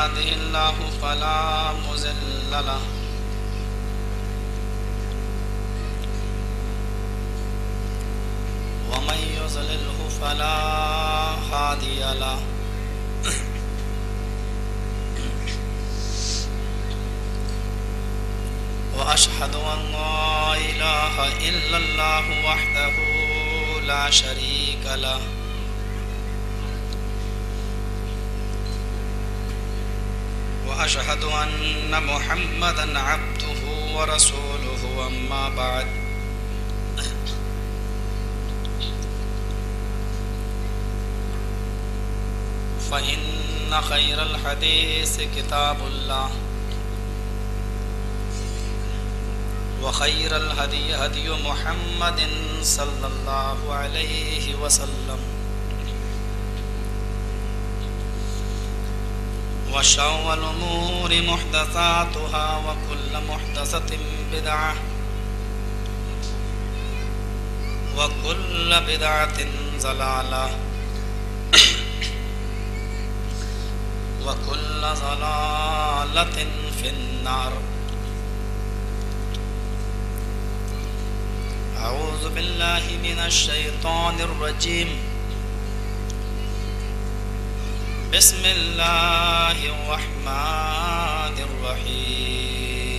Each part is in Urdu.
يهده الله فلا مضل له. ومن يضلله فلا هادي له. وأشهد أن لا إله إلا الله وحده لا شريك له. أن محمدا عبده ورسوله، أما بعد. فإن خير الحديث كتاب الله، وخير الهدي هدي محمد صلى الله عليه وسلم. وشر الأمور محدثاتها وكل محدثة بدعة وكل بدعة ضلالة وكل ضلالة في النار أعوذ بالله من الشيطان الرجيم بسم الله الرحمن الرحيم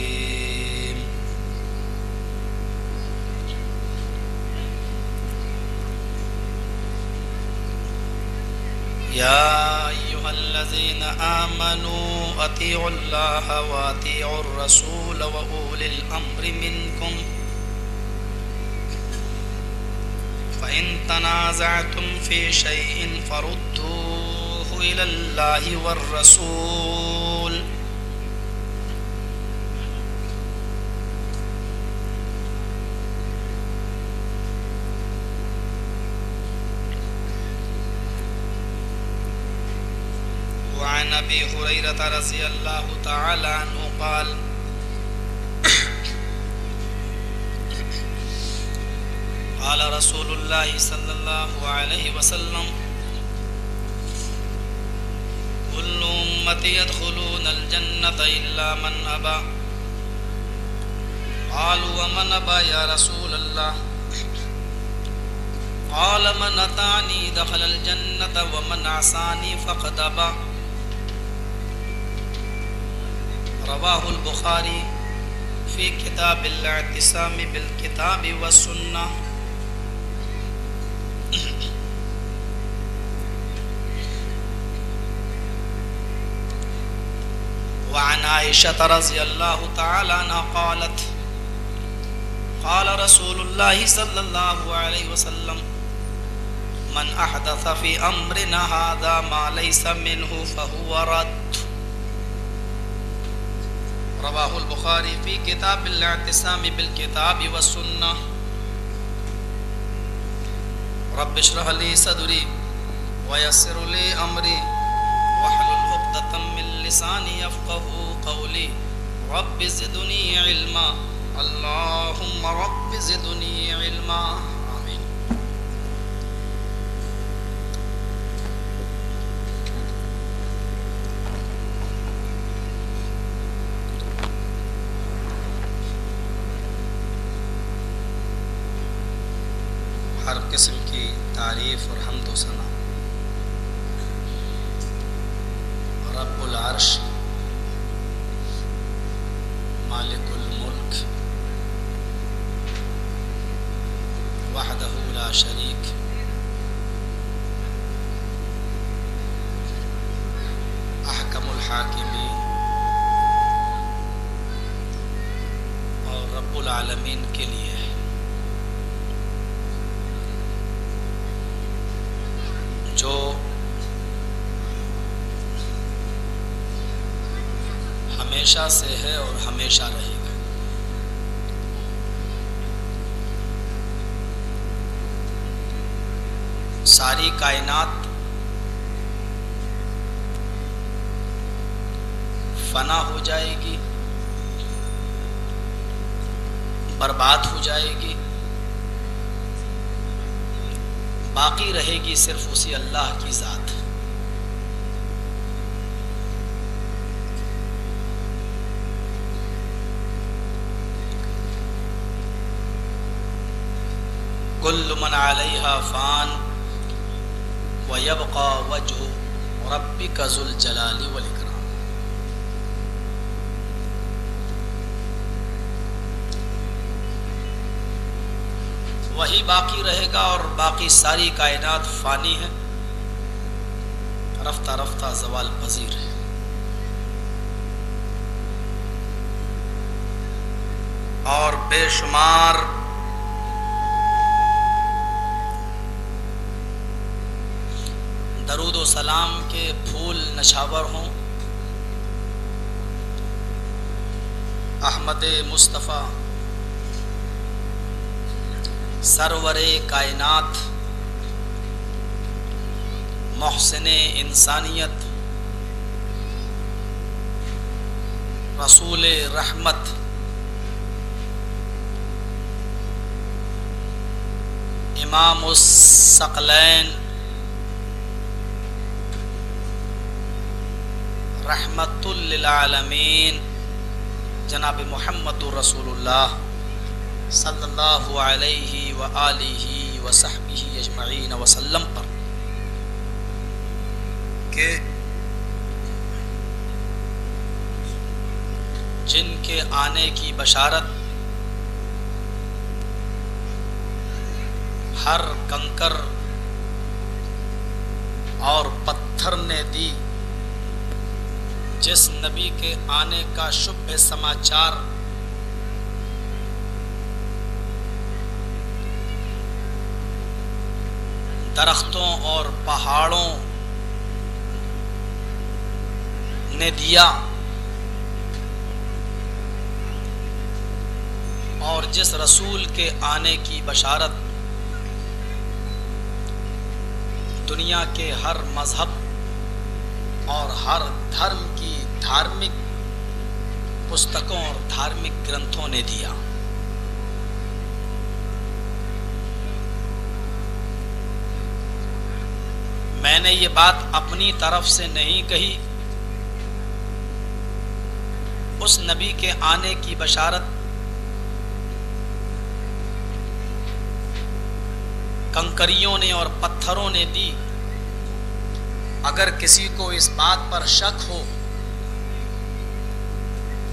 يا أيها الذين آمنوا أطيعوا الله وأطيعوا الرسول وأولي الأمر منكم فإن تنازعتم في شيء فردوه إلى الله والرسول. وعن أبي هريرة رضي الله تعالى عنه قال قال رسول الله صلى الله عليه وسلم كل أمتي يدخلون الجنة إلا من أبى. قالوا ومن أبى يا رسول الله؟ قال من أتاني دخل الجنة ومن عصاني فقد أبى. رواه البخاري في كتاب الاعتصام بالكتاب والسنة. عائشة رضي الله تعالى عنها قالت، قال رسول الله صلى الله عليه وسلم، من أحدث في أمرنا هذا ما ليس منه فهو رد. رواه البخاري في كتاب الاعتصام بالكتاب والسنة. رب اشرح لي صدري ويسر لي أمري. واحلل عقدة من لساني يفقه قولي. رب زدني علما. اللهم رب زدني علما. ہمیشہ سے ہے اور ہمیشہ رہے گا۔ ساری کائنات فنا ہو جائے گی، برباد ہو جائے گی۔ باقی رہے گی صرف اسی اللہ کی ذات۔ ربک الجلال والاکرام وہی باقی رہے گا اور باقی ساری کائنات فانی ہے رفتہ رفتہ زوال پذیر ہے۔ اور بے شمار درود و سلام کے پھول نشاور ہوں۔ احمد مصطفیٰ، سرور کائنات، محسن انسانیت، رسول رحمت۔ امام السقلین رحمت للعالمین۔ جناب محمد رسول اللہ صلی اللہ علیہ وآلہ وصحبہ اجمعین وسلم پر۔ کہ جن کے آنے کی بشارت ہر کنکر اور پتھر نے دی جس نبی کے آنے کا شبھ سماچار درختوں اور پہاڑوں نے دیا اور جس رسول کے آنے کی بشارت دنیا کے ہر مذہب اور ہر دھرم کی دھارمک پستکوں اور دھارمک گرنتھوں نے دیا۔ میں نے یہ بات اپنی طرف سے نہیں کہی۔ اس نبی کے آنے کی بشارت کنکریوں نے اور پتھروں نے دی۔ اگر کسی کو اس بات پر شک ہو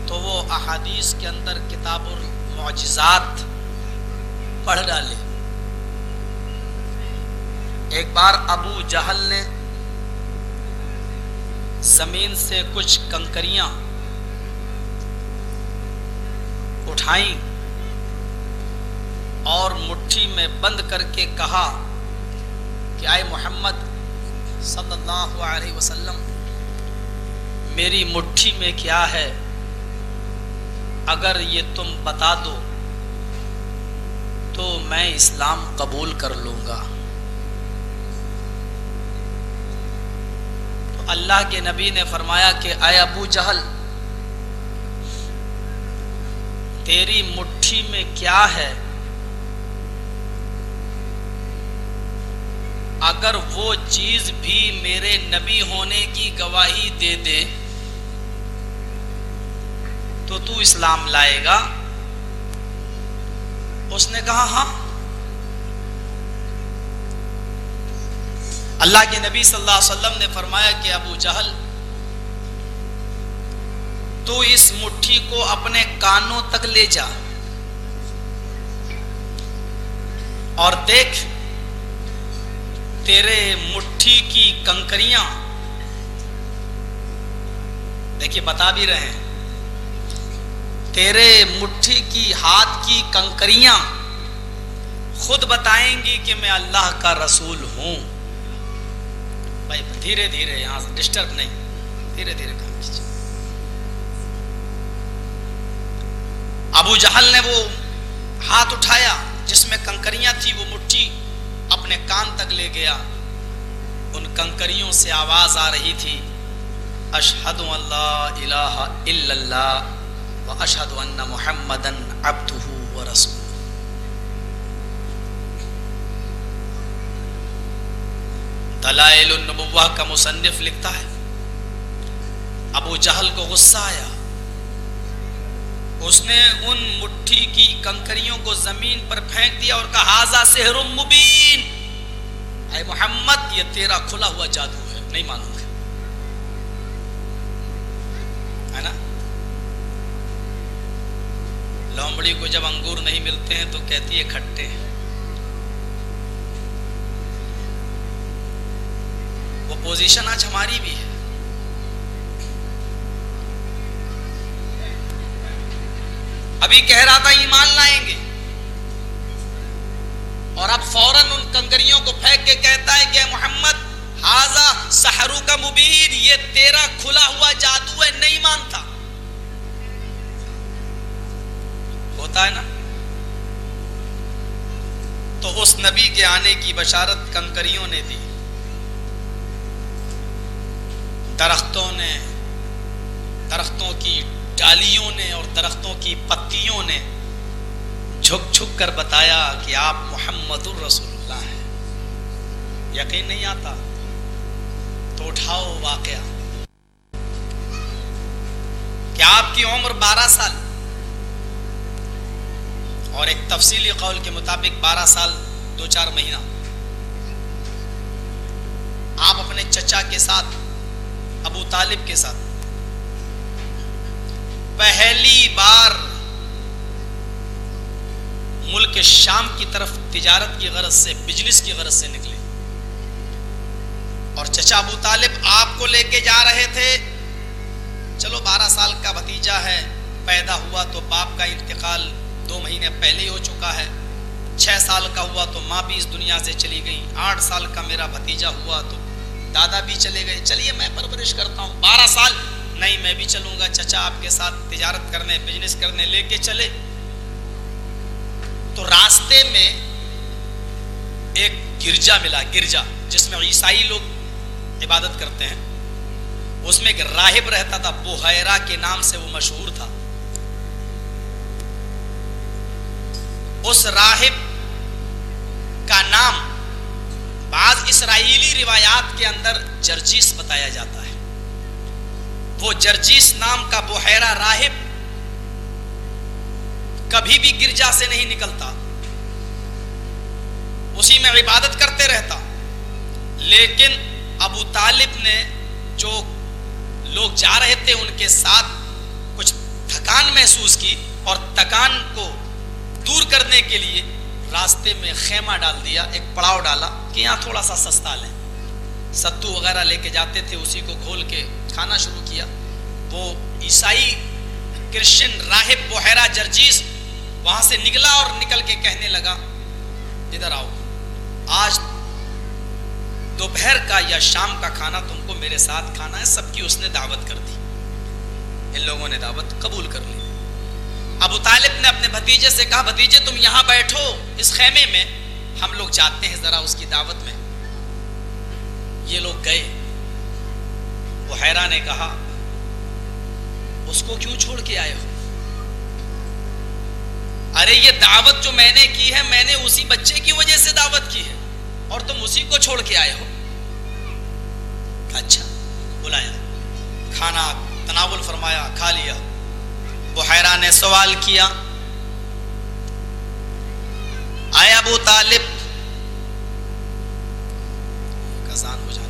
تو وہ احادیث کے اندر کتاب المعجزات پڑھ ڈالے۔ ایک بار ابو جہل نے زمین سے کچھ کنکریاں اٹھائیں اور مٹھی میں بند کر کے کہا کہ آئے محمد صلی اللہ علیہ وسلم، میری مٹھی میں کیا ہے؟ اگر یہ تم بتا دو، تو میں اسلام قبول کر لوں گا۔ اللہ کے نبی نے فرمایا کہ، اے ابو جہل، تیری مٹھی میں کیا ہے؟ اگر وہ چیز بھی میرے نبی ہونے کی گواہی دے دے، تو تو اسلام لائے گا۔ اس نے کہا ہاں۔ اللہ کے نبی صلی اللہ علیہ وسلم نے فرمایا کہ ابو جہل، تو اس مٹھی کو اپنے کانوں تک لے جا اور دیکھ تیرے مٹھی کی کنکریاں۔ دیکھیے، بتا بھی رہے ہیں۔ تیرے مٹھی کی ہاتھ کی کنکریاں۔ خود بتائیں گی کہ میں اللہ کا رسول ہوں۔ بھائی، دھیرے دھیرے، یہاں سے ڈسٹرب نہیں۔ دھیرے دھیرے کام کیجیے۔ ابو جہل نے وہ ہاتھ اٹھایا جس میں کنکریاں تھی وہ مٹھی۔ اپنے کان تک لے گیا۔ ان کنکریوں سے آواز آ رہی تھی۔ اشہد اللہ الہ الا اللہ و اشہد ان محمدن عبدہ و رسول دلائل النبوہ کا مصنف لکھتا ہے۔ ابو جہل کو غصہ آیا۔ اس نے ان مٹھی کی کنکریوں کو زمین پر پھینک دیا اور کہا حاضہ سحر مبین. اے محمد، یہ تیرا کھلا ہوا جادو ہے، نہیں مانوں گا ہے نا؟ لومڑی کو جب انگور نہیں ملتے ہیں تو کہتی ہے کھٹے ہیں۔ وہ پوزیشن آج ہماری بھی ہے۔ ابھی کہہ رہا تھا ایمان لائیں گے۔ اور اب فوراً ان کنکریوں کو پھینک کے کہتا ہے کہ محمد حاضا سہرو کا مبین، یہ تیرا کھلا ہوا جادو ہے، نہیں مانتا۔ ہوتا ہے نا؟ تو اس نبی کے آنے کی بشارت کنکریوں نے دی۔ درختوں نے، درختوں کی ڈالیوں نے اور درختوں کی پتیوں نے جھک جھک کر بتایا کہ آپ محمد الرسول اللہ ہیں۔ یقین نہیں آتا؟ تو اٹھاؤ واقعہ۔ کہ آپ کی عمر بارہ سال اور ایک تفصیلی قول کے مطابق بارہ سال دو چار مہینہ۔ آپ اپنے چچا کے ساتھ، ابو طالب کے ساتھ پہلی بار ملک شام کی طرف تجارت کی غرض سے بجلس کی غرض سے نکلے۔ اور چچا ابو طالب آپ کو لے کے جا رہے تھے۔ چلو، بارہ سال کا بھتیجا ہے، پیدا ہوا تو باپ کا انتقال دو مہینے پہلے ہی ہو چکا ہے۔ چھ سال کا ہوا تو ماں بھی اس دنیا سے چلی گئی آٹھ سال کا میرا بھتیجا ہوا تو دادا بھی چلے گئے۔ چلیے، میں پرورش کرتا ہوں۔ بارہ سال نہیں، میں بھی چلوں گا، چچا آپ کے ساتھ تجارت کرنے بزنس کرنے لے کے چلے۔ تو راستے میں ایک گرجا ملا، گرجا، جس میں عیسائی لوگ عبادت کرتے ہیں۔ اس میں ایک راہب رہتا تھا، بحیرہ کے نام سے وہ مشہور تھا۔ اس راہب کا نام بعض اسرائیلی روایات کے اندر جرجیس بتایا جاتا ہے۔ وہ جرجیس نام کا بحیرہ راہب کبھی بھی گرجا سے نہیں نکلتا۔ اسی میں عبادت کرتے رہتا۔ لیکن ابو طالب نے جو لوگ جا رہے تھے، ان کے ساتھ کچھ تھکان محسوس کی اور تکان کو دور کرنے کے لیے راستے میں خیمہ ڈال دیا، ایک پڑاؤ ڈالا کہ یہاں تھوڑا سا سستا لیں۔ ستو وغیرہ لے کے جاتے تھے، اسی کو کھول کے کھانا شروع کیا۔ وہ عیسائی کرسچن راہب بحیرہ جرجیس وہاں سے نکلا اور نکل کے کہنے لگا، ادھر آؤ، آج دوپہر کا یا شام کا کھانا تم کو میرے ساتھ کھانا ہے، سب کی اس نے دعوت کر دی۔ ان لوگوں نے دعوت قبول کر لی۔ ابو طالب نے اپنے بھتیجے سے کہا، بھتیجے تم یہاں بیٹھو، اس خیمے میں ہم لوگ جاتے ہیں ذرا اس کی دعوت میں۔ یہ لوگ گئے۔ وہ حیرا نے کہا، اس کو کیوں چھوڑ کے آئے ہو؟ ارے، یہ دعوت جو میں نے کی ہے، میں نے اسی بچے کی وجہ سے دعوت کی ہے، اور تم اسی کو چھوڑ کے آئے ہو۔ اچھا بلایا۔ کھانا، تناول فرمایا، کھا لیا۔ بحیرہ نے سوال کیا۔ آئے ابو طالب آسان ہو جاتا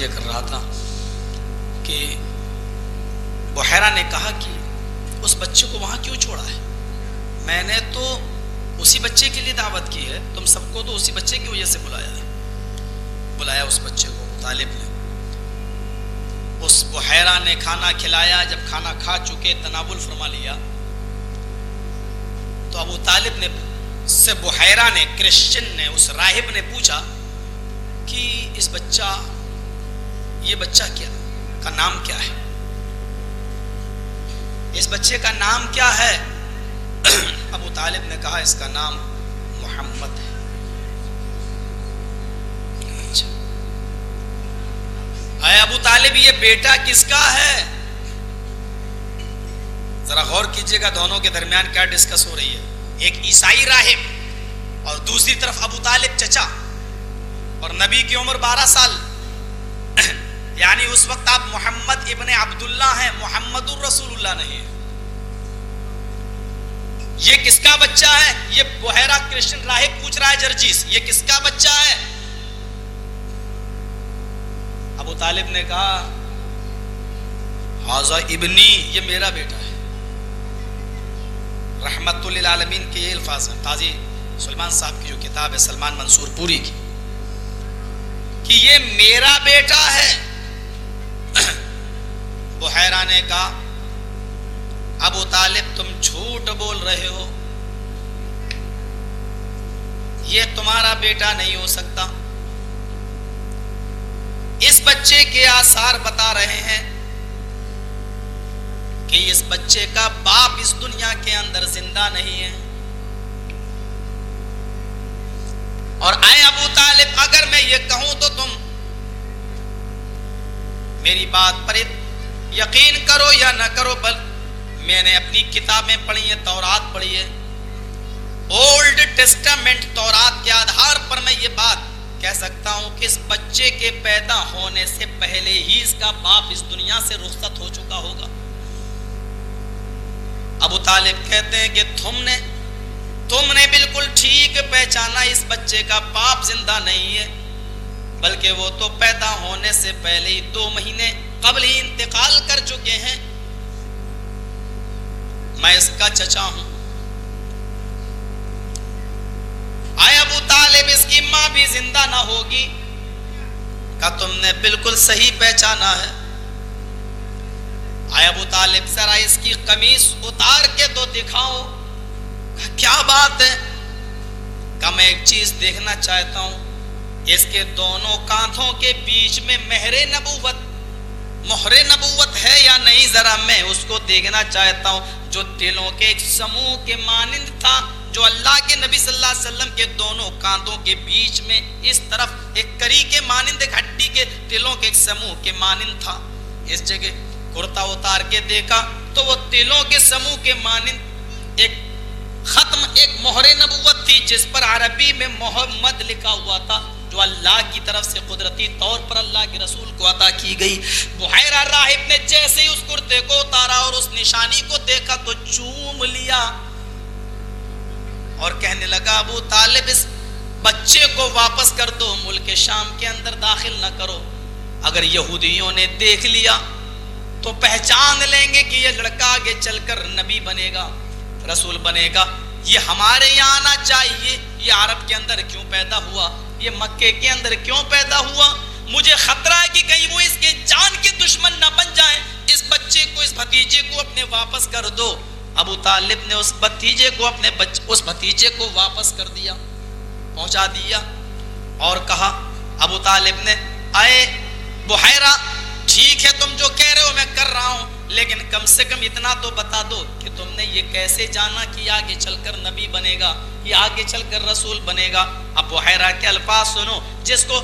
میں کر رہا تھا کہ بحیرہ نے کہا کہ اس بچے کو وہاں کیوں چھوڑا ہے؟ میں نے تو اسی بچے کے لیے دعوت کی ہے، تم سب کو تو اسی بچے کی وجہ سے بلایا ہے۔ بلایا اس بچے کو، طالب نے۔ اس بحیرہ نے کھانا کھلایا، جب کھانا کھا چکے تنابل فرما لیا۔ تو ابو طالب نے سے بحیرہ نے کرسچن نے، اس راہب نے پوچھا کہ اس بچہ یہ بچہ کیا کا نام کیا ہے؟ اس بچے کا نام کیا ہے؟ ابو طالب نے کہا اس کا نام محمد ہے۔ اچھا۔ اے ابو طالب، یہ بیٹا کس کا ہے؟ ذرا غور کیجیے گا، دونوں کے درمیان کیا ڈسکس ہو رہی ہے؟ ایک عیسائی راہب اور دوسری طرف ابو طالب چچا اور نبی کی عمر بارہ سال۔ یعنی اس وقت آپ محمد ابن عبداللہ ہیں، محمد الرسول اللہ نہیں ہے یہ کس کا بچہ ہے؟ یہ بحیرہ کرشن راہب پوچھ رہا ہے جرجیس، یہ کس کا بچہ ہے؟ ابو طالب نے کہا حاضہ ابنی، یہ میرا بیٹا ہے۔ رحمت للعالمین کے یہ الفاظ ہیں۔ قاضی سلمان صاحب کی جو کتاب ہے، سلمان منصور پوری کی، کہ یہ میرا بیٹا ہے۔ بحیرہ نے کہا ابو طالب تم جھوٹ بول رہے ہو۔ یہ تمہارا بیٹا نہیں ہو سکتا۔ اس بچے کے آثار بتا رہے ہیں کہ اس بچے کا باپ اس دنیا کے اندر زندہ نہیں ہے۔ اور اے ابو طالب، اگر میں یہ کہوں تو تم میری بات پر یقین کرو یا نہ کرو، بل میں نے اپنی کتابیں پڑھی ہیں، تورات پڑھی ہے اولڈ ٹیسٹامنٹ تورات کے آدھار پر میں یہ بات کہہ سکتا ہوں کہ اس بچے کے پیدا ہونے سے پہلے ہی اس کا باپ اس دنیا سے رخصت ہو چکا ہوگا۔ ابو طالب کہتے ہیں کہ تم نے تم نے بالکل ٹھیک پہچانا اس بچے کا باپ زندہ نہیں ہے، بلکہ وہ تو پیدا ہونے سے پہلے ہی دو مہینے قبل ہی انتقال کر چکے ہیں۔ میں اس کا چچا ہوں۔ آئے ابو طالب، اس کی ماں بھی زندہ نہ ہوگی۔ کہ تم نے بالکل صحیح پہچانا ہے۔ آئے ابو طالب، ذرا اس کی قمیص اتار کے تو دکھاؤ۔ کیا بات ہے؟ کہ میں ایک چیز دیکھنا چاہتا ہوں۔ اس کے دونوں کانتھوں کے بیچ میں مہر نبوت مہر نبوت ہے یا نہیں، ذرا میں اس کو دیکھنا چاہتا ہوں۔ جو دلوں کے ایک سموہ کے مانند تھا، جو اللہ کے نبی صلی اللہ علیہ وسلم کے دونوں کانتوں کے بیچ میں اس طرف ایک کری کے مانند، ایک ہڈی کے دلوں کے ایک سموہ کے مانند تھا۔ اس جگہ کرتا اتار کے دیکھا تو وہ دلوں کے سموہ کے مانند ایک ختم، ایک مہر نبوت تھی، جس پر عربی میں محمد لکھا ہوا تھا۔ جو اللہ کی طرف سے قدرتی طور پر اللہ کے رسول کو عطا کی گئی۔ بحیرہ راہب نے جیسے ہی اس کرتے کو اتارا اور اس نشانی کو دیکھا تو چوم لیا۔ اور کہنے لگا، ابو طالب، اس بچے کو واپس کر دو، ملک شام کے اندر داخل نہ کرو۔ اگر یہودیوں نے دیکھ لیا تو پہچان لیں گے کہ یہ لڑکا آگے چل کر نبی بنے گا، رسول بنے گا۔ یہ ہمارے یہاں آنا چاہیے یہ عرب کے اندر کیوں پیدا ہوا؟ یہ مکے کے اندر کیوں پیدا ہوا؟ مجھے خطرہ ہے کہ کہیں وہ اس کے جان کے دشمن نہ بن جائیں۔ اس بچے کو، اس بھتیجے کو اپنے واپس کر دو۔ ابو طالب نے اس بھتیجے کو اپنے بچ... اس بھتیجے کو واپس کر دیا، پہنچا دیا اور کہا، ابو طالب نے، آئے بحیرہ ٹھیک ہے تم جو کہہ رہے ہو میں کر رہا ہوں، لیکن کم سے کم اتنا تو بتا دو کہ تم نے یہ کیسے جانا کہ آگے چل کر نبی بنے گا، یہ آگے چل کر رسول بنے گا۔ اب بحیرہ کے الفاظ سنو، جس کو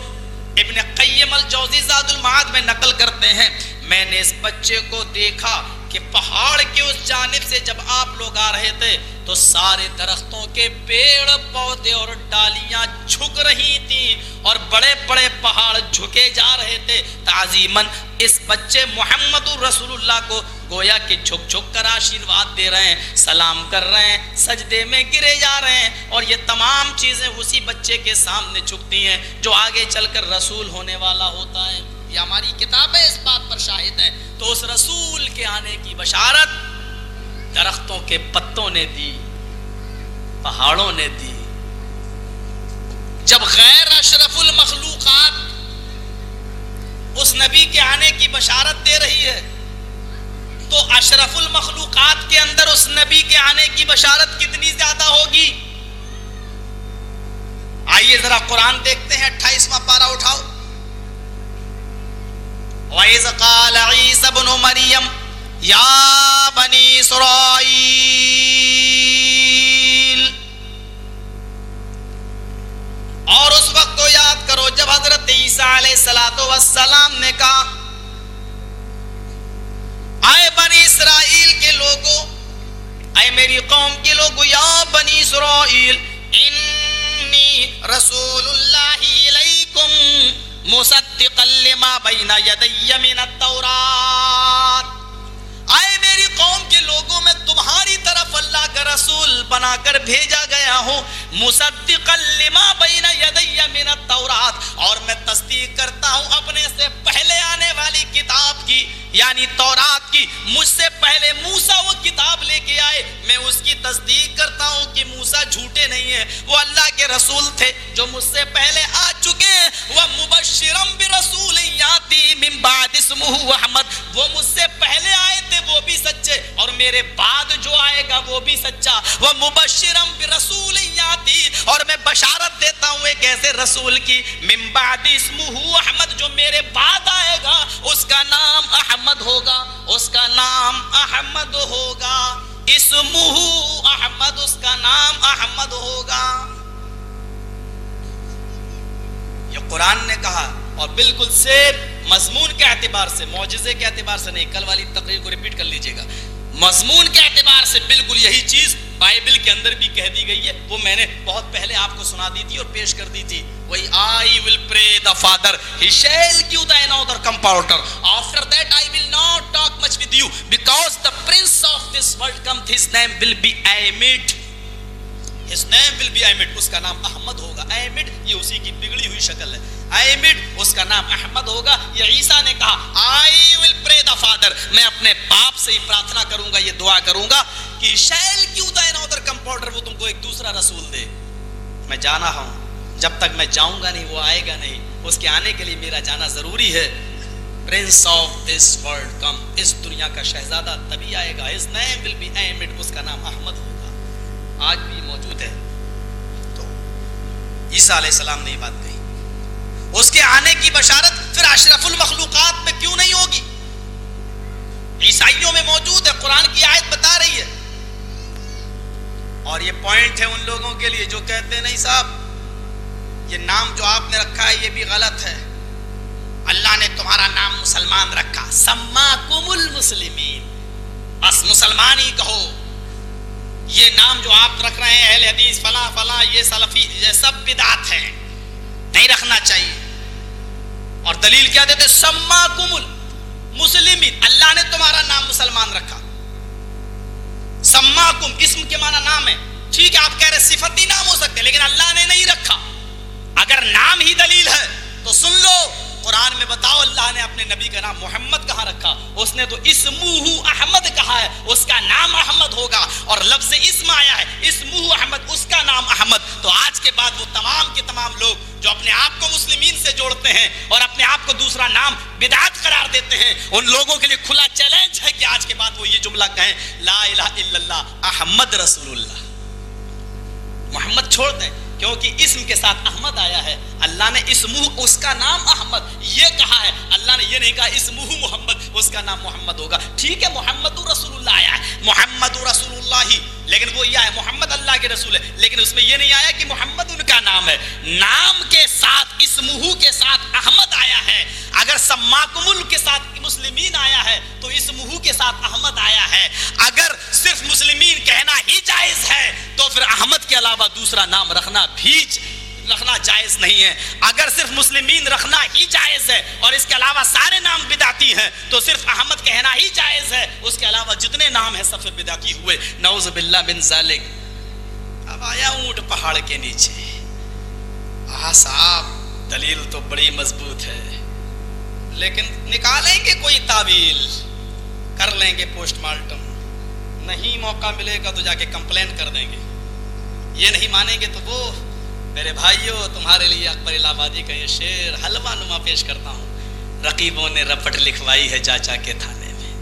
ابن قیم الجوزی زاد المعاد میں نقل کرتے ہیں، میں نے اس بچے کو دیکھا کہ پہاڑ کے اس جانب سے جب آپ لوگ آ رہے تھے تو سارے درختوں کے پیڑ، پودے اور ڈالیاں جھک رہی تھی اور بڑے بڑے پہاڑ جھکے جا رہے تھے۔ تعظیمن اس بچے محمد رسول اللہ کو گویا کہ جھک جھک کر آشیرواد دے رہے ہیں، سلام کر رہے ہیں، سجدے میں گرے جا رہے ہیں اور یہ تمام چیزیں اسی بچے کے سامنے جھکتی ہیں جو آگے چل کر رسول ہونے والا ہوتا ہے۔ یہ ہماری کتابیں اس بات پر شاہد ہیں تو اس رسول کے آنے کی بشارت درختوں کے پتوں نے دی، پہاڑوں نے دی۔ جب غیر اشرف المخلوقات اس نبی کے آنے کی بشارت دے رہی ہے، تو اشرف المخلوقات کے اندر اس نبی کے آنے کی بشارت کتنی زیادہ ہوگی؟ آئیے ذرا قرآن دیکھتے ہیں، اٹھائیسواں پارا اٹھاؤ۔ وَإِذْ قَالَ عِيسَى بْنُ مَرْيَمْ، يَا بَنِي إِسْرَائِيلِ اور اس وقت کو یاد کرو جب حضرت عیسیٰ علیہ السلام نے کہا آئے بنی اسرائیل کے لوگوں اے میری قوم کے لوگوں یا بنی اسرائیل انی رسول اللہ علیکم مصدقا لما بین یدی من التورات۔ آئے میری قوم کے لوگوں میں تمہاری طرف اللہ کا رسول بنا کر بھیجا گیا ہوں۔ مصدقا لما بین یدی من التورات۔ اور میں تصدیق کرتا ہوں اپنے سے پہلے آنے والی کتاب کی یعنی تورات کی۔ مجھ سے پہلے موسا وہ کتاب لے کے آئے۔ میں اس کی تصدیق کرتا ہوں کہ موسا جھوٹے نہیں ہیں۔ وہ اللہ کے رسول تھے جو مجھ سے پہلے آ چکے ہیں۔ وہ مبشرم برسول یاتی من بعد اسمہ احمد۔ وہ مجھ سے پہلے آئے تھے، وہ بھی سچے۔ اور میرے بعد جو آئے گا، وہ بھی سچا۔ وہ مبشرم برسول یاتی اور میں بشارت دیتا ہوں ایک ایسے رسول کی، من بعد اسمہ احمد، جو میرے بعد آئے گا، اس کا نام احمد ہوگا، اس کا نام احمد ہوگا اسمہ احمد، اس کا نام احمد ہوگا۔ یہ قرآن نے کہا، اور بالکل سیب مضمون کے اعتبار سے، معجزے کے اعتبار سے نہیں، کل والی تقریر کو ریپیٹ کر لیجیے گا۔ مضمون کے اعتبار سے بالکل یہی چیز بائبل کے اندر بھی کہہ دی گئی ہے۔ وہ میں نے بہت پہلے آپ کو سنا دی تھی اور پیش کر دی تھی۔ وہی I will pray the father he shall give the another compounder? After that I will not talk much with you because the prince of this world come his name will be aimed his name will be aimed اس کا نام احمد ہوگا۔ ایمڈ یہ اسی کی بگڑی ہوئی شکل ہے۔ ایمڈ اس کا نام احمد ہوگا۔ یہ عیسیٰ نے کہا آئی ول پرے دا فادر میں اپنے باپ سے ہی پراتھنا کروں گا، یہ دعا کروں گا کہ شیل کیوں دا انادر کمپاؤنڈر وہ تم کو ایک دوسرا رسول دے۔ میں جانا ہوں۔ جب تک میں جاؤں گا نہیں، وہ آئے گا نہیں۔ اس کے آنے کے لیے میرا جانا ضروری ہے۔ Prince of this world come اس دنیا کا شہزادہ تبھی آئے گا۔ اس نیم ول بی ایمڈ اس کا نام احمد ہوگا۔ آج بھی موجود ہے۔ تو عیسیٰ علیہ السلام نے یہ بات کہی۔ اس کے آنے کی بشارت پھر اشرف المخلوقات میں کیوں نہیں ہوگی؟ عیسائیوں میں موجود ہے، قرآن کی آیت بتا رہی ہے۔ اور یہ پوائنٹ ہے ان لوگوں کے لیے جو کہتے ہیں، نہیں صاحب، یہ نام جو آپ نے رکھا ہے، یہ بھی غلط ہے۔ اللہ نے تمہارا نام مسلمان رکھا۔ سماکم المسلمین۔ بس مسلمان ہی کہو۔ یہ نام جو آپ رکھ رہے ہیں، اہل حدیث، فلاں فلاں، یہ سلفی، یہ سب بدعت ہیں۔ نہیں رکھنا چاہیے۔ اور دلیل کیا دیتے سماکم المسلمین اللہ نے تمہارا نام مسلمان رکھا۔ سماکم اسم کے معنی نام ہے۔ ٹھیک ہے، آپ کہہ رہے صفتی نام ہو سکتے لیکن اللہ نے نہیں رکھا۔ اگر نام ہی دلیل ہے، تو سن لو، قرآن میں بتاؤ اللہ نے اپنے نبی کا نام محمد کہاں رکھا؟ اس نے تو اسمہ احمد کہا ہے، اس کا نام احمد ہوگا۔ اور لفظ اسم آیا ہے اسمہ احمد، اس کا نام احمد۔ تو آج کے بعد وہ تمام کے تمام لوگ جو اپنے آپ کو مسلمین سے جوڑتے ہیں اور اپنے آپ کو دوسرا نام بدعت قرار دیتے ہیں، ان لوگوں کے لیے کھلا چیلنج ہے کہ آج کے بعد وہ یہ جملہ کہیں، لا الہ الا اللہ، احمد رسول اللہ۔ محمد چھوڑ دیں، کیونکہ اسم کے ساتھ احمد آیا ہے۔ اللہ نے اسمہ اس کا نام احمد یہ کہا ہے۔ اللہ نے یہ نہیں کہا اسمہ محمد، اس کا نام محمد ہوگا۔ ٹھیک ہے، محمد رسول اللہ آیا ہے۔ محمد رسول اللہ ہی۔ لیکن وہ یہ ہے محمد اللہ کے رسول ہے۔ لیکن اس میں یہ نہیں آیا کہ محمد ان کا نام ہے۔ نام کے ساتھ اسمہ کے ساتھ احمد آیا ہے۔ اگر سماکم کے ساتھ مسلمین آیا ہے، تو اسمہ کے ساتھ احمد آیا ہے۔ اگر صرف مسلمین کہنا ہی جائز ہے، تو پھر احمد کے علاوہ دوسرا نام رکھنا بھی رکھنا جائز نہیں ہے۔ اگر صرف مسلمین رکھنا ہی جائز ہے اور اس کے علاوہ سارے نام بداتی ہیں، تو صرف احمد کہنا ہی جائز ہے۔ اس کے علاوہ جتنے نام ہیں، سب سے بداتی ہوئے۔ نعوذ باللہ بن ذالک۔ اب آیا اونٹ پہاڑ کے نیچے۔ آہ صاحب، دلیل تو بڑی مضبوط ہے۔ لیکن نکالیں گے کوئی تعویل؟ کر لیں گے پوسٹ مارٹم۔ نہیں موقع ملے گا تو جا کے کمپلین کر دیں گے۔ یہ نہیں مانیں گے تو وہ میرے بھائیوں تمہارے لیے اکبر الہ آبادی کا یہ شعر حلوہ نما پیش کرتا ہوں۔ رقیبوں نے رپٹ لکھوائی ہے چاچا کے تھانے میں۔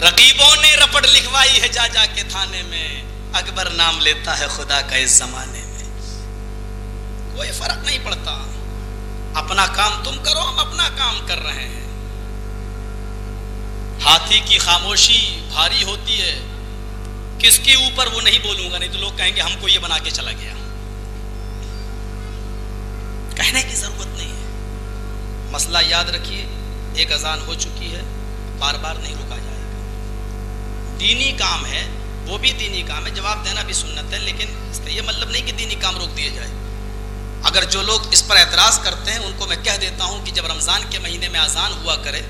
رقیبوں نے رپٹ لکھوائی ہے چاچا کے تھانے میں۔ اکبر نام لیتا ہے خدا کا اس زمانے میں۔ کوئی فرق نہیں پڑتا۔ اپنا کام تم کرو، ہم اپنا کام کر رہے ہیں۔ ہاتھی کی خاموشی بھاری ہوتی ہے۔ کس کے اوپر وہ نہیں بولوں گا؟ نہیں تو لوگ کہیں گے ہم کو یہ بنا کے چلا گیا۔ کہنے کی ضرورت نہیں ہے۔ مسئلہ یاد رکھیے، ایک اذان ہو چکی ہے، بار بار نہیں رکا جائے گا۔ دینی کام ہے، وہ بھی دینی کام ہے، جواب دینا بھی سنت ہے، لیکن اس کا یہ مطلب نہیں کہ دینی کام روک دیے جائے اگر جو لوگ اس پر اعتراض کرتے ہیں، ان کو میں کہہ دیتا ہوں کہ جب رمضان کے مہینے میں اذان ہوا کرے،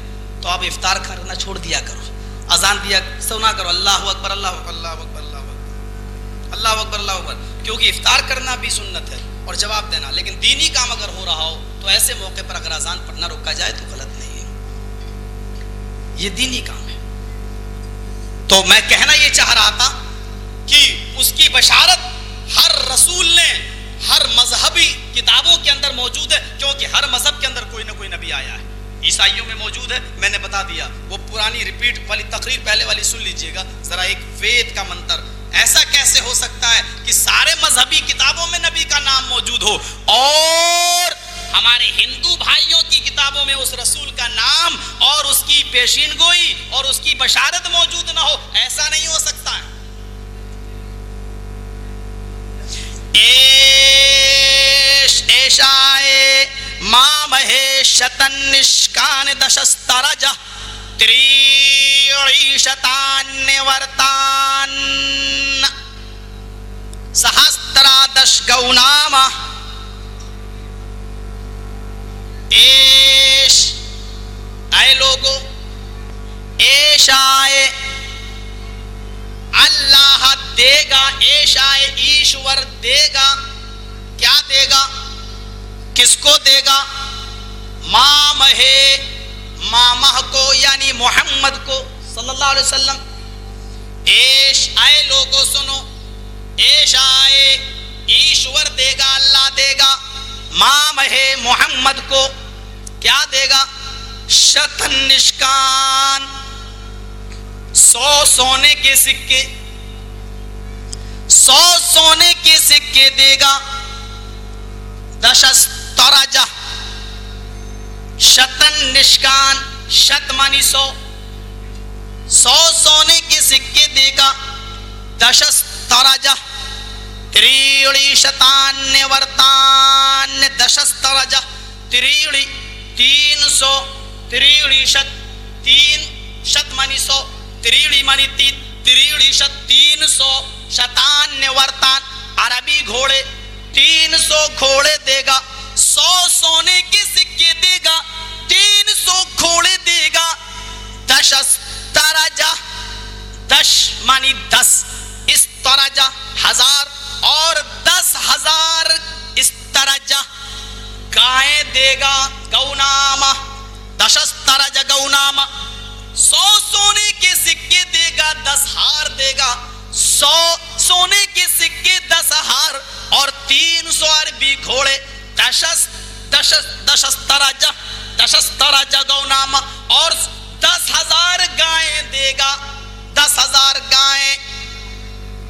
تو آپ افطار کرنا چھوڑ دیا کرو۔ اذان دیا، سونا کرو، اللہ اکبر اللہ اکبر اللہ اکبر اللہ اکبر اللہ اکبر اللہ اکبر۔ کیونکہ افطار کرنا بھی سنت ہے۔ اور جواب دینا۔ لیکن دینی کام اگر ہو رہا ہو تو ایسے موقع پر اگر اذان پڑھنا روکا جائے تو غلط نہیں ہے۔ یہ دینی کام ہے۔ تو میں کہنا یہ چاہ رہا تھا کہ اس کی بشارت ہر رسول نے ہر مذہبی کتابوں کے اندر موجود ہے، کیونکہ ہر مذہب کے اندر کوئی نہ کوئی نبی آیا ہے۔ عیسائیوں میں موجود ہے، میں نے بتا دیا۔ وہ پرانی ریپیٹ والی تقریر پہلے والی سن لیجیے گا۔ ذرا ایک وید کا منتر۔ ایسا کیسے ہو سکتا ہے کہ سارے مذہبی کتابوں میں نبی کا نام موجود ہو۔ اور ہمارے ہندو بھائیوں کی کتابوں میں اس رسول کا نام اور اس کی پیشین گوئی اور اس کی بشارت موجود نہ ہو، ایسا نہیں ہو سکتا۔ ہے ایش، ایشائے ما مہیشتن نشکان، دشسترجہ تریعیشتان ورتان سہسترا دش گونام ایش اے لوگو ایش آئے اللہ دے گا ایش آئے ایشور دے گا کیا دے گا کس کو دے گا مام ہے مامہ کو یعنی محمد کو صلی اللہ علیہ وسلم ایش آئے لوگو سنو ایش آئے ایشور دے گا، اللہ دے گا۔ مام ہے محمد کو کیا دے گا؟ شتن نشکان۔ سو سونے کے سکے۔ سو سونے کے سکے دے گا۔ دشست شتن نشکان، شت مانی سو۔ سو سونے کے سکے دے گا۔ دشس ترجہ تریڑی شتان ورتان دشس ترجہ تریڑی تین سو تریڑی شت تین شت مانی سو تریڑی مانی تین تریڑی شت تین سو شتان ورتان عربی گھوڑے تین سو گھوڑے دے گا سو سونے کے سکے دے گا تین سو کھوڑے دے گا دش استرجہ دش مانی دس استرجہ ہزار اور دس ہزار استرجہ گائے دے گا گوناما دش استرجہ گوناما سو سونے کے سکے دے گا دس ہار دے گا۔ سو سونے کے سکے دس ہار اور تین سو عربی گھوڑے۔ دشس دشس دشس تراجہ، دشس اور دس ہزار گائیں دے گا۔ دس ہزار گائیں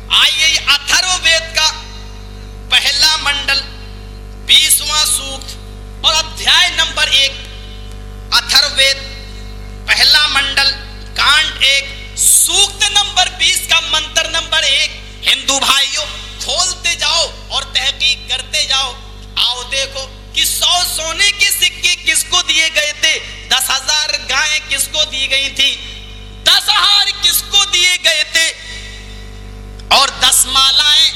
آئیے اتھرو وید کا پہلا منڈل، بیسواں سوکت اور ادھیائے نمبر ایک اتھر وید، پہلا منڈل، کانڈ ایک، سوکت نمبر بیس کا منتر نمبر ایک۔ ہندو بھائیوں کھولتے جاؤ اور تحقیق کرتے جاؤ۔ آؤ دیکھو کہ سو سونے کے سکے کس کو دیے گئے تھے؟ دس ہزار گائیں کس کو دی گئی تھی؟ دس ہار کس کو دیے گئے تھے؟ اور دس مالائیں،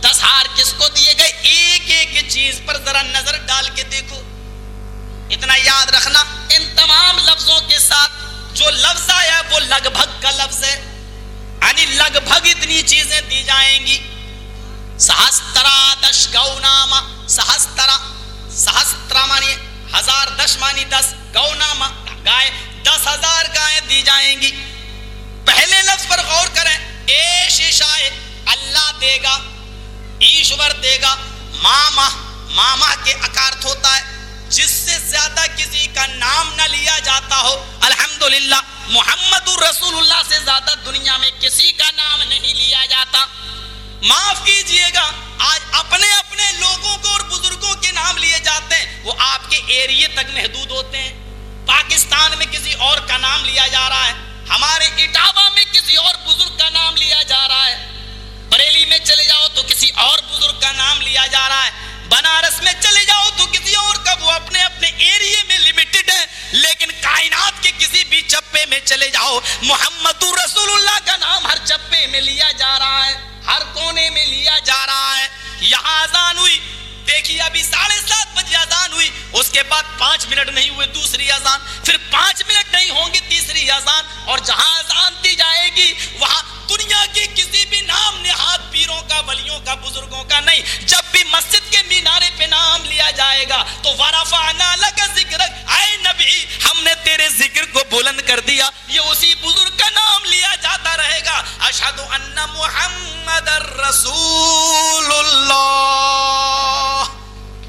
دس ہار کس کو دیے گئے؟ ایک ایک چیز پر ذرا نظر ڈال کے دیکھو۔ اتنا یاد رکھنا، ان تمام لفظوں کے ساتھ جو لفظ آیا وہ لگ بھگ کا لفظ ہے۔ یعنی لگ بھگ اتنی چیزیں دی جائیں گی۔ سہسترا دش گو نام سہسترا سہسترا مانی ہزار دش مانی دس گو نامہ گائے، دس ہزار گائیں دی جائیں گی۔ پہلے لفظ پر غور کریں۔ اے شیشائے اللہ دے گا ایشور دے گا۔ ماما ماما کے اکارت ہوتا ہے، جس سے زیادہ کسی کا نام نہ لیا جاتا ہو۔ الحمدللہ، محمد رسول اللہ سے زیادہ دنیا میں کسی کا نام نہیں لیا جاتا۔ معاف کیجیے گا، آج اپنے اپنے لوگوں کو اور بزرگوں کے نام لیے جاتے ہیں۔ وہ آپ کے ایریے تک محدود ہوتے ہیں۔ پاکستان میں کسی اور کا نام لیا جا رہا ہے۔ ہمارے اٹاوا میں کسی اور بزرگ کا نام لیا جا رہا ہے۔ بریلی میں چلے جاؤ تو کسی اور بزرگ کا نام لیا جا رہا ہے۔ بنارس میں چلے جاؤ تو کسی اور کا، وہ اپنے اپنے ایریے میں لمیٹڈ ہے۔ لیکن کائنات کے کسی بھی چپے میں چلے جاؤ، محمد رسول اللہ کا نام ہر چپے میں لیا جا رہا ہے۔ ہر کونے میں لیا جا رہا ہے۔ یہاں آزان ہوئی۔ دیکھیے ابھی ساڑھے سات بجے آزان ہوئی، اس کے بعد پانچ منٹ نہیں ہوئے دوسری آزان پھر پانچ منٹ نہیں ہوں گی تیسری آزان اور جہاں آزان دی جائے گی، وہاں دنیا کے کسی بھی نام نہاد پیروں کا، ولیوں کا، بزرگوں کا نہیں، جب بھی مسجد کے مینارے پہ نام لیا جائے گا، تو ورفعنا لگا ذکر اے نبی، ہم نے تیرے ذکر کو بلند کر دیا، یہ اسی بزرگ کا نام لیا جاتا رہے گا۔ اشہد ان محمد الرسول اللہ۔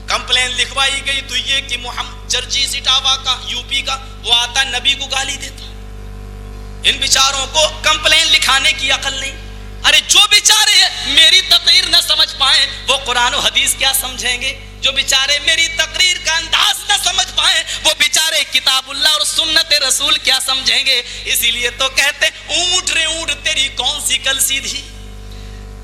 کمپلین لکھوائی گئی تو یہ کہ محمد چرچی سٹاوا کا یو پی کا، وہ آتا نبی کو گالی دیتا۔ ان بیچاروں کو کمپلین لکھانے کی عقل نہیں۔ ارے جو بیچارے میری تقریر نہ سمجھ پائیں، وہ قرآن و حدیث کیا سمجھیں گے؟ جو بیچارے میری تقریر کا انداز نہ سمجھ پائیں، وہ بیچارے کتاب اللہ اور سنت رسول کیا سمجھیں گے؟ اسی لیے تو کہتے اونٹ رے اونٹ، تیری کون سی کل سیدھی؟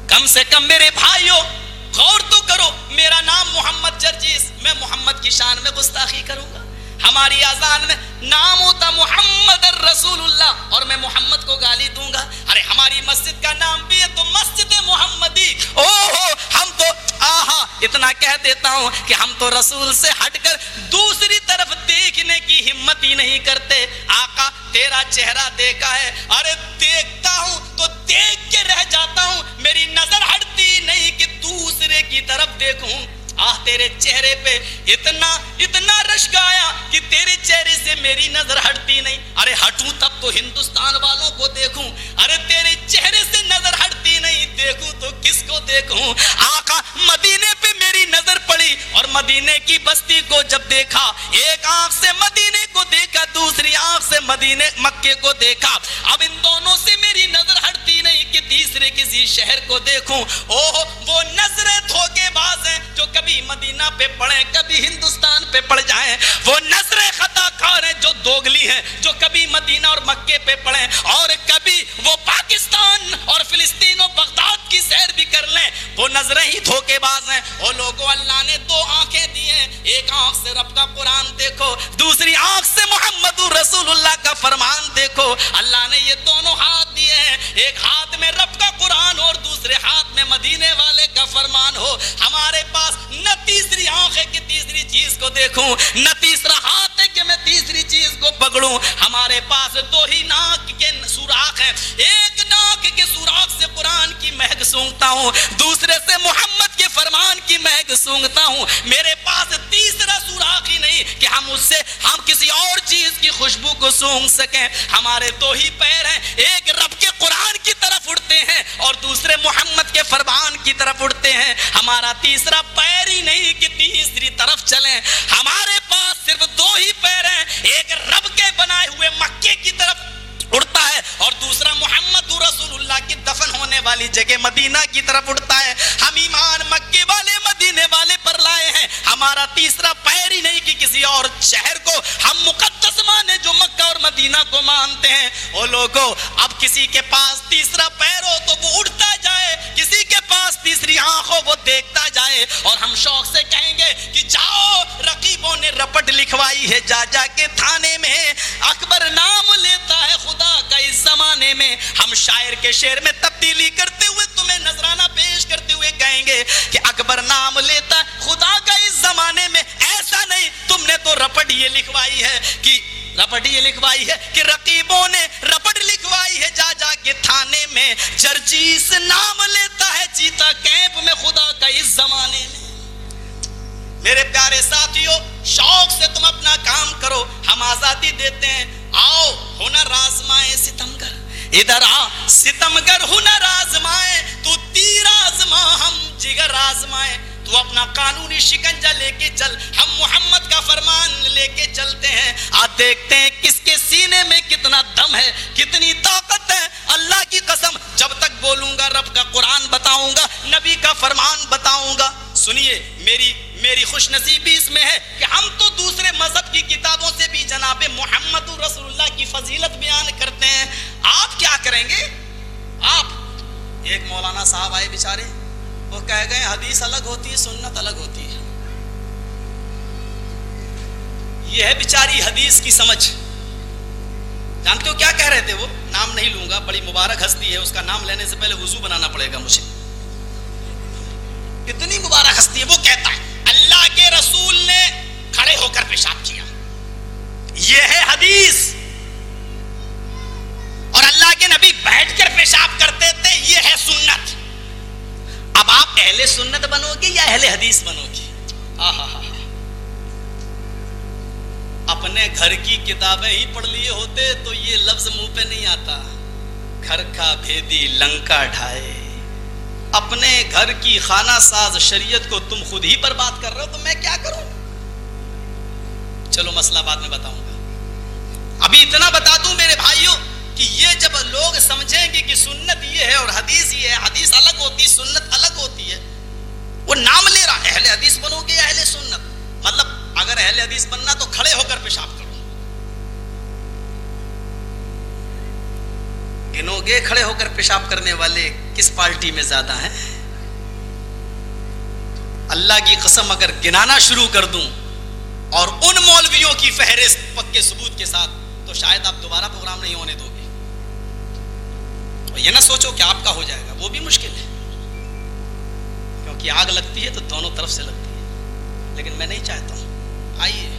کم سے کم میرے بھائیوں غور تو کرو، میرا نام محمد جرجیس، میں محمد کی شان میں گستاخی کروں گا۔ ہماری آزان میں نام ہوتا محمد رسول اللہ اور میں محمد کو گالی دوں گا۔ ارے، ہماری مسجد کا نام بھی ہے تو مسجد محمدی۔ او ہو ہم تو، آہا، اتنا کہہ دیتا ہوں کہ ہم تو رسول سے ہٹ کر دوسری طرف دیکھنے کی ہمت ہی نہیں کرتے۔ آقا، تیرا چہرہ دیکھا ہے۔ ارے، دیکھتا ہوں تو دیکھ کے رہ جاتا ہوں۔ میری نظر ہٹتی نہیں کہ دوسرے کی طرف دیکھوں۔ آہ، تیرے چہرے پہ اتنا اتنا رشک آیا کہ تیرے چہرے سے میری نظر ہٹتی نہیں۔ ارے، ہٹوں تب تو ہندوستان والوں کو دیکھوں۔ ارے، تیرے چہرے سے نظر ہٹتی نہیں۔ دیکھوں تو کس کو دیکھوں؟ آقا مدینے پہ میری نظر پڑی اور مدینے کی بستی کو جب دیکھا، ایک آنکھ سے مدینے کو دیکھا، دوسری آنکھ سے مدینے، مکے کو دیکھا۔ اب ان دونوں سے میری نظر ہٹتی نہیں کہ تیسرے کسی شہر کو دیکھوں۔ اوہ، وہ نظریں دھوکے باز ہیں۔ کبھی مدینہ پہ پڑھیں کبھی ہندوستان پہ پڑ جائیں وہ نظر خطا کار ہیں جو دوگلی ہیں، جو کبھی مدینہ اور مکے پہ پڑھیں اور کبھی وہ پاکستان اور فلسطین و بغداد کی سیر بھی وہ نظریں ہی دھوکے باز ہیں۔ وہ لوگوں اللہ نے دو آنکھیں دی ہیں۔ ایک آنکھ سے رب کا قرآن دیکھو، دوسری آنکھ سے محمد رسول اللہ کا فرمان دیکھو۔ اللہ نے یہ دونوں ہاتھ دیے ہیں۔ ایک ہاتھ میں رب کا قرآن اور دوسرے ہاتھ میں مدینے والے کا فرمان ہو۔ ہمارے پاس نہ تیسری آنکھ ہے کہ تیسری چیز کو دیکھوں۔ نہ تیسرا ہاتھ ہے کہ میں تیسری چیز کو پکڑوں۔ ہمارے پاس دو ہی ناک کے سوراخ ہیں۔ ایک ناک کے سوراخ سے قرآن کی مہک سونگتا ہوں، دوسرے سے محمد کے فرمان کی مہک سونگتا ہوں۔ میرے پاس تیسرا سوراخ ہی نہیں کہ ہم اس سے، ہم کسی اور چیز کی خوشبو کو سونگ سکیں۔ ہمارے دو ہی پیر ہیں، ایک رب کے قرآن کی طرف اڑتے ہیں اور دوسرے محمد کے فرمان کی طرف اڑتے ہیں۔ ہمارا تیسرا پیر ہی نہیں کہ تیسری طرف چلیں۔ ہمارے پاس صرف دو ہی پیر ہیں ایک رب کے بنائے ہوئے مکے کی طرف اڑتا ہے اور دوسرا محمد رسول اللہ کی دفن ہونے والی جگہ مدینہ کی طرف اڑتا ہے۔ ہم ایمان مکے والے مدینے والے پر لائے ہیں۔ ہمارا تیسرا پیر ہی نہیں کہ کسی اور شہر کو ہم مقدس مانے جو مکہ اور مدینہ کو مانتے ہیں۔ او لوگوں اب کسی کے پاس تیسرا پیر ہو تو وہ اڑتا جائے۔ کسی کے پاس تیسری آنکھ ہو وہ دیکھتا جائے۔ اور ہم شوق سے کہیں گے کہ جاؤ، رقیبوں نے رپٹ لکھوائی ہے۔ جا جا کے تھانے میں اکبر نام لیتا ہے خدا کا اس زمانے میں ہم شاعر کے شعر میں تبدیلی کرتے ہوئے تمہیں نظرانہ پیش کرتے ہوئے کہیں گے کہ اکبر نام لیتا ہے، خدا کا اس زمانے میں ایسا نہیں۔ تم نے تو رپٹ یہ لکھوائی ہے کہ رپٹ یہ لکھوائی ہے کہ رقیبوں نے رپٹ لکھوائی ہے جا جا کے تھانے میں۔ جرجیس نام لیتا ہے چیتا کیمپ میں خدا کا اس زمانے میں۔ میرے پیارے ساتھیوں، شوق سے تم اپنا کام کرو، ہم آزادی دیتے ہیں۔ آؤ، ہنر آزمائے ستمگر۔ ادھر آ، ستمگر ہنر آزمائے، تو تیر آزما ہم، جگر آزمائے۔ تو اپنا قانونی شکنجا لے کے چل، ہم محمد کا فرمان لے کے چلتے ہیں۔ آج دیکھتے ہیں کس کے سینے میں کتنا دم ہے، کتنی طاقت ہے۔ اللہ کی قسم، جب تک بولوں گا رب کا قرآن بتاؤں گا، نبی کا فرمان بتاؤں گا۔ سنیے، میری میری خوش نصیبی اس میں ہے کہ ہم تو دوسرے مذہب کی کتابوں سے بھی جناب محمد رسول اللہ کی فضیلت بیان کرتے ہیں۔ آپ کیا کریں گے؟ آپ، ایک مولانا صاحب آئے بیچارے۔ وہ کہہ گئے حدیث الگ ہوتی ہے، سنت الگ ہوتی ہے۔ یہ ہے بیچاری حدیث کی سمجھ۔ جانتے ہو کیا کہہ رہے تھے وہ؟ نام نہیں لوں گا، بڑی مبارک ہستی ہے، اس کا نام لینے سے پہلے وضو بنانا پڑے گا مجھے۔ اتنی مبارک ہستی ہے، وہ کہتا ہے، اللہ کے رسول نے کھڑے ہو کر پیشاب کیا۔ یہ ہے حدیث۔ اور اللہ کے نبی بیٹھ کر پیشاب کرتے تھے، یہ ہے سنت۔ اب آپ اہل سنت بنو گے یا اہل حدیث بنو گے؟ اپنے گھر کی کتابیں ہی پڑھ لیے ہوتے تو یہ لفظ منہ پہ نہیں آتا۔ گھر کا بھیدی لنکا ڈھائے۔ اپنے گھر کی خانہ ساز شریعت کو تم خود ہی پر بات کر رہے ہو تو میں کیا کروں؟ چلو مسئلہ بعد میں بتاؤں گا۔ ابھی اتنا بتا دوں میرے بھائیوں کہ یہ جب لوگ سمجھیں گے کہ سنت یہ ہے اور حدیث یہ ہے، حدیث الگ ہوتی، سنت الگ ہوتی ہے، وہ نام لے رہا، اہل حدیث بنو گے اہل سنت؟ مطلب اگر اہل حدیث بننا تو کھڑے ہو کر پیشاب کرو۔ گنو گے کھڑے ہو کر پیشاب کرنے والے کس پارٹی میں زیادہ ہیں؟ اللہ کی قسم اگر گنانا شروع کر دوں اور ان مولویوں کی فہرست پکے ثبوت کے ساتھ، تو شاید آپ دوبارہ پروگرام نہیں ہونے دو گے۔ یہ نہ سوچو کہ آپ کا ہو جائے گا، وہ بھی مشکل ہے۔ کیونکہ آگ لگتی ہے تو دونوں طرف سے لگتی ہے۔ لیکن میں نہیں چاہتا ہوں۔ آئیے۔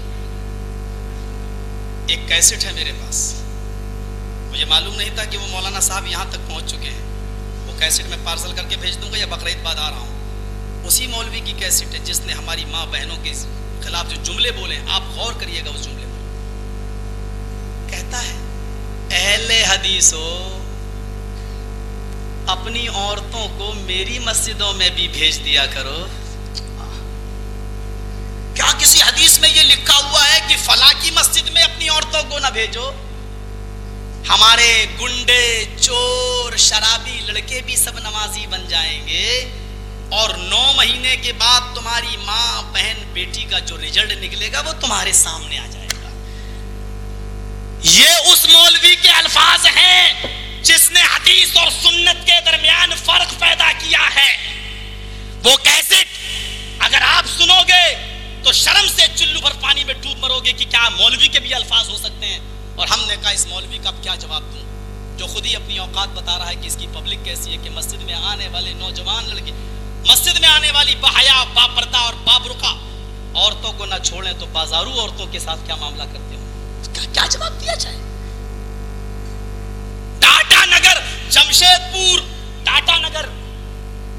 ایک کیسٹ ہے میرے پاس۔ مجھے معلوم نہیں تھا کہ وہ مولانا صاحب یہاں تک پہنچ چکے ہیں۔ وہ کیسٹ میں پارسل کر کے بھیج دوں گا یا بقرعید بعد آ رہا ہوں۔ اسی مولوی کی کیسٹ ہے جس نے ہماری ماں بہنوں کے خلاف جو جملے بولے آپ غور کریے گا اس جملے پر۔ کہتا ہے، اہل حدیث ہو اپنی عورتوں کو میری مسجدوں میں بھی بھیج دیا کرو۔ کیا کسی حدیث میں یہ لکھا ہوا ہے کہ فلاں کی مسجد میں اپنی عورتوں کو نہ بھیجو؟ ہمارے گنڈے، چور، شرابی لڑکے بھی سب نمازی بن جائیں گے۔ اور نو مہینے کے بعد تمہاری ماں، بہن، بیٹی کا جو ریزلٹ نکلے گا وہ تمہارے سامنے آ جائے گا۔ یہ اس مولوی کے الفاظ ہیں۔ جس نے حدیث اور سنت کے درمیان فرق پیدا کیا ہے، وہ کیسے؟ اگر آپ سنو گے تو شرم سے چلو بھر پانی میں ڈوب مرو گے کہ کیا مولوی کے بھی الفاظ ہو سکتے ہیں۔ اور ہم نے کہا، اس مولوی کا کیا جواب دوں؟ جو خود ہی اپنی اوقات بتا رہا ہے کہ اس کی پبلک کیسی ہے کہ مسجد میں آنے والے نوجوان لڑکے، مسجد میں آنے والی بحیا با پردہ اور بابرکا عورتوں کو نہ چھوڑیں تو بازارو عورتوں کے ساتھ کیا معاملہ کرتے ہو؟ کیا جواب دیا جائے؟ ٹاٹا نگر جمشید پور ٹاٹا نگر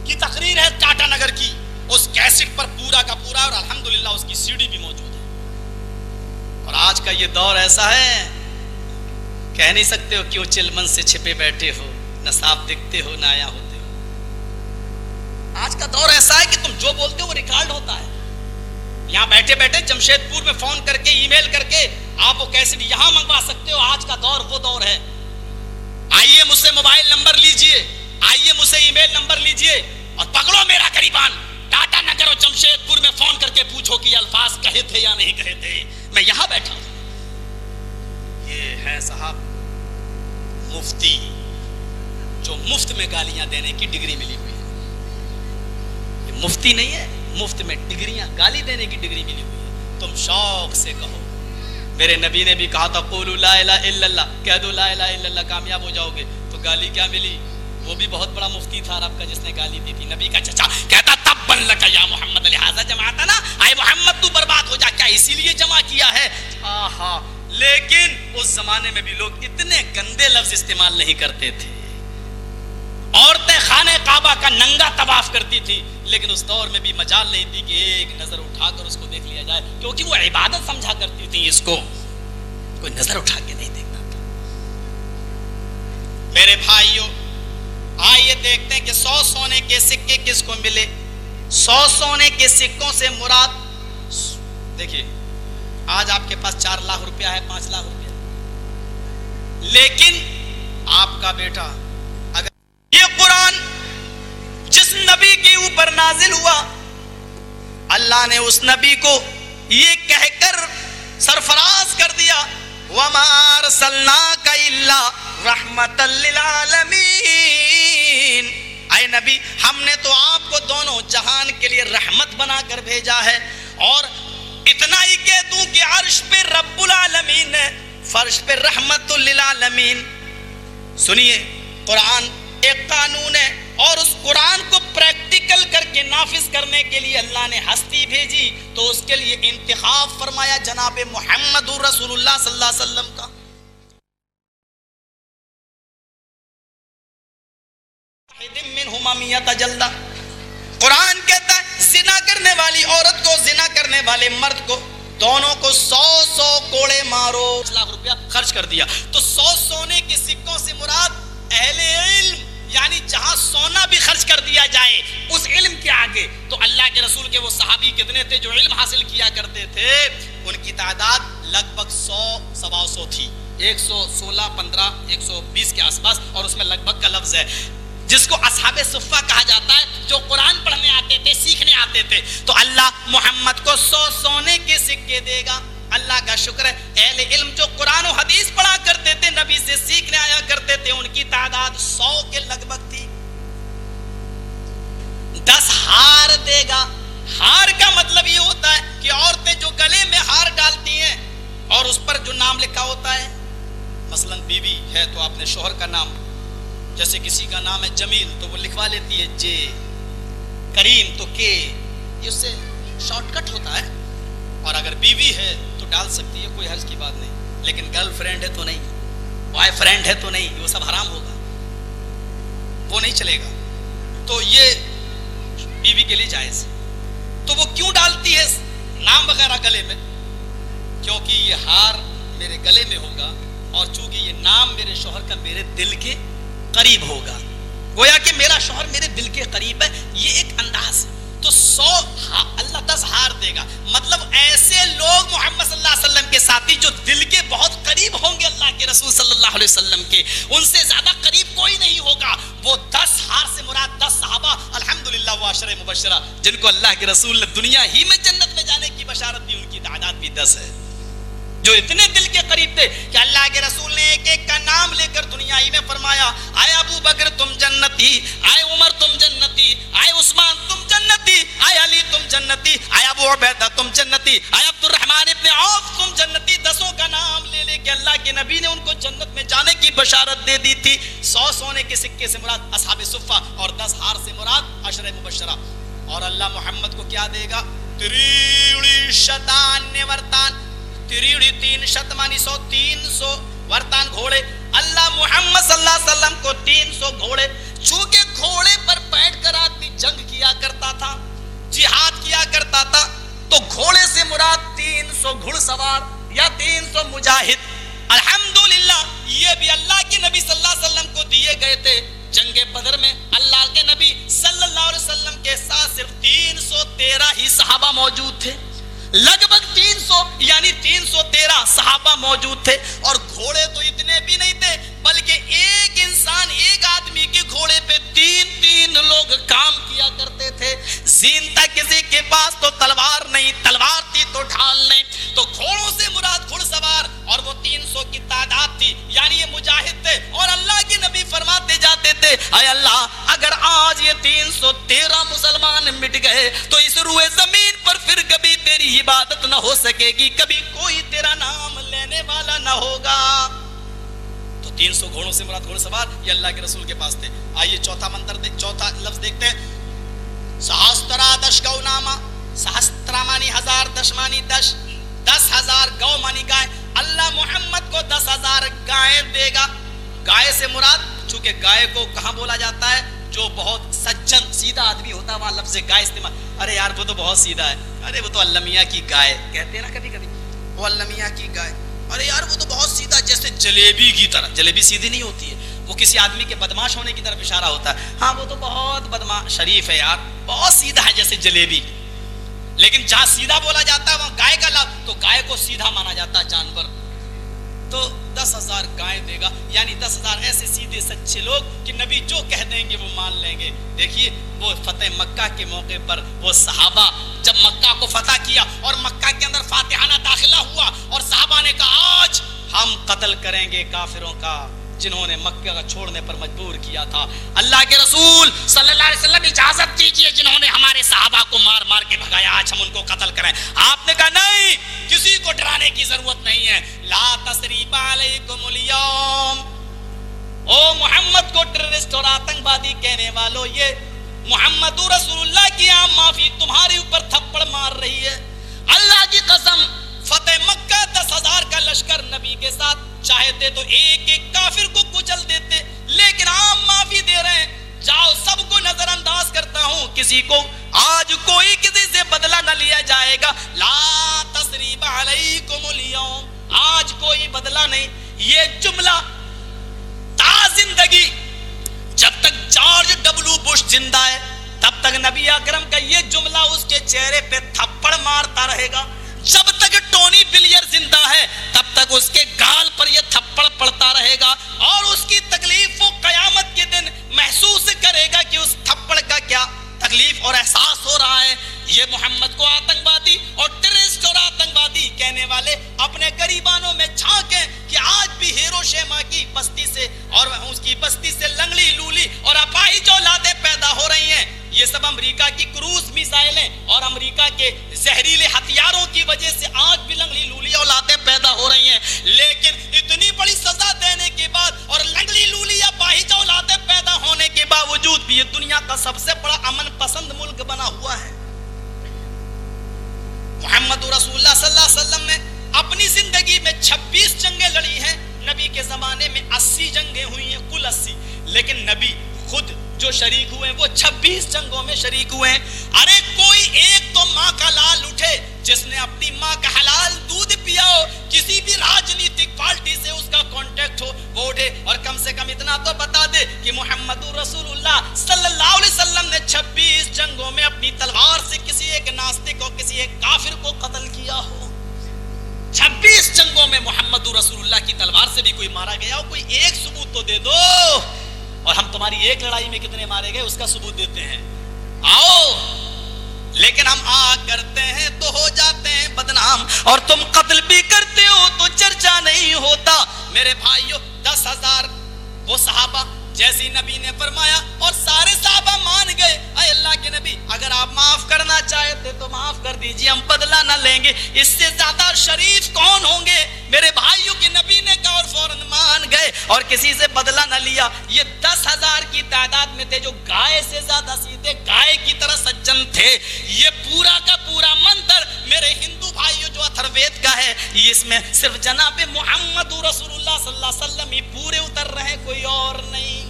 کی تقریر ہے ٹاٹا نگر کی۔ اس کیسٹ پر پورا کا پورا اور الحمدللہ اس کی سیڑھی بھی موجود ہے۔ اور آج کا یہ دور ایسا ہے، کہہ نہیں سکتے ہو کیوں چلمن سے چھپے بیٹھے ہو، نہ صاف دکھتے ہو، نہ آیا ہوتے ہو۔ آج کا دور ایسا ہے کہ تم جو بولتے ہو وہ ریکارڈ ہوتا ہے۔ یہاں بیٹھے بیٹھے جمشید پور میں فون کر کے، ای میل کر کے آپ وہ کیسے یہاں منگوا سکتے ہو۔ آج کا دور وہ دور ہے۔ آئیے مجھ سے موبائل نمبر لیجیے۔ آئیے مجھ سے ای میل نمبر لیجیے۔ اور پکڑو میرا قریبان ٹاٹا نگر اور جمشید پور میں فون کر کے پوچھو کہ الفاظ کہے تھے یا نہیں کہے تھے۔ میں یہاں بیٹھا ہوں۔ یہ ہے صاحب مفتی، جو مفت میں گالیاں دینے کی ڈگری ملی ہوئی ہے۔ یہ مفتی نہیں ہے، مفت میں ڈگریاں گالی دینے کی ڈگری ملی ہوئی ہے۔ تم شوق سے کہو۔ میرے نبی نے بھی کہا تھا قولو لا الہ الا اللہ، کہہ دو لا الہ الا اللہ، کامیاب ہو جاؤ گے۔ تو گالی کیا ملی؟ وہ بھی بہت بڑا مفتی تھا عرب کا، جس نے گالی دی تھی۔ نبی کا چچا کہتا، تب بن لکا یا محمد، لہذا جمع تھا نا آئے محمد، تو برباد ہو جا۔ کیا اسی لیے جمع کیا ہے؟ آہا، لیکن اس زمانے میں بھی لوگ اتنے گندے لفظ استعمال نہیں کرتے تھے۔ عورتیں خانے کعبہ کا ننگا طواف کرتی تھی، لیکن اس دور میں بھی مجال نہیں تھی کہ ایک نظر اٹھا کر اس کو دیکھ لیا جائے، کیونکہ وہ عبادت سمجھا کرتی تھی اس کو۔ کوئی نظر اٹھا کے نہیں دیکھنا تھا۔ میرے بھائیوں، آئیے دیکھتے ہیں کہ سو سونے کے سکے کس کو ملے؟ سو سونے کے سکوں سے مراد، دیکھیے، آج آپ کے پاس چار لاکھ روپیہ ہے، پانچ لاکھ روپیہ۔ لیکن آپ کا بیٹا یہ قرآن جس نبی کے اوپر نازل ہوا، اللہ نے اس نبی کو یہ کہہ کر سرفراز کر دیا، وَمَا أَرْسَلْنَاكَ إِلَّا رَحْمَةً لِلْعَالَمِينَ۔ اے نبی، ہم نے تو آپ کو دونوں جہان کے لیے رحمت بنا کر بھیجا ہے، اور اتنا ہی کہہ دوں کہ عرش پہ رب العالمین ہے فرش پہ رحمت للعالمین۔ سنیے، قرآن ایک قانون ہے اور اس قرآن کو پریکٹیکل کر کے نافذ کرنے کے لیے اللہ نے ہستی بھیجی تو اس کے لیے انتخاب فرمایا جناب محمد رسول اللہ صلی اللہ علیہ وسلم کا۔ قرآن کہتا ہے زنا کرنے والی عورت کو، زنا کرنے والے مرد کو۔ دونوں کو سو سو کوڑے مارو۔ لاکھ روپیہ خرچ کر دیا۔ تو سو سونے کے سکوں سے مراد اہل علم۔ یعنی جہاں سونا بھی خرچ کر دیا جائے اس علم کے آگے، تو اللہ کے رسول کے وہ صحابی کتنے تھے جو علم حاصل کیا کرتے تھے؟ ان کی تعداد لگ بھگ سو، سوا سو تھی۔ ایک سو سولہ، پندرہ، ایک سو بیس کے آس پاس، اور اس میں لگ بھگ کا لفظ ہے۔ جس کو اصحاب صفہ کہا جاتا ہے، جو قرآن پڑھنے آتے تھے، سیکھنے آتے تھے۔ تو اللہ محمد کو سو سونے کے سکے دے گا۔ اللہ کا شکر ہے، اہل علم جو قرآن و حدیث پڑھا کرتے تھے، نبی سے سیکھنے آیا کرتے تھے، ان کی تعداد سو کے ہار کا مطلب یہ ہوتا ہے کہ عورتیں جو گلے میں ہار ڈالتی ہیں اور اس پر جو نام لکھا ہوتا ہے، مثلا بیوی ہے تو آپ نے شوہر کا نام، جیسے کسی کا نام ہے جمیل تو وہ لکھوا لیتی ہے جے، کریم تو کے، یہ اس سے شارٹ کٹ ہوتا ہے۔ اور اگر بیوی ہے تو ڈال سکتی ہے، کوئی حرض کی بات نہیں۔ لیکن گرل فرینڈ ہے تو نہیں، بوائے فرینڈ ہے تو نہیں وہ سب حرام ہوگا۔ وہ نہیں چلے گا۔ تو یہ بیوی کے لیے جائز ہے۔ تو وہ کیوں ڈالتی ہے نام وغیرہ گلے میں؟ کیونکہ یہ ہار میرے گلے میں ہوگا اور چونکہ یہ نام میرے شوہر کا میرے دل کے قریب ہوگا۔ گویا کہ میرا شوہر میرے دل کے قریب ہے، یہ ایک انداز تو سو اللہ دس ہار دے گا۔ مطلب ایسے لوگ محمد صلی اللہ علیہ وسلم کے ساتھی جو دل کے بہت قریب ہوں گے اللہ کے رسول صلی اللہ علیہ وسلم کے، ان سے زیادہ قریب کوئی نہیں ہوگا۔ وہ دس ہار سے مراد دس صحابہ الحمدللہ وہ عشر مبشرہ، جن کو اللہ کے رسول نے دنیا ہی میں جنت میں جانے کی بشارت دی، ان کی تعداد بھی دس ہے۔ جو اتنے دل کے قریب تھے کہ اللہ کے رسول نے ایک ایک کا نام لے کر دنیا ہی میں فرمایا، آئے ابو بکر تم جنتی، آئے عمر تم جنتی، آئے عثمان تم جنتی، آئے علی تم جنتی، آئے ابو عبیدہ تم جنتی، آئے عبد الرحمن ابن عوف تم جنتی۔ دسوں کا نام لے لے کے اللہ کے نبی نے ان کو جنت میں جانے کی بشارت دے دی تھی۔ سو سونے کے سکے سے مراد اصحاب صفہ اور دس ہار سے مراد عشر مبشرہ۔ اور اللہ محمد کو کیا دے گا؟ تریڑی شتان ورتان۔ تریڑی تین شت مانی سو تین سو ورتان گھوڑے۔ اللہ محمد صلی اللہ علیہ وسلم کو تین سو گھوڑے۔ چونکہ گھوڑے پر بیٹھ کر آدمی جنگ کیا کرتا تھا، جہاد کیا کرتا تھا، تو گھوڑے سے مراد تین سو گھڑ سوار یا تین سو مجاہد۔ الحمدللہ، یہ بھی اللہ کے نبی صلی اللہ علیہ وسلم کو دیے گئے تھے۔ جنگ بدر میں اللہ کے نبی صلی اللہ علیہ وسلم کے ساتھ صرف تین سو تیرہ ہی صحابہ موجود تھے۔ لگ بھگ تین سو یعنی تین سو تیرہ صحابہ موجود تھے اور گھوڑے تو اتنے بھی نہیں تھے بلکہ ایک انسان ایک آدمی کے گھوڑے پہ تین تین لوگ کام کیا کرتے تھے۔ زین تھا کسی کے پاس تو تلوار نہیں، تلوار تھی تو ڈھال نہیں تو گھوڑوں سے مراد گھڑ سوار اور وہ تین سو کی تعداد تھی۔ یعنی یہ مجاہد تھے اور اللہ کے نبی فرماتے جاتے تھے، اے اللہ، اگر آج یہ تین سو تیرہ مسلمان مٹ گئے، تو اس روئے زمین پر پھر کبھی تیری عبادت نہ ہو سکے گی، کبھی کوئی تیرا نام لینے والا نہ ہوگا۔ تو تین سو گھوڑوں سے مراد گھوڑ سوار یہ اللہ کے رسول کے پاس تھے۔ آئیے چوتھا منتر دیکھ چوتھا لفظ دیکھتے ہیں۔ سہسترا دش گو ناما سہسترا مانی ہزار دش مانی دش۔ دس ہزار گو مانی گائے۔ اللہ محمد کو دس ہزار گائے دے گا۔ گائے سے مراد چونکہ گائے کو کہاں بولا جاتا ہے؟ جو بہت سجن سیدھا آدمی ہوتا ہے، وہاں لفظ گائے استعمال۔ ارے یار، وہ تو بہت سیدھا ہے۔ ارے وہ تو المیہ کی گائے کہتے ہیں نا کبھی کبھی۔ وہ المیہ کی گائے۔ ارے یار، وہ تو بہت سیدھا، جیسے جلیبی کی طرح۔ جلیبی سیدھی نہیں ہوتی ہے، وہ کسی آدمی کے بدماش ہونے کی طرف اشارہ ہوتا ہے۔ ہاں وہ تو بہت بدماش شریف ہے یار، بہت سیدھا ہے جیسے جلیبی۔ لیکن جہاں سیدھا بولا جاتا ہے، وہاں گائے کا لفظ، تو گائے کو سیدھا مانا جاتا ہے جانور۔ تو دس ہزار گائے دے گا یعنی دس ہزار ایسے سیدھے سچے لوگ کہ نبی جو کہہ دیں گے وہ مان لیں گے۔ دیکھیے، وہ فتح مکہ کے موقع پر وہ صحابہ جب مکہ کو فتح کیا اور مکہ کے اندر فاتحانہ داخلہ ہوا اور صحابہ نے کہا، آج ہم قتل کریں گے کافروں کا۔ جنہوں نے مکہ کا چھوڑنے پر مجبور کیا تھا۔ اللہ کے رسول صلی اللہ علیہ وسلم اجازت دیجیے جنہوں نے ہمارے صحابہ کو مار مار کے بھگایا۔ آج ہم ان کو قتل کریں۔ آپ نے کہا، نہیں، کسی کو ڈرانے کی ضرورت نہیں ہے۔ لا تسریب علیکم اليوم او محمد کو ٹیررسٹ اور آتنکوادی کہنے والوں یہ محمد رسول اللہ کی عام معافی تمہارے اوپر تھپڑ مار رہی ہے۔ اللہ کی قسم، فتح مکہ دس ہزار کا لشکر نبی کے ساتھ چاہتے تو ایک ایک کافر کو کچل دیتے، لیکن عام معافی دے رہے ہیں۔ جاؤ، سب کو نظر انداز کرتا ہوں۔ کسی کو آج کوئی کسی سے بدلہ نہ لیا جائے گا۔ لا تصریب علیکم اليوم آج کوئی بدلہ نہیں۔ یہ جملہ تا زندگی، جب تک جارج ڈبلو بش زندہ ہے، تب تک نبی اکرم کا یہ جملہ اس کے چہرے پہ تھپڑ مارتا رہے گا۔ جب تک ٹونی بلیئر زندہ ہے، تب تک اس کے گال پر یہ تھپڑ پڑتا رہے گا اور اس کی تکلیف وہ قیامت کے دن محسوس کرے گا کہ اس تھپڑ کا کیا تکلیف اور احساس ہو رہا ہے۔ یہ محمد کو آتنکوادی اور ٹیررسٹ اور آتنکوادی کہنے والے اپنے گریبانوں میں جھانکیں کہ آج بھی ہیرو شیما کی بستی سے اور اس کی بستی سے لنگڑی لولی اور اپائی جو لادیں پیدا ہو رہی ہیں، یہ سب امریکہ کی کروز میزائلیں اور امریکہ کے زہریلے ہتھیاروں کی وجہ سے آج بھی لنگڑی لولی اولادیں پیدا ہو رہی ہیں۔ لیکن اتنی بڑی سزا دینے کے بعد اور لنگڑی لولی یا باہیجہ اولادیں پیدا ہونے کے باوجود بھی یہ دنیا کا سب سے بڑا امن پسند ملک بنا ہوا ہے۔ محمد رسول اللہ صلی اللہ علیہ وسلم نے اپنی زندگی میں چھبیس جنگیں لڑی ہیں۔ نبی کے زمانے میں اسی جنگیں ہوئی ہیں، کل اسی۔ لیکن نبی خود جو شریک ہوئے وہ چھبیس جنگوں میں شریک ہوئے ارے، کوئی ایک تو ماں کا لال اٹھے، جس نے اپنی ماں کا حلال دودھ پیا ہو، کسی بھی راجنیتک پارٹی سے اس کا کانٹیکٹ ہو، وہ اٹھے۔ اور کم سے کم اتنا تو بتا دے کہ محمد رسول اللہ صلی اللہ علیہ وسلم نے چھبیس جنگوں میں اپنی تلوار سے کسی ایک ناستک اور کسی ایک کافر کو قتل کیا ہو۔ چھبیس جنگوں میں محمد رسول اللہ کی تلوار سے بھی کوئی مارا گیا ہو، کوئی ایک ثبوت تو دے دو۔ اور ہم تمہاری ایک لڑائی میں کتنے مارے گئے اس کا ثبوت دیتے ہیں۔ آؤ، لیکن ہم آ کرتے ہیں تو ہو جاتے ہیں بدنام۔ اور تم قتل بھی کرتے ہو تو چرچا نہیں ہوتا۔ میرے بھائیوں دس ہزار وہ صحابہ جیسی نبی نے فرمایا اور سارے صحابہ مان گئے۔ اے اللہ کے نبی، اگر آپ معاف کرنا چاہتے تو معاف کر دیجیے، ہم بدلہ نہ لیں گے۔ اس سے زیادہ شریف کون ہوں گے؟ میرے بھائیوں کی نبی نے اور فوراً مان گئے اور کسی سے بدلہ نہ لیا۔ یہ دس ہزار کی تعداد میں تھے جو گائے سے زیادہ سیدھے گائے کی طرح سجن تھے۔ یہ پورا کا پورا منتر میرے ہندو بھائیوں جو اتھروید کا ہے، یہ اس میں صرف جناب محمد رسول اللہ صلی اللہ علیہ وسلم ہی پورے اتر رہے کوئی اور نہیں۔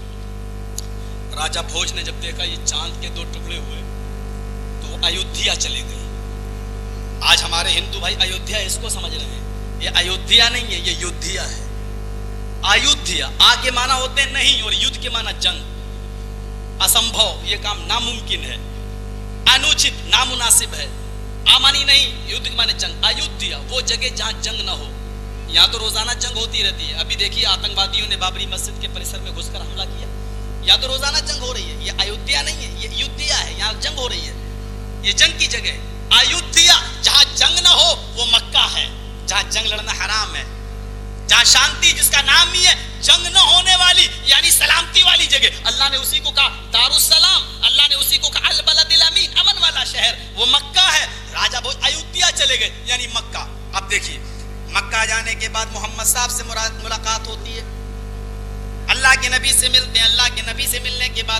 راجہ بھوج نے جب دیکھا یہ چاند کے دو ٹکڑے ہوئے، تو وہ ایودھیا چلے گئے آج ہمارے ہندو بھائی ایودھیا اس کو سمجھ رہے ہیں۔ یہ ایودھیا نہیں ہے، یہ یودھیا ہے۔ ایودھیا آ کے معنی ہوتے ہیں نہیں اور یدھ کے معنی جنگ۔ اسمبھو، یہ کام ناممکن ہے۔ انوچت، نامناسب ہے۔ آمانی نہیں یدھ کے معنی جنگ۔ ایودھیا وہ جگہ جہاں جنگ نہ ہو۔ یہاں تو روزانہ جنگ ہوتی رہتی ہے۔ ابھی دیکھیے آتنکوادیوں نے بابری مسجد کے پریسر میں گھس کر حملہ کیا۔ یا تو روزانہ جنگ ہو رہی ہے۔ یہ ایودھیا نہیں ہے، یہ یودھیا ہے۔ یہاں جنگ ہو رہی ہے۔ یہ جنگ کی جگہ ہے۔ ایودھیا جہاں جنگ نہ ہو، وہ مکہ ہے۔ جہاں جنگ لڑنا حرام ہے۔ جہاں شانتی جس کا نام ہی ہے، جنگ نہ ہونے والی یعنی سلامتی والی جگہ۔ اللہ نے اسی کو کہا دار السلام اللہ نے اسی کو کہا، البلد الامین، امن والا شہر۔ وہ مکہ ہے۔ راجہ بہت ایودھیا چلے گئے یعنی مکہ۔ اب دیکھیے، مکہ جانے کے بعد محمد صاحب سے ملاقات ہوتی ہے۔ اللہ کے نبی سے ملتے ہیں، اللہ کے نبی سے ملنے کے بعد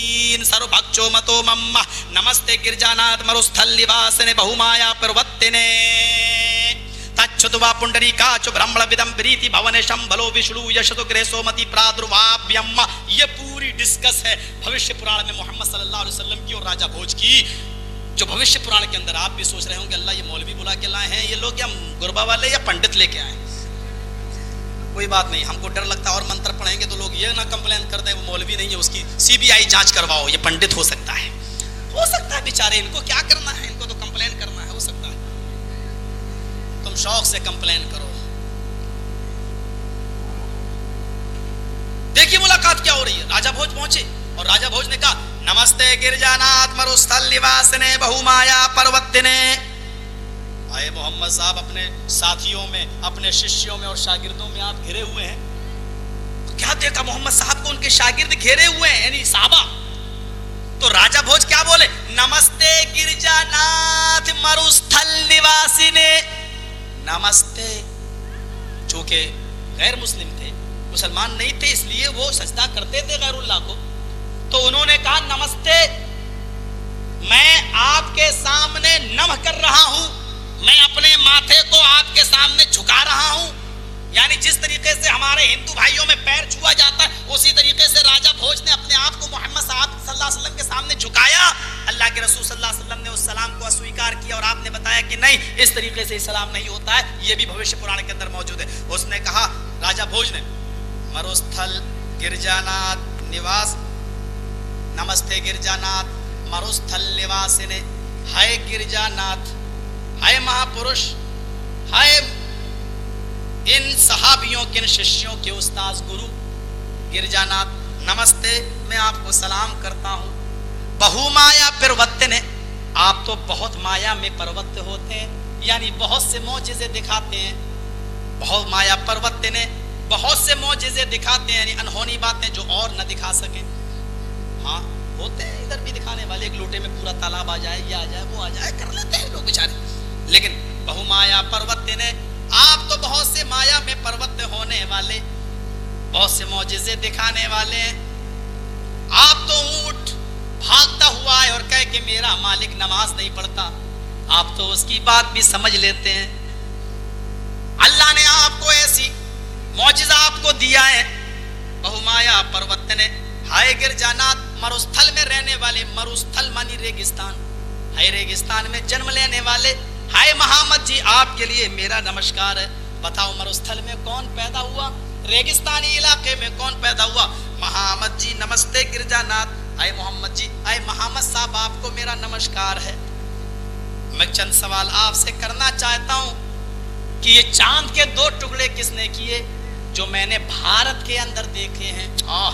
محمد صلی اللہ علیہ کی اور سوچ رہے ہوں گے اللہ یہ مولوی بولا کے لیے یہ لوگ یا گوربا والے یا پنڈت لے کے آئے کوئی بات نہیں، ہم کو ڈر لگتا ہے اور منتر پڑھیں گے تو لوگ یہ نہ کمپلین کر دیں، وہ مولوی نہیں ہے، اس کی سی بی آئی جانچ کرواؤ، یہ پنڈت ہو سکتا ہے۔ ہو سکتا ہے بیچارے، ان کو کیا کرنا ہے؟ ان کو تو کمپلین کرنا ہے، ہو سکتا ہے۔ تم شوق سے کمپلین کرو۔ دیکھیے ملاقات کیا ہو رہی ہے۔ راجا بھوج پہنچے اور راجا بھوج نے کہا، نمستے گرجانات مرستل لباس نے، بہو مایا پروتنے آئے محمد صاحب اپنے ساتھیوں میں، اپنے ششیوں میں اور شاگردوں میں آپ گھرے ہوئے ہیں۔ تو کیا دیکھا محمد صاحب کو ان کے شاگرد گھرے ہوئے ہیں؟ یعنی صحابہ۔ تو راجہ بھوج کیا بولے؟ نمستے گرجا ناتھ مروستھل نواسی نے۔ نمستے۔ چونکہ غیر مسلم تھے، مسلمان نہیں تھے، اس لیے وہ سجدہ کرتے تھے غیر اللہ کو۔ تو انہوں نے کہا، نمستے، میں آپ کے سامنے نمہ کر رہا ہوں۔ میں اپنے ماتھے کو آپ کے سامنے جھکا رہا ہوں۔ یعنی جس طریقے سے ہمارے ہندو بھائیوں میں پیر چھوا جاتا ہے، اسی طریقے سے راجہ بھوج نے اپنے آپ کو محمد صاحب صلی اللہ علیہ وسلم کے سامنے جھکایا۔ اللہ کے رسول صلی اللہ علیہ وسلم نے اس سلام کو اسویکار کیا اور آپ نے بتایا کہ نہیں، اس طریقے سے سلام نہیں ہوتا ہے، یہ بھی بھوش پرانے کے اندر موجود ہے۔ اس نے کہا، راجہ بھوج نے مروستھل گرجانات، نواس، نمستے گرجانات مروستھل نواس نے ہائے گرجانات۔ ہائے مہاپرش ہائے ان صحابیوں کے ان ششیوں کے استاذ گرو گرجا ناتھ نمستے، میں آپ کو سلام کرتا ہوں۔ بہو مایا پروت نے، آپ تو بہت مایا میں پروت ہوتے ہیں یعنی بہت سے موجزے دکھاتے ہیں۔ بہت مایا پروت نے، بہت سے موجزے دکھاتے ہیں یعنی انہونی باتیں جو اور نہ دکھا سکیں۔ ہاں ہوتے ہیں، ادھر بھی دکھانے والے، ایک لوٹے میں پورا تالاب آ جائے، یہ آ جائے، وہ آ جائے، کر لیتے ہیں لوگ بیچارے۔ لیکن بہو مایا پروت نے، آپ تو بہت سے مایا میں پروت ہونے والے، بہت سے معجزے دکھانے والے ہیں۔ آپ تو اونٹ بھاگتا ہوا ہے اور کہے کہ میرا مالک نماز نہیں پڑھتا۔ آپ تو اس کی بات بھی سمجھ لیتے ہیں۔ اللہ نے آپ کو ایسی معجزہ آپ کو دیا ہے۔ بہو مایا پروت نے، ہائے گر جانا مروستھل میں رہنے والے مروستھل مانی ریگستان۔ ہائے ریگستان میں جنم لینے والے ہائے محمد جی آپ کے لیے میرا نمشکار ہے۔ بتاؤ مروستھل میں کون پیدا ہوا؟ ریگستانی علاقے میں کون پیدا ہوا؟ محمد جی نمستے گرجا ناتھ۔ آئے محمد جی ہائے محمد صاحب، آپ کو میرا نمشکار ہے۔ میں چند سوال آپ سے کرنا چاہتا ہوں کہ یہ چاند کے دو ٹکڑے کس نے کیے جو میں نے بھارت کے اندر دیکھے ہیں؟ آہ،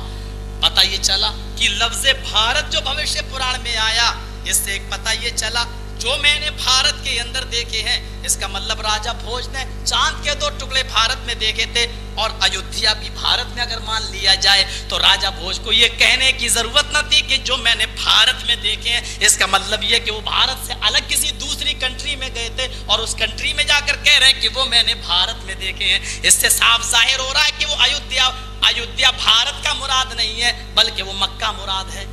پتہ یہ چلا کہ لفظ بھارت جو بھوشیہ پران میں آیا، اس سے ایک پتہ یہ چلا جو میں نے بھارت کے اندر دیکھے ہیں، اس کا ملب راجہ بھوج نے چاند کے دو ٹکڑے بھارت میں دیکھے تھے اور ایودھیا بھی بھارت میں اگر مان لیا جائے تو راجہ بھوج کو یہ کہنے کی ضرورت نہ تھی کہ جو میں نے بھارت میں دیکھے ہیں، اس کا ملب یہ کہ وہ بھارت سے الگ کسی دوسری کنٹری میں گئے تھے اور اس کنٹری میں جا کر کہہ رہے ہیں کہ وہ میں نے بھارت میں دیکھے ہیں۔ اس سے صاف ظاہر ہو رہا ہے کہ وہ ایودھیا ایودھیا بھارت کا مراد نہیں ہے، بلکہ وہ مکہ مراد ہے۔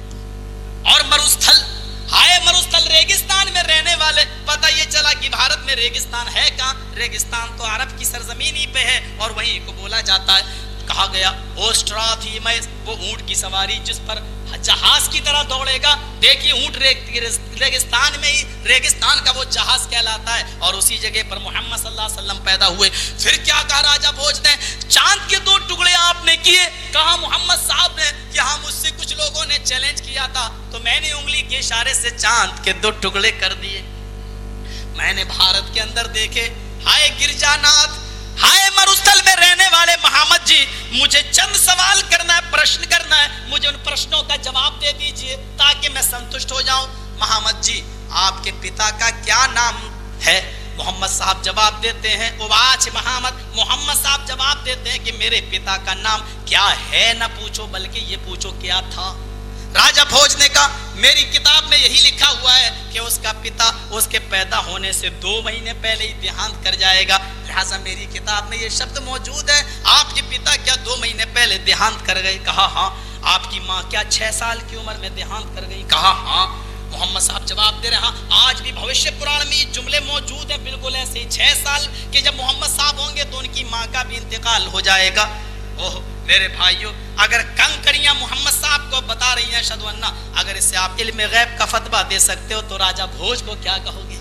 اور مروستھل آئے مروستل ریگستان میں رہنے والے، پتہ یہ چلا کہ بھارت میں ریگستان ہے کہاں؟ ریگستان تو عرب کی سرزمین ہی پہ ہے اور وہیں کو بولا جاتا ہے۔ کہا گیا اوسٹرا تھی میں وہ اونٹ کی سواری جس پر جہاز کی طرح دوڑے گا۔ دیکھیے، اونٹ ریگستان میں ہی، ریگستان کا وہ جہاز کہلاتا ہے اور اسی جگہ پر محمد صلی اللہ علیہ وسلم پیدا ہوئے۔ پھر کیا کہا راجہ بھوج نے؟ چاند کے دو ٹکڑے آپ نے کیے۔ کہا محمد صاحب نے کہ ہاں، ہم اس سے کچھ لوگوں نے چیلنج کیا تھا، تو میں نے انگلی کے اشارے سے چاند کے دو ٹکڑے کر دیے۔ میں نے بھارت کے اندر دیکھے، ہائے گرجانات آئے مرستل میں رہنے والے محمد جی مجھے چند سوال کرنا ہے، پرشن کرنا ہے۔ مجھے ان پرشنوں کا جواب دے دیجیے تاکہ میں سنتشت ہو جاؤں۔ محمد جی آپ کے پتا کا کیا نام ہے؟ محمد صاحب جواب دیتے ہیں۔ اواچ محمد محمد صاحب جواب دیتے ہیں کہ میرے پتا کا نام کیا ہے؟ نہ پوچھو، بلکہ یہ پوچھو کیا تھا؟ راجہ بھوج نے کہا میری کتاب میں یہی لکھا ہوا ہے کہ اس کا پتا اس کے پیدا ہونے سے دو مہینے پہلے ہی دیہانت کر جائے گا۔ لہٰذا میری کتاب میں یہ شبد موجود ہے۔ آپ کے پتا کیا دو مہینے پہلے دیہانت کر گئی؟ کہا ہاں۔ آپ کی ماں کیا چھ سال کی عمر میں دیہانت کر گئی؟ کہا ہاں۔ محمد صاحب جواب دے رہے ہاں آج بھی بھوشیہ پران میں یہ جملے موجود ہیں۔ بالکل ایسے ہی چھ سال کے جب محمد صاحب ہوں گے تو ان کی ماں کا بھی انتقال ہو جائے گا۔ اوہ میرے بھائیو، اگر کنکڑیاں محمد صاحب کو بتا رہی ہیں شدو اگر اس سے آپ علم غیب کا فتبہ دے سکتے ہو تو راجہ بھوج کو کیا کہو گے؟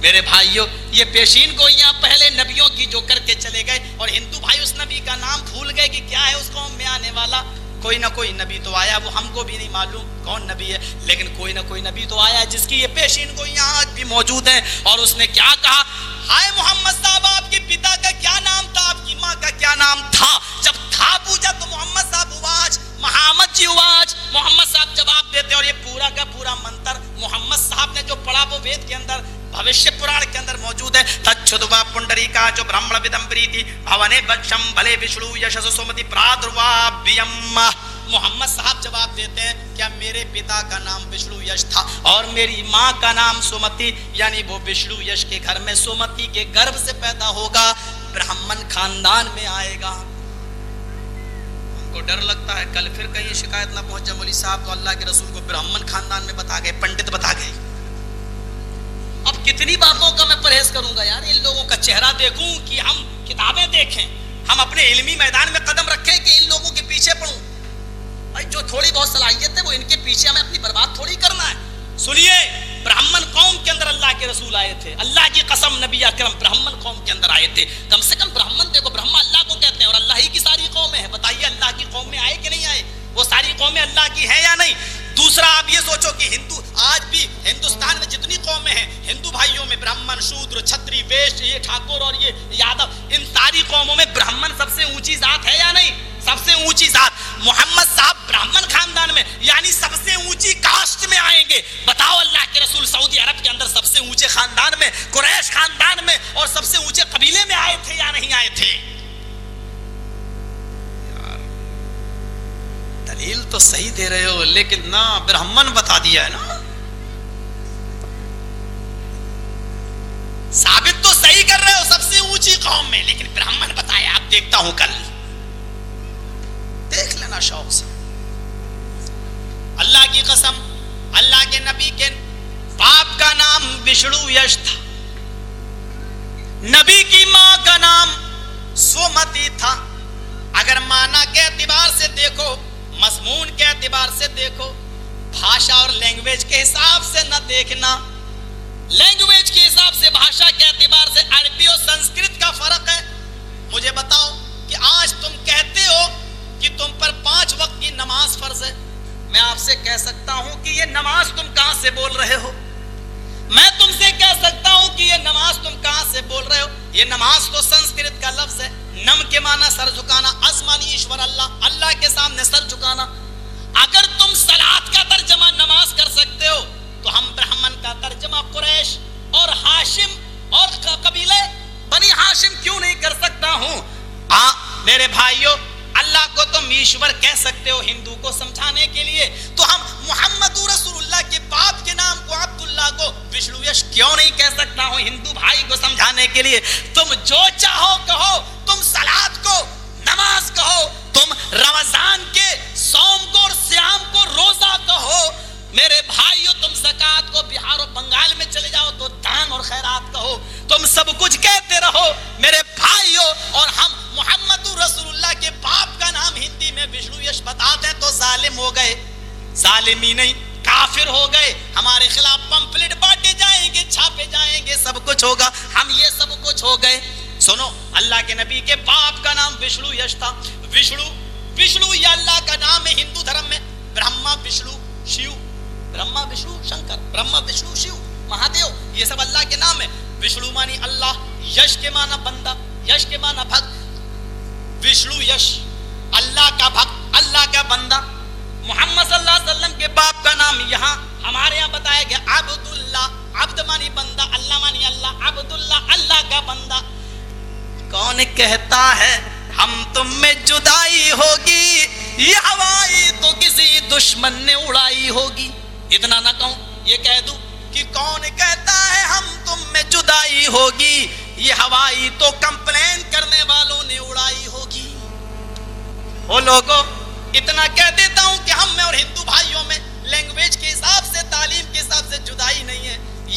میرے بھائیوں یہ پیشین کو یہاں پہلے نبیوں کی جو کر کے چلے گئے اور ہندو بھائی اس نبی کا نام بھول گئے کہ کیا ہے اس قوم میں آنے والا؟ کوئی نہ کوئی نبی تو آیا، وہ ہم کو بھی نہیں معلوم کون نبی ہے، لیکن کوئی نہ کوئی نبی تو آیا جس کی یہ پیشین کو یہاں آج بھی موجود ہیں۔ اور اس نے کیا کہا؟ ہائے محمد صاحب، آپ کے پتا کا کیا نام تھا؟ آپ کی ماں کا کیا نام تھا؟ جب تھا پوچھا تو محمد صاحب اواج محمد جی اواج محمد صاحب جواب دیتے اور یہ پورا کا پورا منتر محمد صاحب نے جو پڑھا، وہ وید کے اندر بھوشیہ پران کے اندر موجود ہے تچھدوا پنڈری کا جو برہمن ودمبری تھی بھونے بچم بھلے وشنو یشس سومتی پرادروا بیم محمد صاحب جواب دیتے ہیں کیا میرے پتا کا نام وشنو یش تھا اور میری ماں کا نام سومتی یعنی وہ وشنو یش کے گھر میں سومتی کے گرب سے پیدا ہوگا برہمن خاندان میں آئے گا کو ڈر لگتا ہے کل پھر کہیں شکایت نہ پہنچ جائے مولوی صاحب تو اللہ کے رسول کو برہمن خاندان میں بتا گئے پنڈت بتا گئے اب کتنی باتوں کا میں پرہیز کروں گا یار؟ ان لوگوں کا چہرہ دیکھوں کہ ہم کتابیں دیکھیں، ہم اپنے علمی میدان میں قدم رکھیں کہ ان لوگوں کے پیچھے پڑھوں بھائی، جو تھوڑی بہت صلاحیت ہے، وہ ان کے پیچھے ہمیں اپنی برباد تھوڑی کرنا ہے۔ سنیے، برہمن قوم کے اندر اللہ کے رسول آئے تھے۔ اللہ کی قسم، نبی اکرم برہمن قوم کے اندر آئے تھے۔ کم سے کم برہمن دیکھو برہما اللہ کو کہتے ہیں اور اللہ ہی کی ساری قومیں ہیں۔ بتائیے، اللہ کی قوم میں آئے کہ نہیں آئے؟ وہ ساری قومیں اللہ کی ہیں یا نہیں؟ دوسرا آپ یہ سوچو کہ ہندو آج بھی ہندوستان میں جتنی قومیں ہیں، ہندو بھائیوں میں برہمن، شودر، چھتری، ویش، یہ ٹھاکر اور یہ یادو، ان ساری قوموں میں برہمن سب سے اونچی ذات ہے یا نہیں؟ سب سے اونچی ذات۔ محمد صاحب برہمن خاندان میں یعنی ہو برہمن بتا دیا ہے نا۔ ثابت تو صحیح کر رہے ہو سب سے اونچی قوم میں، لیکن برہمن بتایا آپ دیکھتا ہوں کل۔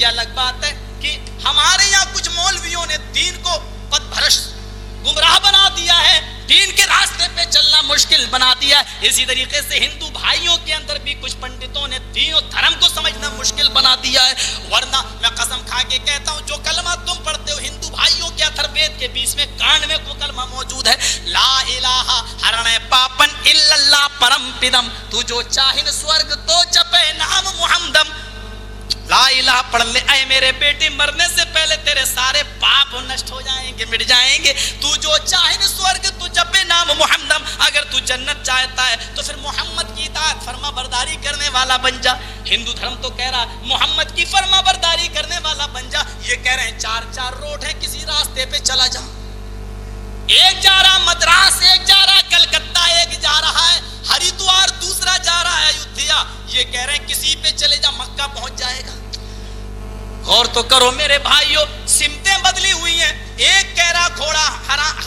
یہ الگ بات ہے کہ ہمارے یہاں کچھ مولویوں نے دین کو پد بھرش گمراہ بنا دیا ہے، دین کے راستے پہ چلنا مشکل بنا دیا ہے۔ اسی طریقے سے ہندو بھائیوں کے اندر بھی کچھ پنڈتوں نے دین و دھرم کو سمجھنا مشکل بنا دیا ہے۔ ورنہ میں قسم کھا کے کہتا ہوں، جو کلمہ تم پڑھتے ہو، ہندو بھائیوں کے اتھر وید کے بیچ میں کانڈ میں کو کلمہ موجود ہے۔ لا الہ ہرن پاپن اللہ پرم پدم۔ تو جو چاہن سورگ تو چپے نام محمدم۔ لا الہ پڑھ لے۔ اے میرے بیٹی مرنے سے پہلے تیرے سارے پاپ نشٹ ہو جائیں گے، مٹ جائیں گے۔ تو جو چاہے سورگ، تو جب نام محمد اگر تو جنت چاہتا ہے، تو پھر محمد کی اطاعت، فرما برداری کرنے والا بن جا۔ ہندو دھرم تو کہہ رہا، محمد کی فرما برداری کرنے والا بن جا۔ یہ کہہ رہے ہیں، چار چار روڈ ہیں، کسی راستے پہ چلا جا۔ ایک جا رہا مدراس، ایک جا رہا کلکتہ، ایک جا رہا ہے ہریدوار، دوسرا جا رہا ہے ایودھیا۔ یہ کہہ رہے ہیں کسی پہ چلے جا، مکہ پہنچ جائے گا۔ غور تو کرو میرے بھائیوں سمتیں بدلی ہوئی ہیں۔ ایک کہہ رہا گھوڑا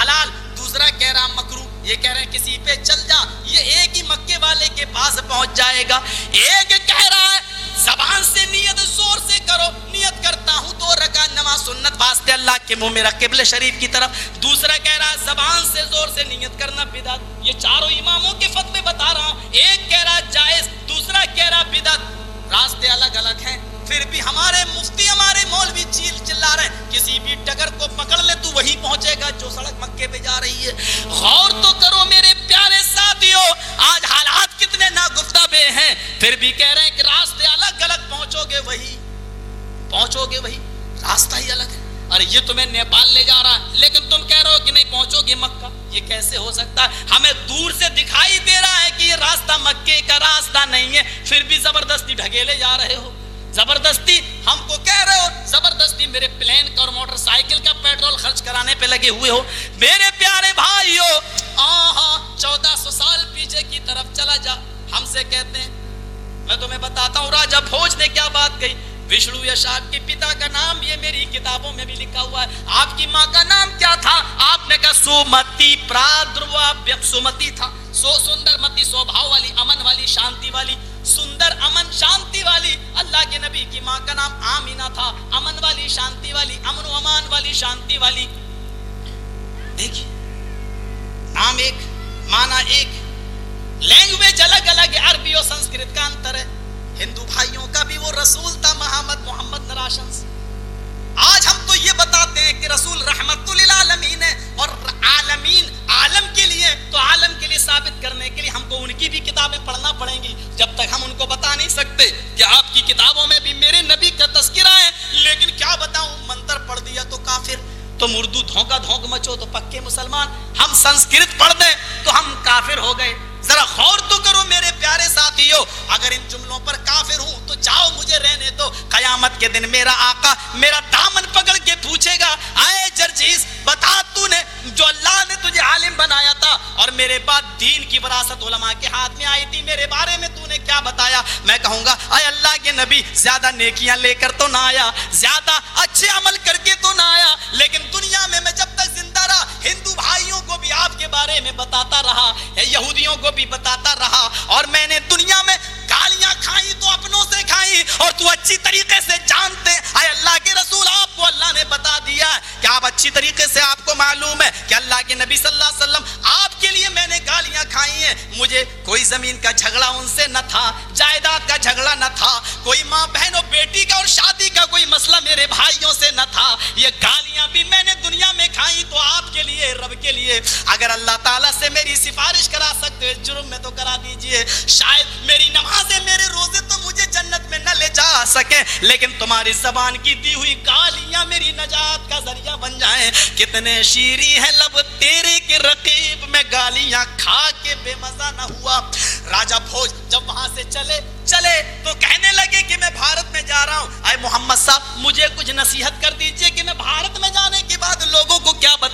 حلال، دوسرا کہہ رہا مکرو یہ کہہ رہے ہیں کسی پہ چل جا، یہ ایک ہی مکے والے کے پاس پہنچ جائے گا۔ ایک کہہ رہا ہے، زبان سے نیت، زور سے کرو، نیت کرتا ہوں تو رکا نماز سنت واسطے اللہ کے منہ میرا قبل شریف کی طرف۔ دوسرا کہہ رہا ہے، زبان سے زور سے نیت کرنا بدعت۔ یہ چاروں اماموں کے فتوے بتا رہا ہوں۔ ایک کہہ رہا جائز، دوسرا کہہ رہا بدعت۔ راستے الگ الگ ہیں۔ پھر بھی ہمارے مفتی، ہمارے مولوی چیل چلا رہے ہیں۔ کسی بھی ٹگر کو پکڑ لے، تو وہی پہنچے گا جو سڑک مکے پہ جا رہی ہے۔ غور تو کرو میرے پیارے ساتھیوں، آج حالات کتنے ناگفتہ بے ہیں۔ پھر بھی کہہ رہے ہیں کہ راستے الگ الگ پہنچو گے، وہی پہنچو گے، وہی راستہ ہی الگ ہے۔ اور یہ تمہیں نیپال لے جا رہا ہے لیکن تم کہہ رہے ہو کہ نہیں، پہنچو گے مکہ۔ یہ کیسے ہو سکتا ہے؟ ہمیں دور سے دکھائی دے رہا ہے کہ یہ راستہ مکے کا راستہ نہیں ہے۔ پھر بھی زبردستی ڈھگیلے جا رہے ہو۔ زبردستی ہم کو کہہ رہے ہو، زبردستی میرے پلین کا اور موٹر سائیکل کا پیٹرول خرچ کرانے پہ لگے ہوئے ہو۔ میرے پیارے بھائیو، آہا، چودہ سو سال پیچھے کی طرف چلا جا۔ ہم سے کہتے ہیں، میں تمہیں بتاتا ہوں، راجہ بھوج نے کیا بات کہی؟ وشنو یش آپ کے پتا کا نام یہ میری کتابوں میں بھی لکھا ہوا ہے۔ آپ کی ماں کا نام کیا تھا؟ آپ نے کہا، سومتی پرادروا سومتی تھا۔ سو سندر متی، سوبھاؤ والی، امن والی، شانتی والی۔ سندر امن شانتی والی اللہ کے نبی کی ماں کا نام آمینہ تھا۔ امن والی شانتی والی، امن و امان والی شانتی والی۔ دیکھیے، نام ایک مانا ایک۔ لینگویج الگ الگ ہے، عربی اور سنسکرت کا انتر ہے۔ ہندو بھائیوں کا بھی وہ رسول تھا، محمد محمد نراشن آج ہم تو یہ بتاتے ہیں کہ رسول رحمت للعالمین ہے اور عالمین عالم کے لیے، تو عالم کے لیے ثابت کرنے کے لیے ہم کو ان کی بھی کتابیں پڑھنا پڑیں گی۔ جب تک ہم ان کو بتا نہیں سکتے کہ آپ کی کتابوں میں بھی میرے نبی کا تذکرہ ہے، لیکن کیا بتاؤں، منتر پڑھ دیا تو کافر، تم اردو دھونکا دھونک مچو تو پکے مسلمان۔ ہم سنسکرت پڑھ دیں تو ہم کافر ہو گئے۔ ذرا غور تو کرو میرے پیارے ساتھیوں اگر ان جملوں پر کافر ہوں تو جاؤ مجھے رہنے دو۔ قیامت کے دن میرا آقا میرا دامن پکڑ کے پوچھے گا، آئے جرجیز بتا تو نے جو اللہ نے تجھے عالم بنایا تھا۔ اور میرے بعد دین کی وراثت علماء کے ہاتھ میں آئی تھی، میرے بارے میں تو نے کیا بتایا؟ میں کہوں گا، اے اللہ کے نبی، زیادہ نیکیاں لے کر تو نہ آیا، زیادہ اچھے عمل کر کے تو نہ آیا۔ لیکن دنیا میں میں جب تک زندہ رہا، ہندو بھائیوں بارے میں بتاتا رہا یہودیوں کو بھی بتاتا رہا، اور میں نے دنیا میں گالیاں کھائی، تو اپنوں سے کھائی، اور تو اچھی طریقے سے جانتے۔ اے اللہ کے رسول، آپ کو اللہ نے بتا دیا کہ آپ اچھی طریقے سے، آپ کو معلوم ہے کہ اللہ کے نبی صلی اللہ علیہ وسلم آپ کے لیے میں نے گالیاں کھائی ہیں۔ مجھے کوئی زمین کا جھگڑا ان سے نہ تھا، جائیداد کا جھگڑا نہ تھا۔ کوئی ماں بہن اور بیٹی کا اور شادی کا کوئی مسئلہ میرے بھائیوں سے نہ تھا۔ یہ گالیاں بھی میں نے دنیا میں کھائی تو آپ کے لیے، رب کے لیے۔ اگر اللہ تعالیٰ سے میری سفارش کرا سکتے، جرم میں تو کرا دیجیے۔ شاید میری نمازیں میرے روزے تو مجھے جنت میں نہ لے جا سکے لیکن تمہاری زبان کی دی ہوئی گالیاں میری نجات کا ذریعہ بن جائیں۔ کتنے شیری ہے لب تیرے کے رقیب میں گالیاں کھا کے بے مزہ نہ ہوا۔ راجہ بھوج جب وہاں سے چلے چلے تو کہنے لگے کہ میں بھارت میں جا رہا ہوں۔ اے محمد صاحب، مجھے کچھ نصیحت کر دیجیے کہ میں بھارت میں جانے کے بعد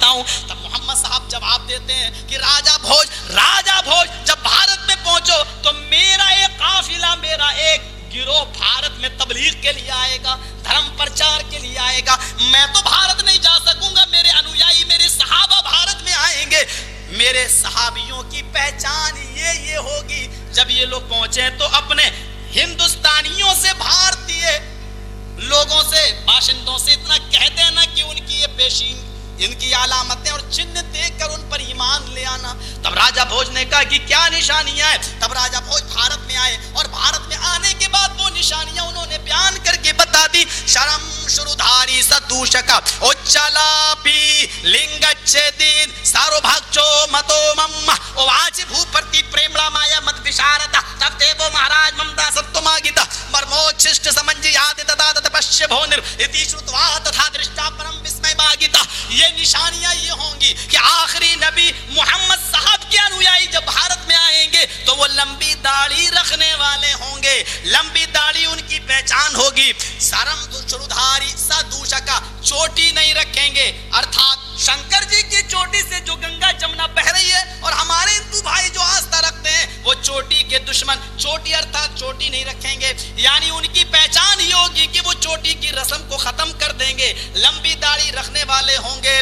جاؤں تب محمد صاحب جواب دیتے ہیں کہ راجا بھوج راجا بھوج، جب بھارت میں پہنچو تو میرا ایک قافلہ، میرا ایک گروہ بھارت میں تبلیغ کے لیے آئے گا، دھرم پرچار کے لیے آئے گا۔ میں تو بھارت نہیں جا سکوں گا، میرے انویائی، میرے صحابہ بھارت میں آئیں گے۔ میرے صحابیوں کی پہچان یہ یہ ہوگی۔ جب یہ لوگ پہنچے تو اپنے ہندوستانیوں سے بھارتی لوگوں سے، باشندوں سے اتنا کہہ دینا کہ ان کی یہ پیشین ان کی علامتیں اور چنہ دیکھ کر ان پر ایمان لے آنا۔ تب راجہ بھوج نے کہا کہ کیا نشانیاں ہیں؟ تب راجہ بھوج بھارت میں آئے اور بھارت میں آنے کے بعد وہ نشانیاں انہوں نے بیان کر کے بتا دی۔ شرم شرودھاری سدوشکا اچلا پی لنگ اچھے دین، سارو بھاگچو متو مم۔ او آج بھو پرتی پریمڑا مایا مت وشارتا تب دیو مہاراج ممدا ستو ماگیتا مرمو چھشٹ سمنجی آدت دادت پشچ بھونر اتی شرطوا تتھا درشٹا پرم بسمے ماگیتا یہ نشانیاں یہ ہوں گی کہ آخری نبی محمد صاحب کے انویائی جب بھارت میں آئیں گے تو وہ لمبی داڑھی رکھنے والے ہوں گے۔ لمبی داڑھی ان کی پہچان ہوگی۔ سرم شرودھاری سدوشکا چوٹی نہیں رکھیں گے۔ ارتھات شنکر جی کی چوٹی سے جو گنگا جمنا بہ رہی ہے اور ہمارے ہندو بھائی جو آستہ رکھتے ہیں، وہ چوٹی کے دشمن چوٹی ارتھات چوٹی نہیں رکھیں گے۔ یعنی ان کی پہچان ہی ہوگی کہ وہ چوٹی کی رسم کو ختم کر دیں گے۔ لمبی داڑھی رکھنے والے ہوں گے۔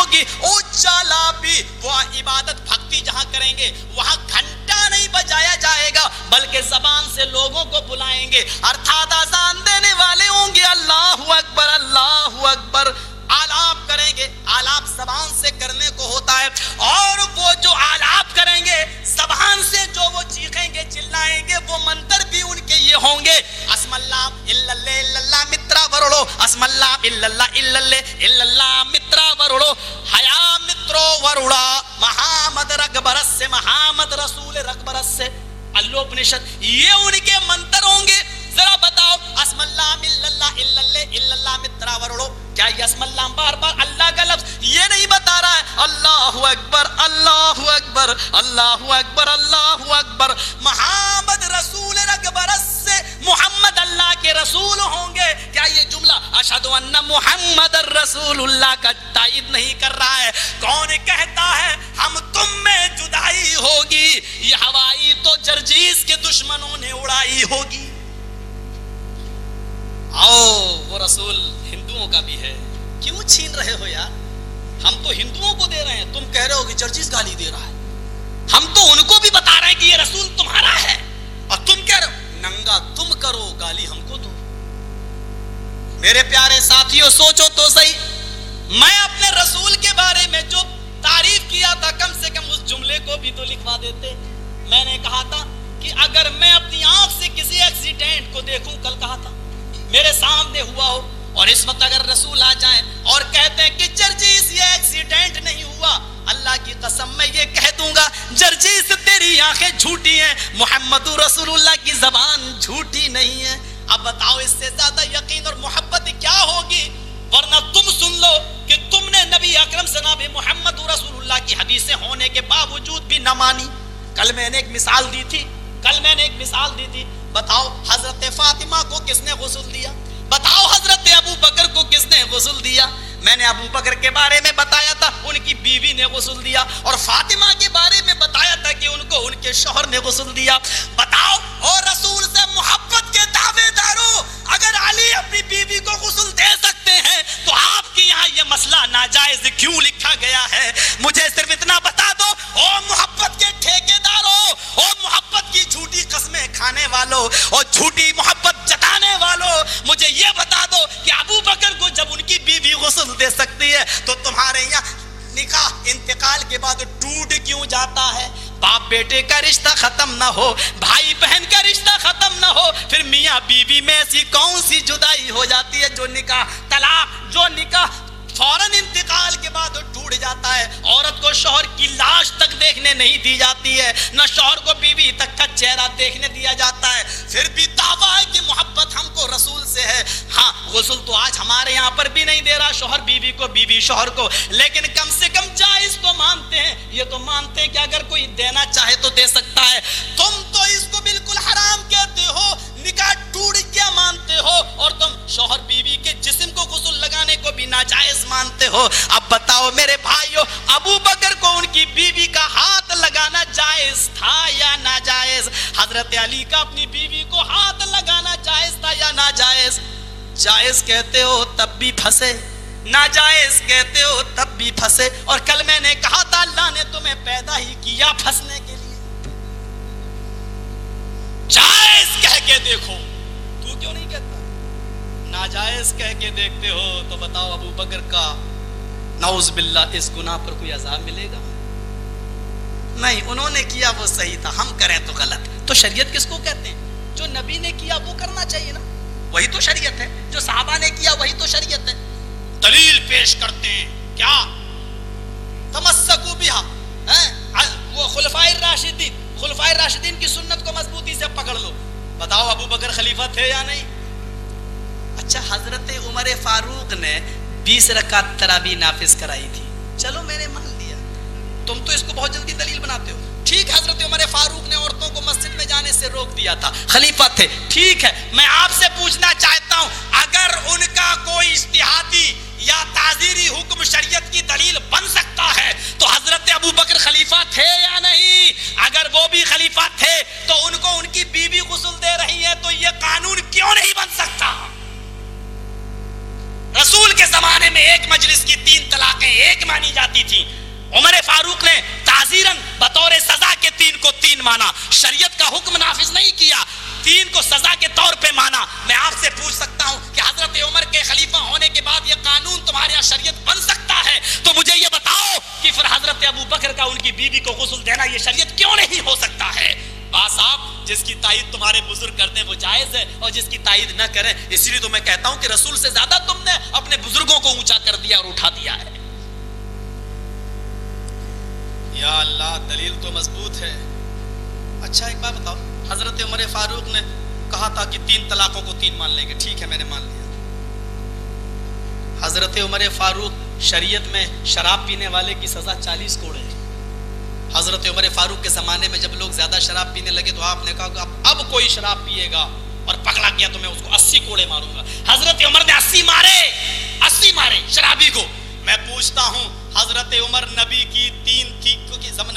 ہوگی اچالا بھی وہ عبادت بھکتی جہاں کریں گے، وہاں گھنٹا نہیں بجایا جائے گا، بلکہ زبان سے لوگوں کو بلائیں گے۔ ارتھات آزان دینے والے ہوں گے، اللہ اکبر اللہ اکبر۔ آلاب کریں گے، آلاب زبان سے کرنے کو ہوتا ہے۔ اور وہ جو آلاب کریں گے، زبان سے جو وہ چیخیں گے، چلائیں گے، وہ منتر بھی ان کے یہ ہوں گے۔ اسم اللہ اللہ اللہ مترا ورڑو اسم اللہ اللہ اللہ اللہ مترا ورڑو حیا مترو ورڑا محمد رگبرس رسول رگبرس سے اللوپنشد یہ ان کے منتر ہوں گے ذرا بتاؤ اسم اللہ اللہ اللہ اللہ مترا ورڑو کیا یہ اسم اللہ بار بار اللہ کا لفظ یہ نہیں بتا رہا ہے اللہ اکبر اللہ اکبر اللہ اکبر اللہ اکبر محمد رسول سے محمد اللہ کے رسول ہوں گے؟ کیا یہ جملہ اشہد ان محمد رسول اللہ کا تائید نہیں کر رہا ہے؟ کون کہتا ہے ہم تم میں جدائی ہوگی، یہ ہوائی تو جرجیز کے دشمنوں نے اڑائی ہوگی۔ آؤ، وہ رسول ہندوؤں کا بھی ہے۔ کیوں چھین رہے ہو یار؟ ہم تو ہندوؤں کو دے رہے ہیں۔ تم کہہ رہے ہو کہ چرچیز گالی دے رہا ہے۔ ہم تو ان کو بھی بتا رہے ہیں کہ یہ رسول تمہارا ہے۔ ننگا تم کرو، گالی ہم کو دو۔ میرے پیارے ساتھیوں سوچو تو صحیح۔ میں اپنے رسول کے بارے میں جو تعریف کیا تھا، کم سے کم اس جملے کو بھی تو لکھوا دیتے۔ میں نے کہا تھا کہ اگر میں اپنی آنکھ سے کسی ایکسیڈنٹ کو دیکھوں، کل کہا تھا؟ میرے سامنے ہوا ہو۔ اور اس وقت اگر رسول آ جائیں اور کہتے ہیں کہ جرجیس، یہ ایکسیڈنٹ نہیں ہوا۔ اللہ کی قسم میں یہ کہہ دوں گا، جرجیس، تیری آنکھیں جھوٹی ہیں۔ محمد رسول اللہ کی زبان جھوٹی نہیں ہے۔ اب بتاؤ، اس سے زیادہ یقین اور محبت کیا ہوگی؟ ورنہ تم سن لو کہ تم نے نبی اکرم جناب محمد رسول اللہ کی حدیثیں ہونے کے باوجود بھی نہ مانی۔ کل میں نے ایک مثال دی تھی، کل میں نے ایک مثال دی تھی۔ بتاؤ، حضرت فاطمہ کو کس نے غسل دیا؟ بتاؤ حضرت ابو بکر کو کس نے غسل دیا؟ میں نے ابو بکر کے بارے میں بتایا تھا، ان کی بیوی نے غسل دیا اور فاطمہ کے بارے میں بتایا تھا کہ ان کو ان کے شوہر نے غسل دیا۔ بتاؤ اور رسول سے محبت کے دعوے دارو اگر علی اپنی بیوی کو غسل دے سکتے ہیں تو آپ کی یہاں یہ مسئلہ ناجائز کیوں لکھا گیا ہے؟ مجھے صرف اتنا بتا دو، او محبت کے ٹھیکے دارو او محبت کی جھوٹی قسمیں کھانے والوں اور جھوٹی محبت جتانے والوں، مجھے یہ بتا دو کہ ابو بکر کو جب ان کی بیوی غسل دے سکتی ہے تو تمہارے یہاں نکاح انتقال کے بعد ٹوٹ کیوں جاتا ہے؟ باپ بیٹے کا رشتہ ختم نہ ہو، بھائی بہن کا رشتہ ختم نہ ہو، پھر میاں بیوی میں ایسی کون سی جدائی ہو جاتی ہے جو نکاح، طلاق، جو نکاح فوراً انتقال کے بعد ٹوٹ جاتا دیکھنے نہیں دی جاتی ہے، نہ شوہر کو بیوی تک کا چہرہ دیکھنے دیا جاتا ہے، پھر بھی دعویٰ ہے کہ محبت ہم کو رسول سے ہے۔ ہاں غسل تو آج ہمارے یہاں پر بھی نہیں دے رہا شوہر بیوی کو، بیوی شوہر کو۔ لیکن کم سے کم جائز تو مانتے ہیں۔ یہ تو مانتے ہیں کہ اگر کوئی دینا چاہے تو دے سکتا ہے۔ تم تو اس کو بالکل حرام کہتے ہو، نکاح ٹوٹ کیا مانتے ہو اور تم شوہر بیوی کے جسم کو غسل لگانے کو بھی ناجائز مانتے ہو۔ اب بتاؤ میرے بھائیو، ابو بکر کو ان کی بیوی کا ہاتھ لگانا جائز تھا یا ناجائز؟ حضرت علی کا اپنی بیوی کو ہاتھ لگانا جائز تھا یا ناجائز؟ جائز کہتے ہو تب بھی پھنسے۔ ناجائز کہتے ہو تب بھی پھنسے۔ اور کل میں نے کہا تھا، اللہ نے تمہیں پیدا ہی کیا پھنسنے کے لیے۔ جائز کہہ کے دیکھو۔ تو کیوں نہیں کہتا ناجائز کہہ کے دیکھتے ہو تو بتاؤ ابو بکر کا نعوذ باللہ اس گناہ پر کوئی عذاب ملے گا؟ نہیں، انہوں نے کیا وہ صحیح تھا، ہم کریں تو غلط۔ تو شریعت کس کو کہتے ہیں؟ جو نبی نے کیا وہ کرنا چاہیے نا۔ وہی تو شریعت ہے۔ جو صحابہ نے کیا وہی تو شریعت ہے۔ دلیل پیش کرتے ہیں۔ کیا؟ تمسکو بہا۔ ہاں؟ وہ خلفائے راشدین خلفائے راشدین کی سنت کو مضبوطی سے پکڑ لو۔ بتاؤ ابو بکر خلیفہ تھے یا نہیں؟ اچھا حضرت عمر فاروق نے بیس رکعت ترابی نافذ کرائی تھی۔ چلو میں نے مان لیا۔ تم تو اس کو بہت جلدی دلیل بناتے ہو۔ ٹھیک حضرت عمر فاروق نے عورتوں کو مسجد میں جانے سے روک دیا تھا۔ خلیفہ تھے۔ ٹھیک ہے، میں آپ سے پوچھنا چاہتا ہوں، اگر ان کا کوئی اشتہادی یا تعزیری حکم شریعت کی دلیل بن سکتا ہے، تو حضرت ابو بکر خلیفہ تھے یا نہیں؟ اگر وہ بھی خلیفہ تھے، تو ان کو ان کی بیوی غسل دے رہی ہے تو یہ قانون کیوں نہیں بن سکتا؟ رسول کے زمانے میں ایک مجلس کی تین طلاقیں ایک مانی جاتی تھی عمر فاروق نے تعزیرن بطور سزا کے تین کو تین مانا۔ شریعت کا حکم نافذ نہیں کیا، تین کو سزا کے طور پہ مانا۔ میں آپ سے پوچھ سکتا ہوں کہ حضرت عمر کے خلیفہ ہونے کے بعد یہ قانون تمہارے یہاں شریعت بن سکتا ہے؟ تو مجھے یہ بتاؤ کہ پھر حضرت ابو بکر کا ان کی بیوی کو غسل دینا یہ شریعت کیوں نہیں ہو سکتا ہے؟ بس جس کی تائید تمہارے بزرگ کرتے ہیں وہ جائز ہے اور جس کی تائید نہ کریں، اس لیے تو میں کہتا ہوں کہ رسول سے زیادہ تم نے اپنے بزرگوں کو اونچا کر دیا اور اٹھا دیا ہے۔ یا اللہ، دلیل تو مضبوط ہے۔ اچھا ایک بات بتاؤ۔ حضرت عمر فاروق نے کہا تھا کہ تین طلاقوں کو تین مان لیں گے۔ ٹھیک ہے، میں نے مان لیا۔ حضرت عمر فاروق شریعت میں شراب پینے والے کی سزا چالیس کوڑے حضرت عمر فاروق کے زمانے میں جب لوگ زیادہ شراب پینے لگے تو آپ نے کہا کہ اب کوئی شراب پیے گا اور پکڑا گیا تو میں اس کو اسی کوڑے ماروں گا۔ حضرت عمر نے اسی مارے اسی مارے شرابی کو۔ میں پوچھتا ہوں، حضرت عمر نبی کی تین تھی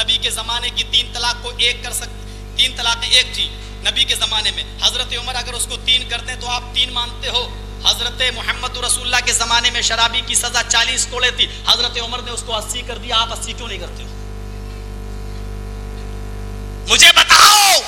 نبی کے زمانے کی تین طلاق کو ایک کر سکتے تین طلاقیں ایک تھی نبی کے زمانے میں۔ حضرت عمر اگر اس کو تین کرتے تو آپ تین مانتے ہو۔ حضرت محمد رسول اللہ کے زمانے میں شرابی کی سزا چالیس کوڑے تھی۔ حضرت عمر نے اس کو اسی کر دیا، آپ اسی کیوں نہیں کرتے ہو؟ مجھے بتاؤ!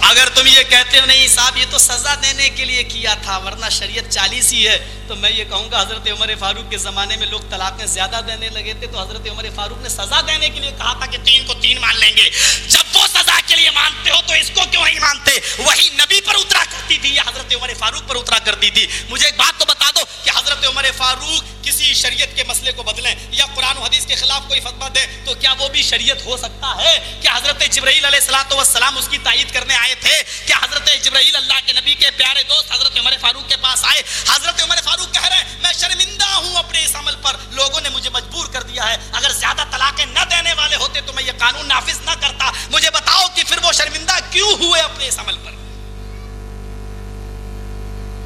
اگر تم یہ کہتے ہو، نہیں صاحب، یہ تو سزا دینے کے لیے کیا تھا، ورنہ شریعت چالیس ہی ہے۔ تو میں یہ کہوں گا، حضرت عمر فاروق کے زمانے میں لوگ طلاقیں زیادہ دینے لگے تھے، تو حضرت عمر فاروق نے سزا دینے کے لیے کہا تھا کہ تین کو تین مان لیں گے۔ جب وہ سزا کے لیے مانتے ہو، تو اس کو کیوں نہیں مانتے؟ وہی نبی پر اترا کرتی تھی یا حضرت عمر فاروق پر اترا کرتی تھی؟ مجھے ایک بات تو بتا دو کہ حضرت عمر فاروق کسی شریعت کے مسئلے کو بدلیں یا قرآن و حدیث کے خلاف کوئی فتوا دے تو کیا وہ بھی شریعت ہو سکتا ہے کہ حضرت جبرائیل علیہ السلام والسلام اس کی تائید کرنے آئے آئے تھے کہ حضرت جبرائیل اللہ کے نبی کے پیارے دوست حضرت عمر فاروق کے پاس آئے۔ حضرت عمر فاروق کہہ رہے ہیں، میں شرمندہ ہوں اپنے اس عمل پر، لوگوں نے مجھے مجبور کر دیا ہے۔ اگر زیادہ طلاقیں نہ دینے والے ہوتے تو میں یہ قانون نافذ نہ کرتا۔ مجھے بتاؤ کہ پھر وہ شرمندہ کیوں ہوئے اپنے اس عمل پر؟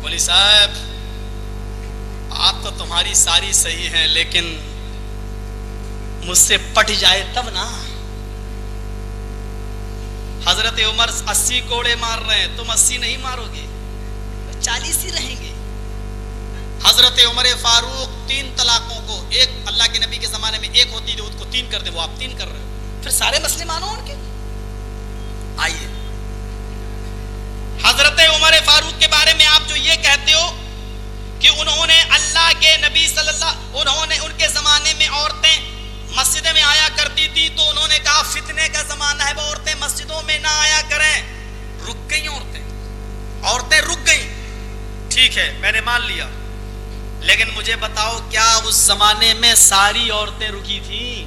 بولی صاحب، آپ تو تمہاری ساری صحیح ہیں، لیکن مجھ سے پٹ جائے تب نا۔ حضرت عمر اسی کوڑے مار رہے ہیں، تم اسی نہیں مارو گے۔ چالیس ہی رہیں گے۔ حضرت عمر فاروق تین طلاقوں کو، ایک اللہ کے نبی کے زمانے میں ایک ہوتی جو اس کو تین کر دے، وہ آپ تین کر رہے ہو پھر سارے مسئلے مانو ان کے؟ آئیے۔ حضرت عمر فاروق کے بارے میں آپ جو یہ کہتے ہو کہ انہوں نے اللہ کے نبی صلی اللہ، انہوں نے ان کے زمانے میں عورتیں مسجد میں آیا کرتی تھی تو انہوں نے کہا فتنے کا زمانہ ہے، وہ عورتیں مسجدوں میں نہ آیا کریں۔ رک گئی عورتیں۔ عورتیں رک گئی ٹھیک ہے، میں نے مان لیا۔ لیکن مجھے بتاؤ، کیا اس زمانے میں ساری عورتیں رکی تھی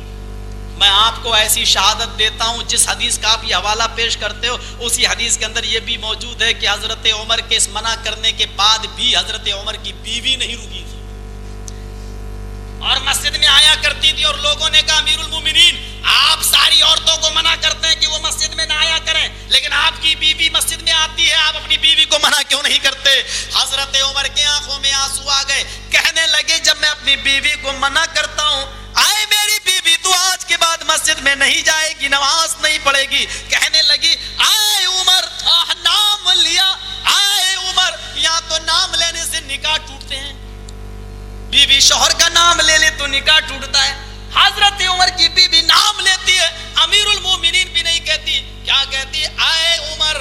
میں آپ کو ایسی شہادت دیتا ہوں، جس حدیث کا آپ یہ حوالہ پیش کرتے ہو، اسی حدیث کے اندر یہ بھی موجود ہے کہ حضرت عمر کے اس منع کرنے کے بعد بھی حضرت عمر کی بیوی نہیں رکی تھی۔ اور مسجد میں آیا کرتی تھی اور لوگوں نے کہا، امیر المومنین، آپ ساری عورتوں کو منع کرتے ہیں کہ وہ مسجد میں نہ آیا کریں۔ لیکن آپ کی بیوی مسجد میں آتی ہے، آپ اپنی بیوی کو منع کیوں نہیں کرتے؟ حضرت عمر کے آنکھوں میں آنسو آ گئے۔ کہنے لگے، جب میں اپنی بیوی کو منع کرتا ہوں، آئے میری بیوی، تو آج کے بعد مسجد میں نہیں جائے گی، نماز نہیں پڑھے گی۔ کہنے لگی، آئے عمر، آہ، نام لیا، آئے عمر یا تو نام لینے سے نکاح ٹوٹتے ہیں۔ بیوی بی شوہر کا نام لے لے تو نکاح ٹوٹتا ہے۔ حضرت عمر کی بیوی بی نام لیتی ہے امیر المومنین بھی نہیں کہتی۔ کیا کہتی؟ آئے عمر،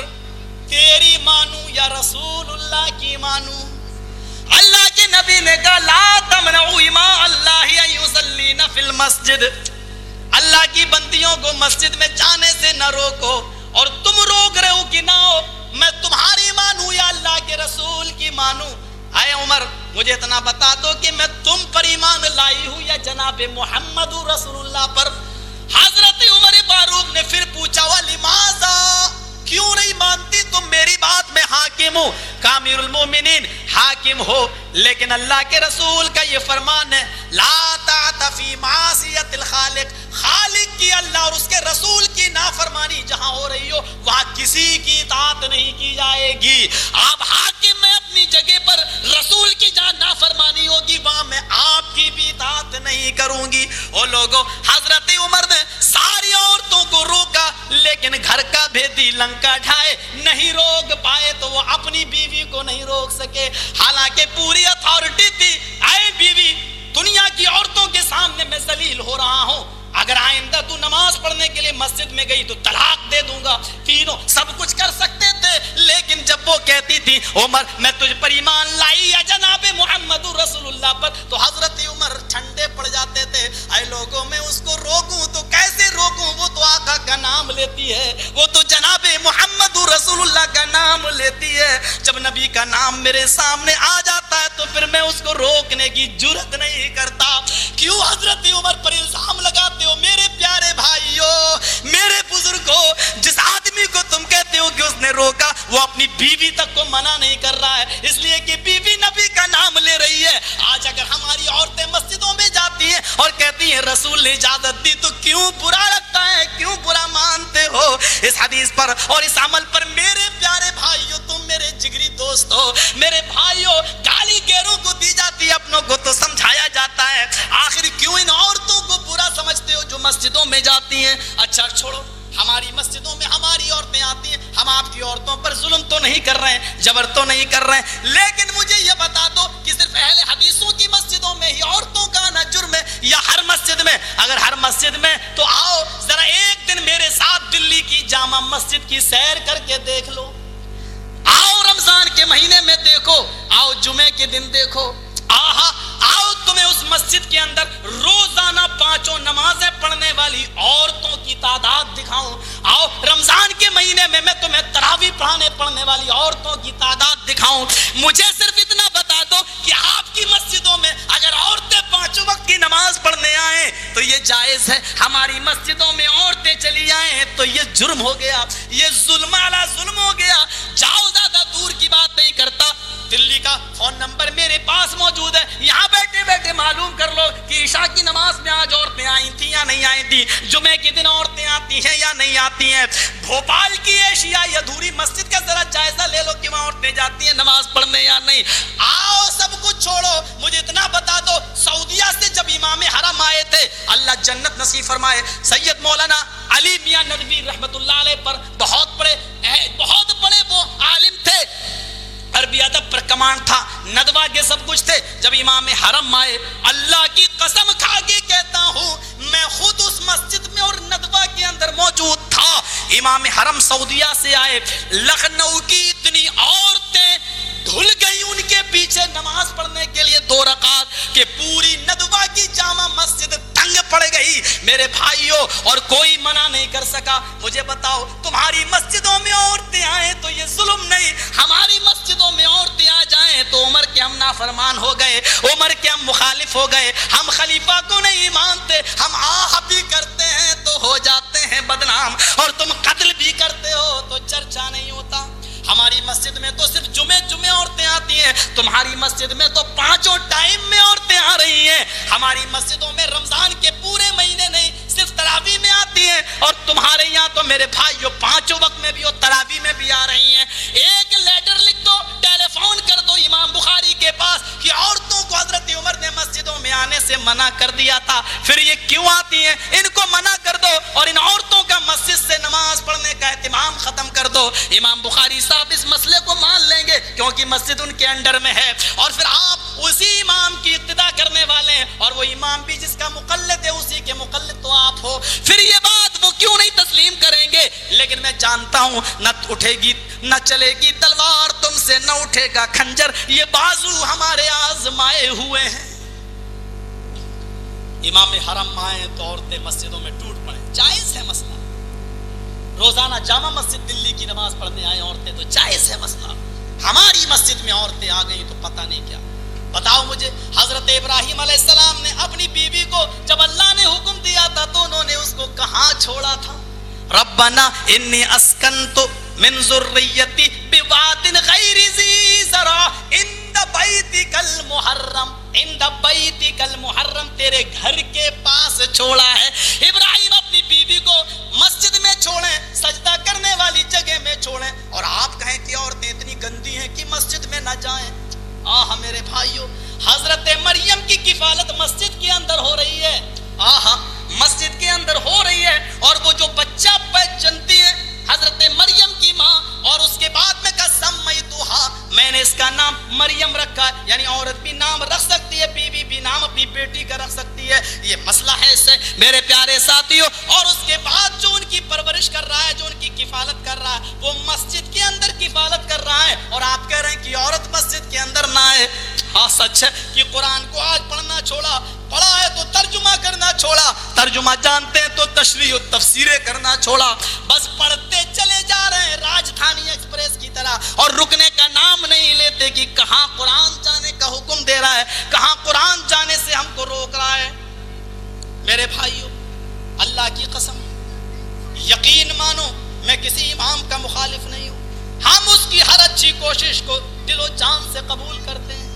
تیری مانو یا رسول اللہ کی مانو۔ اللہ کے نبی نے کہا، لا تمنعوا اماء اللہ ان فی المسجد۔ اللہ کی بندیوں کو مسجد میں جانے سے نہ روکو۔ اور تم روک رہے ہو کہ نہ ہو، میں تمہاری مانوں یا اللہ کے رسول کی مانوں۔ اے عمر مجھے اتنا بتا دو کہ میں تم پر ایمان لائی ہوں یا جناب محمد رسول اللہ پر؟ حضرت عمر فاروق نے پھر پوچھا، لماذا؟ کیوں نہیں مانتی تم میری بات؟ میں حاکم ہوں، کامیر المومنین حاکم ہو، لیکن اللہ کے رسول کا یہ فرمان ہے، لا تعتفی معصیت الخالق، خالق کی اللہ اور اس کے رسول کی نافرمانی جہاں ہو رہی ہو، وہاں کسی کی اطاعت نہیں کی جائے گی۔ آپ حاکم میں اپنی جگہ پر رسول کی جہاں نافرمانی ہوگی، وہاں میں آپ کی بھی اطاعت نہیں کروں گی۔ او لوگوں، حضرت عمر نے ساری عورتوں کو روکا، لیکن گھر کا بھیدی لنکا ڈھائے، نہیں روک پائے تو وہ اپنی بیوی کو نہیں روک سکے۔ حالانکہ پوری اتھارٹی تھی، اے بیوی، دنیا کی عورتوں کے سامنے میں ذلیل ہو رہا ہوں۔ اگر آئندہ تو نماز پڑھنے کے لیے مسجد میں گئی تو طلاق دے دوں گا۔ تینوں سب کچھ کر سکتے تھے، لیکن جب وہ کہتی تھی، عمر، میں تجھ پر ایمان لائی یا جناب محمد رسول اللہ پر، تو حضرت عمر ٹھنڈے پڑ جاتے تھے۔ اے لوگوں، میں اس کو روکوں تو کیسے روکوں؟ وہ تو آقا کا نام لیتی ہے۔ وہ تو جناب محمد رسول اللہ کا نام لیتی ہے۔ جب نبی کا نام میرے سامنے آ جاتا ہے، تو پھر میں اس کو روکنے کی جرت نہیں کرتا۔ کیوں حضرت عمر پر الزام لگاتے کہتے ہو، میرے پیارے بھائیوں میرے بزرگوں جس آدمی کو تم کہتے ہو کہ اس نے روکا، وہ اپنی بیوی تک کو منع نہیں کر رہا ہے۔ اس لیے کہ بیوی نبی کا نام لے رہی ہے۔ آج اگر ہماری عورتیں مسجدوں میں جاتی ہیں اور کہتی ہیں، رسول نے اجازت دی، تو کیوں برا لگتا ہے؟ کیوں برا مانتے ہو؟ اس حدیث پر اور اس عمل پر میرے پیارے بھائیوں تم میرے جگری دوست ہو۔ میرے بھائیوں گالی گیروں کو دی جاتی ہے، اپنوں کو تو سمجھایا جاتا ہے۔ آخر کیوں ان عورتوں کو سمجھتے ہو جو مسجدوں میں جاتی ہیں؟ اچھا چھوڑو۔ ہماری مسجدوں میں ہماری عورتیں آتی ہیں۔ ہم آپ کی عورتوں پر ظلم تو نہیں کر رہے ہیں، جبر تو نہیں کر رہے ہیں۔ لیکن مجھے یہ بتا دو کہ صرف اہل حدیثوں کی مسجدوں میں ہی عورتوں کا آنا جرم ہے یا ہر مسجد میں؟ اگر ہر مسجد میں تو آؤ، ذرا ایک دن میرے ساتھ دلی کی جامع مسجد کی سیر کر کے دیکھ لو۔ آؤ رمضان کے مہینے میں دیکھو۔ آؤ جمعے کے دن دیکھو۔ آہا، آؤ تمہیں اس مسجد کے اندر روزانہ پانچوں نمازیں پڑھنے والی عورتوں کی تعداد دکھاؤں۔ آؤ، رمضان کے مہینے میں میں تمہیں تراوی پڑھانے، پڑھنے والی عورتوں کی تعداد دکھاؤں۔ مجھے صرف اتنا بتا دو کہ آپ کی مسجدوں میں اگر عورتیں پانچوں وقت کی نماز پڑھنے آئیں تو یہ جائز ہے۔ ہماری مسجدوں میں عورتیں چلی آئیں تو یہ جرم ہو گیا۔ یہ ظلم اعلی ظلم ہو گیا۔ جاؤ زیادہ دور کی بات نہیں کرتا۔ دلی کا فون نمبر میرے پاس موجود ہے۔ یہاں بیٹھے بیٹھے معلوم کر لو کہ عشاء کی نماز میں آج عورتیں آئی تھیں یا نہیں آئی تھی جمعے کے دن عورتیں آتی ہیں یا نہیں آتی ہیں۔ بھوپال کی ایشیائی ادھوری مسجد کا ذرا جائزہ لے لو کہ وہاں عورتیں جاتی ہیں نماز پڑھنے یا نہیں۔ آؤ سب کچھ چھوڑو۔ مجھے اتنا بتا دو، سعودیہ سے جب امام حرم آئے تھے، اللہ جنت نصیب فرمائے۔ سید مولانا علی میاں ندوی رحمت اللہ علیہ پر بہت بڑے بہت بڑے وہ عالم تھے عربی ادب پر کمان تھا ندوا کے سب کچھ تھے۔ جب امام حرم آئے، اللہ کی قسم کھا کے کہتا ہوں، میں خود اس مسجد میں اور ندوا کے اندر موجود تھا۔ امام حرم سعودیہ سے آئے، لکھنؤ کی اتنی عورتیں دھل گئی ان کے پیچھے نماز پڑھنے کے لیے دو رکعت، کہ پوری ندوا کی جامع مسجد تنگ پڑ گئی۔ میرے بھائیوں، اور کوئی منع نہیں کر سکا۔ مجھے بتاؤ، تمہاری مسجدوں میں عورتیں آئیں تو یہ ظلم نہیں۔ ہماری مسجدوں میں عورتیں آ جائیں تو عمر کے ہم نافرمان ہو گئے۔ عمر کے ہم مخالف ہو گئے۔ ہم خلیفہ کو نہیں مانتے۔ ہم آہ بھی کرتے ہیں تو ہو جاتے ہیں بدنام۔ اور تم قتل بھی کرتے ہو تو چرچا نہیں ہوتا۔ ہماری مسجد میں تو صرف جمعے جمعے عورتیں آتی ہیں، تمہاری مسجد میں تو پانچوں ٹائم میں عورتیں آ رہی ہیں۔ ہماری مسجدوں میں رمضان کے پورے مہینے نہیں، صرف تراوی میں آتی ہیں۔ اور تمہارے یہاں تو میرے بھائیو، پانچوں وقت میں بھی اور تراوی میں بھی آ رہی ہیں۔ ایک لیٹر لکھ دو پہلے فون کر دو امام بخاری کے پاس کہ عورتوں کو حضرت عمر نے مسجدوں میں آنے سے منع کر دیا تھا۔ پھر یہ کیوں آتی ہیں؟ ان کو منع کر دو اور ان عورتوں کا مسجد سے نماز پڑھنے کا اہتمام ختم کر دو۔ امام بخاری صاحب اس مسئلے کو مان لیں گے کیونکہ مسجد ان کے انڈر میں ہے۔ اور پھر آپ اسی امام کی ابتدا کرنے والے ہیں اور وہ امام بھی جس کا مقلد ہے، اسی کے مقلد تو آپ ہو۔ پھر یہ بات وہ کیوں نہیں تسلیم کریں گے؟ لیکن میں جانتا ہوں نہ اٹھے گی نہ چلے گی تلوار تم سے، نہ اٹھے گا کھنجر۔ یہ بازو ہمارے آزمائے ہوئے ہیں۔ امام حرم آئے تو عورتیں مسجدوں میں ٹوٹ پڑے جائز ہے مسئلہ۔ روزانہ جامع مسجد دلی کی نماز پڑھنے آئے عورتیں تو جائز ہے مسئلہ۔ ہماری مسجد میں عورتیں آ گئی تو پتہ نہیں کیا۔ بتاؤ مجھے، حضرت ابراہیم علیہ السلام نے اپنی بیوی کو جب اللہ نے حکم دیا تھا تو انہوں نے اس کو کہاں چھوڑا تھا؟ ربنا انی اسکنت من ذریتی بواد غیر ذی زرع عند بیتک المحرم. عند بیتک المحرم تیرے گھر کے پاس چھوڑا ہے. ابراہیم اپنی بیوی کو مسجد میں چھوڑیں، سجدہ کرنے والی جگہ میں چھوڑیں۔ اور آپ کہیں کہ عورتیں اتنی گندی ہیں کہ مسجد میں نہ جائیں۔ آہ میرے بھائیوں حضرت مریم کی کفالت مسجد کے اندر ہو رہی ہے۔ آہا، مسجد کے اندر ہو رہی ہے۔ اور وہ جو بچہ پہچنتی ہے حضرت مریم کی ماں اور اس کے بعد میں کہا سمیتوہا میں نے اس کا نام مریم رکھا یعنی عورت بھی نام رکھ سکتی ہے بی بی بھی نام اپنی بیٹی کا رکھ سکتی ہے۔ یہ مسئلہ ہے اس سے۔ میرے پیارے ساتھیوں، اور اس کے بعد جو ان کی پرورش کر رہا ہے، جو ان کی کفالت کر رہا ہے، وہ مسجد کے اندر کفالت کر رہا ہے۔ اور آپ کہہ رہے ہیں کہ عورت مسجد کے اندر نہ آئے۔ ہاں سچ ہے کہ قرآن کو آج پڑھنا چھوڑا، پڑھا ہے تو ترجمہ کرنا چھوڑا۔ ترجمہ جانتے ہیں تو تشریح و تفسیریں کرنا چھوڑا۔ بس پڑھتے راجدھانی ایکسپریس کی طرح اور رکنے کا نام نہیں لیتے کہ کہاں قرآن جانے کا حکم دے رہا ہے، کہاں قرآن جانے سے ہم کو روک رہا ہے۔ میرے بھائیوں اللہ کی قسم، یقین مانو، میں کسی امام کا مخالف نہیں ہوں۔ ہم اس کی ہر اچھی کوشش کو دل و جان سے قبول کرتے ہیں۔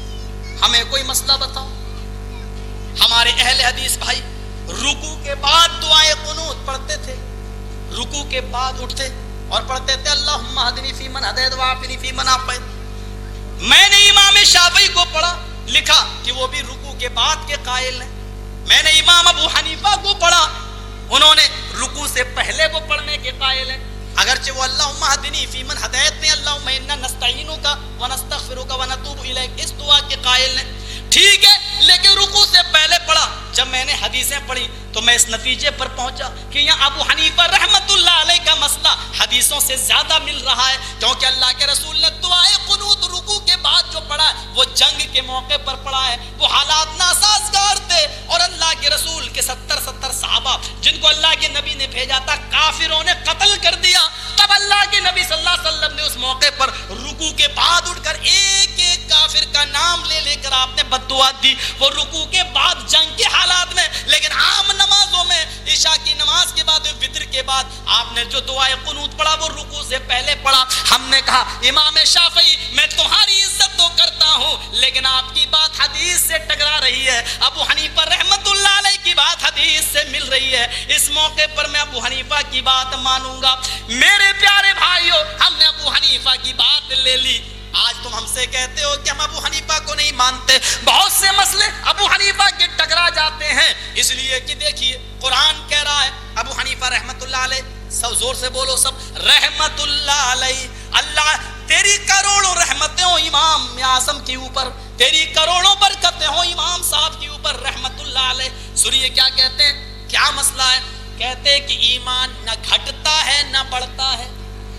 ہمیں کوئی مسئلہ بتاؤ؟ ہمارے اہل حدیث بھائی رکو کے بعد دعائیں قنوت پڑھتے تھے۔ رکو کے بعد اٹھتے۔ اور پڑھتے تھے اللہ ہدنی فی من ہدیت وعافنی فی من عافیت۔ میں نے امام شافعی کو پڑھا، لکھا کہ وہ بھی رکو کے بعد کے قائل ہیں۔ میں نے امام ابو حنیفہ کو پڑھا، انہوں نے رکو سے پہلے کو پڑھنے کے قائل ہیں۔ اگرچہ وہ اللہم ہدنی فی من ہدایت نے اللہم انا نستعینک و نستغفرک و نتوب الیک، اس دعا کے قائل ہیں۔ ٹھیک ہے لیکن رکو سے پہلے پڑھا۔ جب میں نے حدیثیں پڑھی تو میں اس نتیجے پر پہنچا کہ یہاں ابو حنیفہ رحمت اللہ علیہ کا مسئلہ حدیثوں سے زیادہ مل رہا ہے، کیونکہ اللہ کے رسول نے دعائے قنوت رکو کے بعد جو پڑھا ہے، وہ جنگ کے موقع پر پڑھا ہے۔ وہ حالات ناسازگار تھے اور اللہ کے رسول کے ستر ستر صحابہ جن کو اللہ کے نبی نے بھیجا تھا، کافروں نے قتل کر دیا۔ تب اللہ کے نبی صلی اللہ علیہ وسلم نے اس موقع پر رکو کے بعد اٹھ کر ایک ایک کافر کا نام لے لے کر آپ نے بدعا دی۔ وہ رکو کے بعد جنگ کے حالات میں، لیکن عام نمازوں میں، عشاء کی نماز کے بعد فطر کے بعد آپ نے جو دعائے قنوت پڑھا، وہ رکو سے پہلے پڑھا۔ ہم نے کہا، امام شافعی، میں تمہاری عزت تو کرتا ہوں، لیکن آپ کی بات حدیث سے ٹکرا رہی ہے۔ ابو حنیفہ رحمت اللہ علیہ کی بات حدیث سے مل رہی ہے۔ اس موقع پر میں ابو حنیفہ کی بات مانوں گا۔ میرے پیارے بھائیوں، ہم نے ابو حنیفہ کی بات لے لی۔ آج تم ہم سے کہتے ہو کہ ہم ابو حنیفہ کو نہیں مانتے۔ بہت سے مسئلے ابو حنیفہ کے ٹکرا جاتے ہیں۔ اس لیے کہ دیکھیے، قرآن کہہ رہا ہے، ابو حنیفہ رحمت اللہ علیہ سب زور سے بولو سب رحمت اللہ علیہ، اللہ تیری کروڑوں رحمتیں ہوں امام اعظم کے اوپر، تیری کروڑوں برکتیں ہوں امام صاحب کے اوپر رحمت اللہ علیہ۔ سنیے کیا کہتے ہیں، کیا مسئلہ ہے؟ کہتے ہیں کہ ایمان نہ گھٹتا ہے، نہ بڑھتا ہے۔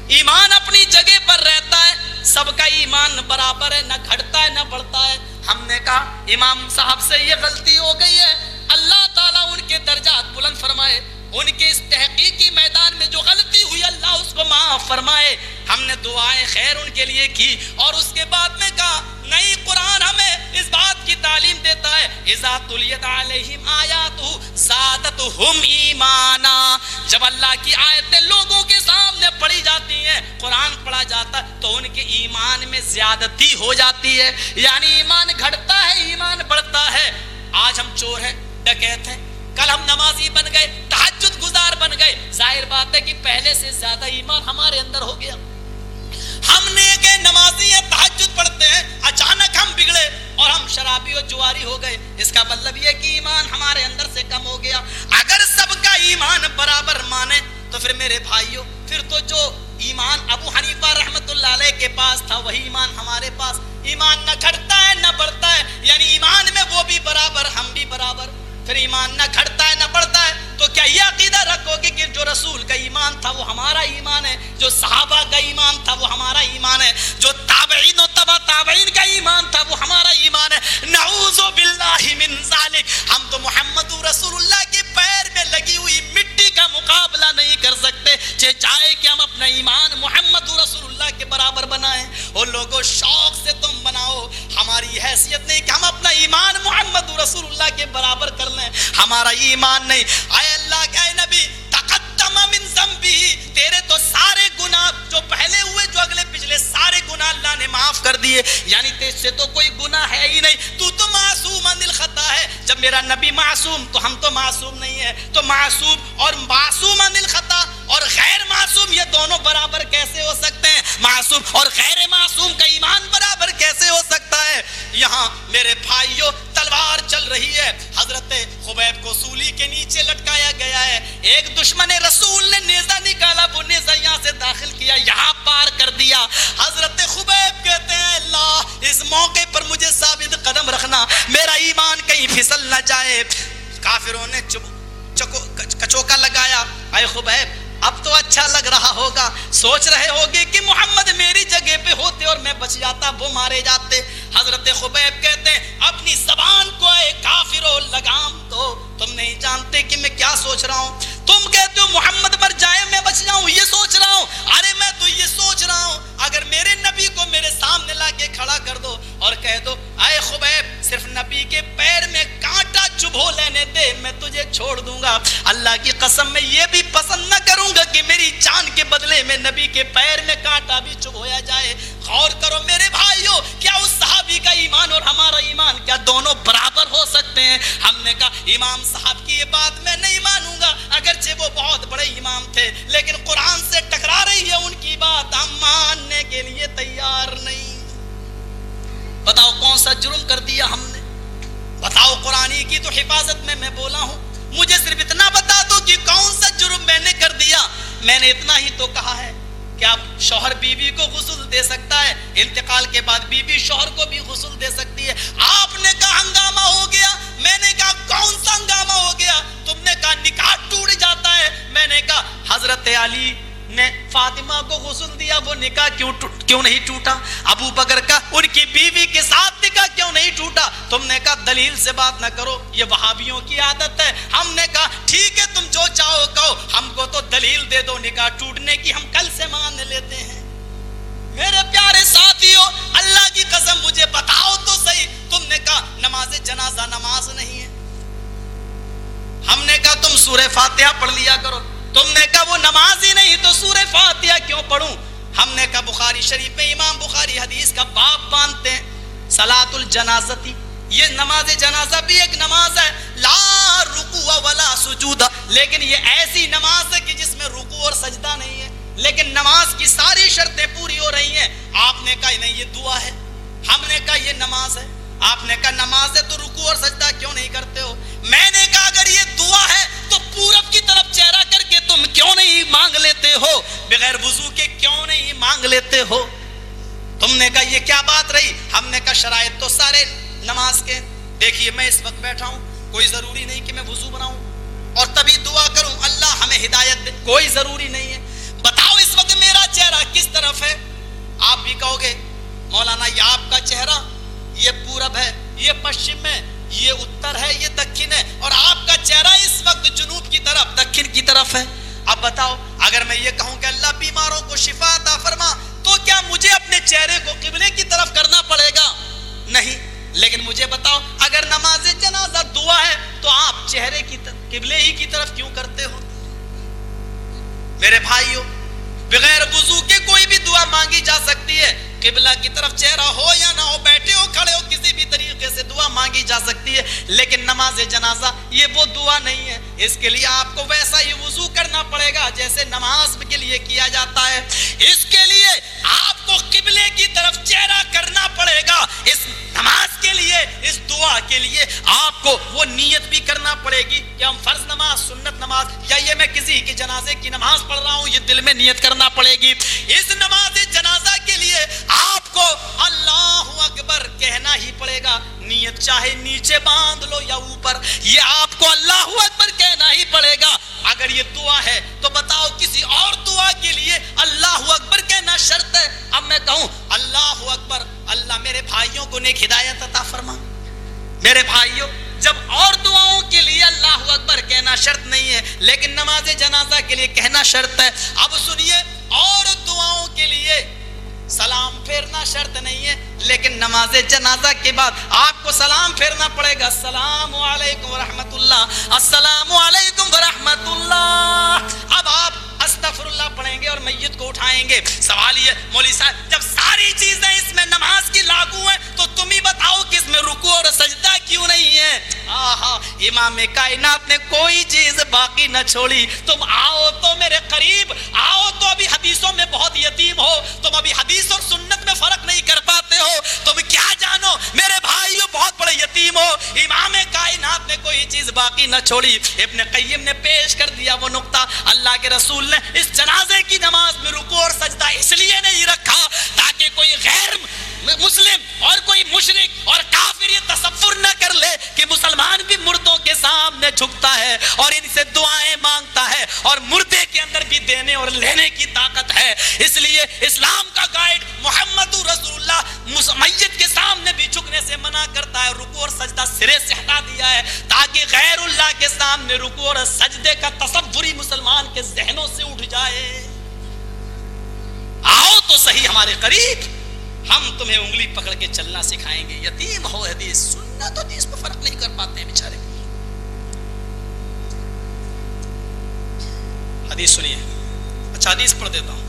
ایمان اپنی جگہ پر رہتا ہے، سب کا ایمان برابر ہے، نہ گھٹتا ہے، نہ بڑھتا ہے۔ ہم نے کہا، امام صاحب سے یہ غلطی ہو گئی ہے۔ اللہ تعالیٰ ان کے درجات بلند فرمائے۔ ان کے اس تحقیقی میدان میں جو غلطی ہوئی، اللہ اس کو معاف فرمائے۔ ہم نے دعائیں خیر ان کے لیے کی اور اس کے بعد میں کہا، نئی قرآن ہمیں اس بات کی تعلیم دیتا ہے، اذا تلیت علیہم آیاتہ زادتہم ایمانا۔ جب اللہ کی آیتیں لوگوں کے سامنے پڑھی جاتی ہیں، قرآن پڑھا جاتا ہے، تو ان کے ایمان میں زیادتی ہو جاتی ہے۔ یعنی ایمان گھڑتا ہے، ایمان بڑھتا ہے۔ آج ہم چور ہیں، ڈکیت ہیں، کل ہم نمازی بن گئے تحجد گزار بن گئے۔ ظاہر بات ہے کہ پہلے سے زیادہ ایمان ہمارے اندر ہو گیا۔ ہم نے کہ نمازی ہیں تحجد پڑھتے ہیں، اچانک ہم بگڑے اور ہم شرابی اور جواری ہو گئے۔ اس کا مطلب یہ کہ ایمان ہمارے اندر سے کم ہو گیا۔ اگر سب کا ایمان برابر مانے تو پھر میرے بھائیوں، پھر تو جو ایمان ابو حنیفہ رحمت اللہ علیہ کے پاس تھا، وہی ایمان ہمارے پاس۔ ایمان نہ گھٹتا ہے، نہ بڑھتا ہے۔ یعنی ایمان میں وہ بھی برابر، ہم بھی برابر۔ پھر ایمان نہ گھٹتا ہے، نہ بڑھتا ہے، تو کیا یہ عقیدہ رکھو گے کہ جو رسول کا ایمان تھا وہ ہمارا ایمان ہے، جو صحابہ کا ایمان تھا وہ ہمارا ایمان ہے، جو تابعین و تبا تابعین کا ایمان تھا وہ ہمارا ایمان ہے۔ نعوذ باللہ من ذالک۔ ہم تو محمد رسول اللہ کے پیر میں لگی ہوئی مقابلہ نہیں کر سکتے، چاہے کہ ہم اپنا ایمان محمد رسول اللہ کے برابر بنائیں۔ اور لوگوں، شوق سے تم بناؤ۔ ہماری حیثیت نہیں کہ ہم اپنا ایمان محمد رسول اللہ کے برابر کر لیں۔ ہمارا ایمان نہیں۔ اے اللہ کے اے نبی من زمبی تیرے تو سارے گناہ جو پہلے ہوئے، جو اگلے پچھلے سارے گناہ اللہ نے معاف کر دیے۔ یعنی تیز سے تو کوئی گناہ ہے ہی نہیں۔ تو تو معصوم اندل خطا ہے۔ جب میرا نبی معصوم، تو ہم تو معصوم نہیں ہے تو معصوم اور معصوم عن الخطا اور غیر معصوم، یہ دونوں برابر کیسے ہو سکتے ہیں؟ معصوم اور غیر معصوم کا ایمان برابر کیسے ہو سکتا ہے؟ یہاں میرے بھائیوں، تلوار چل رہی ہے۔ حضرت خبیب کو سولی کے نیچے لٹکایا گیا ہے۔ ایک دشمن رسول نے نیزہ نکالا، وہ نیزہ یہاں سے داخل کیا، یہاں پار کر دیا۔ حضرت خبیب کہتے ہیں، اللہ، اس موقع پر مجھے ثابت قدم رکھنا، میرا ایمان کہیں پھسل نہ جائے۔ کافروں نے کچوکا لگایا۔ اے خبیب اب تو اچھا لگ رہا ہوگا۔ سوچ رہے ہوگے کہ محمد میری جگہ پہ ہوتے اور میں بچ جاتا، وہ مارے جاتے۔ حضرت خبیب کہتے ہیں، اپنی زبان کو اے کافرو لگام دو تم نہیں جانتے کہ میں کیا سوچ رہا ہوں۔ تم کہتے ہو محمد مر جائے، میں بچ جاؤں، یہ سوچ رہا ہوں۔ ارے میں تو یہ سوچ رہا ہوں، اگر میرے نبی کو میرے سامنے لا کے کھڑا کر دو اور کہہ دو، اے خبیب، صرف نبی کے پیر میں کانٹا چبھو لینے دے، میں تجھے چھوڑ دوں گا۔ اللہ کی قسم، میں یہ بھی پسند نہ کروں گا کہ میری جان کے بدلے میں نبی کے پیر میں کانٹا بھی چبھویا جائے۔ غور کرو میرے بھائیو، کیا اس صحابی کا ایمان اور ہمارا ایمان، کیا دونوں برابر ہو سکتے ہیں؟ ہم نے کہا، امام صاحب کی یہ بات میں نہیں مانوں گا، اگرچہ وہ بہت بڑے امام تھے، لیکن قرآن سے ٹکرا رہی ہے ان کی بات، ہم ماننے کے لیے تیار نہیں۔ بتاؤ کون سا جرم کر دیا ہم نے؟ بتاؤ قرآن کی تو حفاظت میں میں بولا ہوں۔ مجھے صرف اتنا بتا دو کہ کون سا جرم میں نے کر دیا۔ میں نے اتنا ہی تو کہا ہے۔ کیا شوہر بیوی کو غسل دے سکتا ہے؟ انتقال کے بعد بیوی شوہر کو بھی غسل دے سکتی ہے۔ آپ نے کہا ہنگامہ ہو گیا۔ میں نے کہا کون سا ہنگامہ ہو گیا؟ تم نے کہا نکاح ٹوٹ جاتا ہے۔ میں نے کہا حضرت علی نے فاطمہ کو غسل دیا، وہ نکاح کیوں ٹوٹ کیوں نہیں ٹوٹا؟ ابو بکر کا، ان کی بیوی کے ساتھ نکاح کیوں نہیں ٹوٹا؟ تم نے کہا، دلیل سے بات نہ کرو، یہ وہابیوں کی عادت ہے۔ ہم نے کہا، ٹھیک ہے، تم جو چاہو کہو۔ ہم کو تو دلیل دے دو، نکاح ٹوٹنے کی ہم کل سے مان لیتے ہیں۔ میرے پیارے ساتھیوں، اللہ کی قسم، مجھے بتاؤ تو صحیح۔ تم نے کہا، نماز جنازہ نماز نہیں ہے۔ ہم نے کہا، تم سورہ فاتحہ پڑھ لیا کرو۔ تم نے کہا، وہ نماز ہی نہیں تو سورہ فاتحہ کیوں پڑھوں؟ ہم نے کہا بخاری شریف میں امام بخاری حدیث کا باب باندھتے ہیں سلاۃ الجنازتی یہ نماز جنازہ بھی ایک نماز ہے، لا رکوع ولا سجود۔ لیکن یہ ایسی نماز ہے کہ جس میں رکوع اور سجدہ نہیں ہے۔ لیکن نماز کی ساری شرطیں پوری ہو رہی ہیں۔ آپ نے کہا نہیں، یہ دعا ہے۔ ہم نے کہا یہ نماز ہے۔ آپ نے کہا نماز ہے تو رکوع اور سجدہ کیوں نہیں کرتے ہو؟ میں نے کہا اگر یہ دعا ہے تو پورب کی طرف چہرہ تم کیوں نہیں مانگ لیتے ہو؟ بغیر وضو کے کیوں نہیں مانگ لیتے ہو؟ تم نے کہا یہ کیا بات رہی؟ ہم نے کہا شرائط تو سارے نماز کے۔ دیکھیے میں اس وقت بیٹھا ہوں، کوئی ضروری نہیں کہ میں وضو بناؤں۔ اور تبھی دعا کروں، اللہ ہمیں ہدایت دے۔ کوئی ضروری نہیں ہے۔ بتاؤ اس وقت میرا چہرہ کس طرف ہے؟ آپ بھی کہو گے، مولانا، یہ آپ کا چہرہ، یہ پورب ہے، یہ پشچم ہے۔ یہ اتر ہے، یہ دکھن ہے اور آپ کا چہرہ اس وقت جنوب کی طرف، دکھن کی طرف ہے۔ اب بتاؤ، اگر میں یہ کہوں کہ اللہ بیماروں کو شفا عطا فرما، تو کیا مجھے اپنے چہرے کو قبلے کی طرف کرنا پڑے گا؟ نہیں، لیکن مجھے بتاؤ، اگر نماز جنازہ، دعا ہے، تو آپ چہرے کی قبلے ہی کی طرف کیوں کرتے ہو؟ میرے بھائیوں، بغیر وضو کے کوئی بھی دعا مانگی جا سکتی ہے۔ قبلہ کی طرف چہرہ ہو یا نہ ہو، بیٹھے ہو، کھڑے ہو، کسی بھی طریقے سے دعا مانگی جا سکتی ہے، لیکن نماز جنازہ یہ وہ دعا نہیں ہے۔ اس کے لیے آپ کو ویسا ہی وضو کرنا پڑے گا جیسے نماز کے لیے کیا جاتا ہے۔ اس کے لیے آپ کو قبلے کی طرف چہرہ کرنا پڑے گا۔ اس نماز کے لیے، اس دعا کے لیے آپ کو وہ نیت بھی کرنا پڑے گی کہ ہم فرض نماز، سنت نماز یا یہ میں کسی کی جنازے کی نماز پڑھ رہا ہوں، یہ دل میں نیت کرنا پڑے گی۔ اس نماز جنازہ کے لیے آپ کو اللہ اکبر کہنا ہی پڑے گا، نیت چاہے نیچے باندھ لو یا اوپر، یہ آپ کو اللہ اکبر کہنا ہی پڑے گا۔ اگر یہ دعا ہے تو بتاؤ کسی اور دعا کے لیے اللہ اکبر کہنا شرط ہے؟ اب میں کہوں، اللہ اکبر، اللہ میرے بھائیوں کو نیک ہدایت عطا فرما۔ میرے بھائیوں، جب اور دعاؤں کے لیے اللہ اکبر کہنا شرط نہیں ہے، لیکن نماز جنازہ کے لیے کہنا شرط ہے، اب سنیے، اور دعاؤں کے لیے سلام پھیرنا شرط نہیں ہے، لیکن نماز جنازہ کے بعد آپ کو سلام پھیرنا پڑے گا۔ السلام علیکم ورحمت اللہ۔ السلام علیکم ورحمت اللہ۔ اب آپ استغفر اللہ پڑھیں گے اور میت کو اٹھائیں گے۔ سوال یہ مولی صاحب، جب ساری چیزیں اس میں نماز کی لاگو ہیں تو تم ہی بتاؤ کہ اس میں رکو اور سجدہ کیوں نہیں ہے؟ آہا، امام کائنات نے کوئی چیز باقی نہ چھوڑی۔ تم آؤ تو میرے قریب بہت یتیم ہو، تم ابھی حدیث اور سنت میں فرق نہیں کر پاتے ہو۔ تم کیا جانو؟ میرے بھائیو، بہت بڑے یتیم ہو۔ امام کائنات نے کوئی چیز باقی نہ چھوڑی۔ ابن قیم نے پیش کر دیا وہ نقطہ۔ اللہ کے رسول نے اس جنازے کی نماز میں رکو اور سجدہ اس لیے نہیں رکھا تاکہ کوئی غیر مسلم اور کوئی مشرق اور کافر یہ تصور نہ کر لے کہ مسلمان بھی مردوں کے سامنے جھکتا ہے اور ان سے دعائیں مانگتا ہے اور مردے کے اندر بھی دینے اور لینے کی طاقت ہے۔ اس لیے اسلام کا گائیڈ محمد رسول اللہ میت کے سامنے بھی جھکنے سے منع کرتا ہے رکو اور سجدہ سرے سے ہٹا دیا ہے تاکہ غیر اللہ کے سامنے رکو اور سجدے کا تصوری مسلمان کے ذہنوں سے اٹھ جائے۔ آؤ تو صحیح ہمارے قریب۔ ہم تمہیں انگلی پکڑ کے چلنا سکھائیں گے۔ یتیم ہو حدیث۔ سننا تو حدیث پہ فرق نہیں کر پاتے ہیں بیچارے۔ حدیث سنیے۔ اچھا حدیث پڑھ دیتا ہوں۔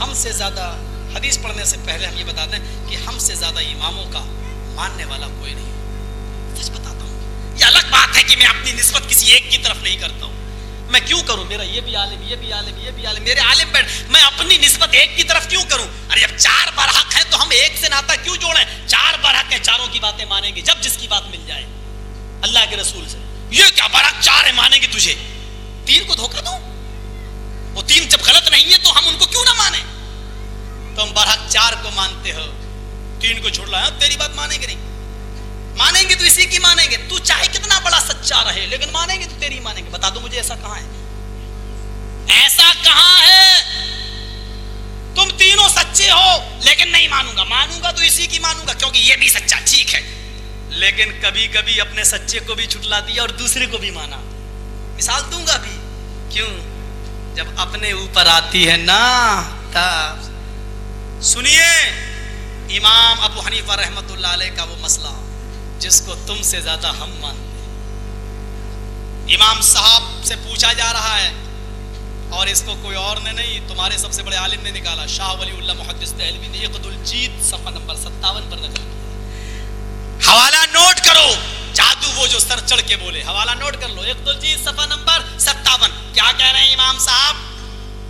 ہم سے زیادہ، حدیث پڑھنے سے پہلے ہم یہ بتا دیں کہ ہم سے زیادہ اماموں کا ماننے والا کوئی نہیں۔ سچ بتاتا ہوں۔ یہ الگ بات ہے کہ میں اپنی نسبت کسی ایک کی طرف نہیں کرتا ہوں۔ میں کیوں کروں؟ میرا یہ بھی عالم، یہ بھی عالم، یہ بھی عالم، میرے عالم بیٹھ، میں اپنی نسبت ایک کی طرف کیوں کروں؟ ارے جب چار برحق ہیں تو ہم ایک سے ناتا کیوں جوڑیں؟ چار برحق ہیں چاروں کی باتیں مانیں گے، جب جس کی بات مل جائے۔ اللہ کے رسول سے۔ یہ کیا برحق چار ہے مانیں گے تجھے؟ تین کو دھوکہ دوں؟ وہ تین جب غلط نہیں ہے تو ہم ان کو کیوں نہ مانیں؟ تم برحق چار کو مانتے ہو، تین کو چھوڑ لایا، تیری بات مانیں گے نہیں۔ مانیں گے تو اسی کی مانیں گے۔ تو چاہے کتنا بڑا سچا رہے، لیکن مانیں گے تو تیری مانیں گے۔ بتا دو مجھے ایسا کہاں ہے؟ ایسا کہاں ہے؟ تم تینوں سچے ہو، لیکن نہیں مانوں گا۔ مانوں گا تو اسی کی مانوں گا، کیونکہ یہ بھی سچا ٹھیک ہے۔ لیکن کبھی کبھی اپنے سچے کو بھی چھٹلا دیا اور دوسرے کو بھی مانا۔ مثال دوں گا بھی۔ کیوں؟ جب اپنے اوپر آتی ہے نا تب سنیے، امام ابو حنیفہ رحمت اللہ علیہ کا وہ مسئلہ۔ جس کو تم سے زیادہ ہم مانتے ہیں۔ امام صاحب سے پوچھا جا رہا ہے، اور اس کو کوئی اور نے نہیں، تمہارے سب سے بڑے عالم نے نکالا۔ شاہ ولی اللہ محدث دہلوی نے یقد الجید صفحہ نمبر ستاون پر نقل کیا۔ حوالہ نوٹ کرو، جادو وہ جو سر چڑھ کے بولے۔ حوالہ نوٹ کر لو یقد الجید صفحہ نمبر ستاون۔ کیا کہہ رہے ہیں امام صاحب؟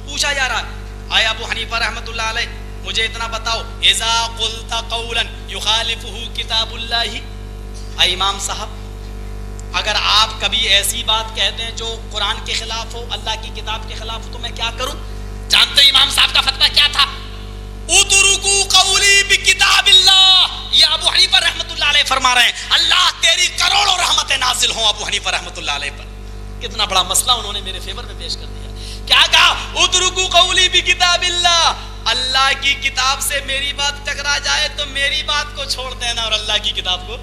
پوچھا جا رہا ہے۔ آیا ابو حنیفہ رحمت اللہ علیہ، مجھے اتنا بتاؤ۔ اذا قلت قولا يخالفه کتاب اللہ اے امام صاحب، اگر آپ کبھی ایسی بات کہتے ہیں جو قرآن کے خلاف ہو، اللہ کی کتاب کے خلاف ہو، تو میں کیا کروں؟ جانتے امام صاحب کا فتوہ کیا تھا؟ ادرکو قولی بکتاب اللہ، یہ ابو حنیفہ رحمت اللہ علیہ فرما رہے ہیں۔ اللہ تیری کروڑوں رحمت نازل ہوں ابو حنیفہ رحمت اللہ علیہ پر۔ کتنا بڑا مسئلہ انہوں نے میرے فیور میں پیش کر دیا۔ کیا کہا؟ ادرکو قولی بکتاب اللہ اللہ کی کتاب سے میری بات ٹکرا جائے تو میری بات کو چھوڑ دینا اور اللہ کی کتاب کو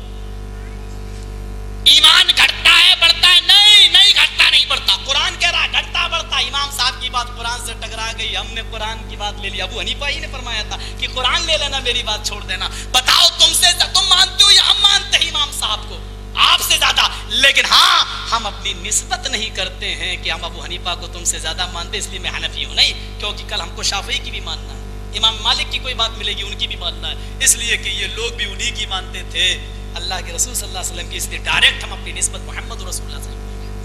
ایمان گھٹتا ہے، بڑھتا ہے، نہیں نہیں گھٹتا، نہیں بڑھتا۔ قرآن کہہ رہا گھٹتا، بڑھتا۔ امام صاحب کی بات قرآن سے ٹکرا گئی، ہم نے قرآن کی بات لے لی۔ ابو حنیفہ ہی نے فرمایا تھا کہ قرآن لے لینا، میری بات چھوڑ دینا۔ بتاؤ تم سے، تم مانتے ہو یا ہم مانتے ہیں امام صاحب کو؟ آپ سے زیادہ۔ لیکن ہاں ہم اپنی نسبت نہیں کرتے ہیں کہ ہم ابو حنیفہ کو تم سے زیادہ مانتے، اس لیے میں حنفی ہوں۔ نہیں، کیونکہ کل ہم کو شافعی کی بھی ماننا ہے۔ امام مالک کی کوئی بات ملے گی، ان کی بھی ماننا ہے۔ اس لیے کہ یہ لوگ بھی انہی کی مانتے تھے۔ اللہ کے رسول صلی اللہ علیہ وسلم کی اس لیے ڈائریکٹ ہم اپنی نسبت محمد رسول اللہ صلی اللہ علیہ وسلم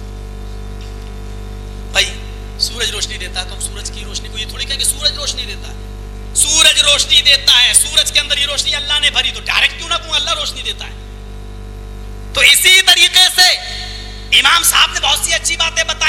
بھائی، سورج روشنی دیتا ہے تو ہم سورج کی روشنی کو یہ تھوڑی کہ سورج روشنی دیتا ہے۔ سورج روشنی دیتا ہے، سورج کے اندر یہ روشنی اللہ نے بھری، تو ڈائریکٹ کیوں نہ کہوں اللہ روشنی دیتا ہے؟ تو اسی طریقے سے امام صاحب نے بہت سی اچھی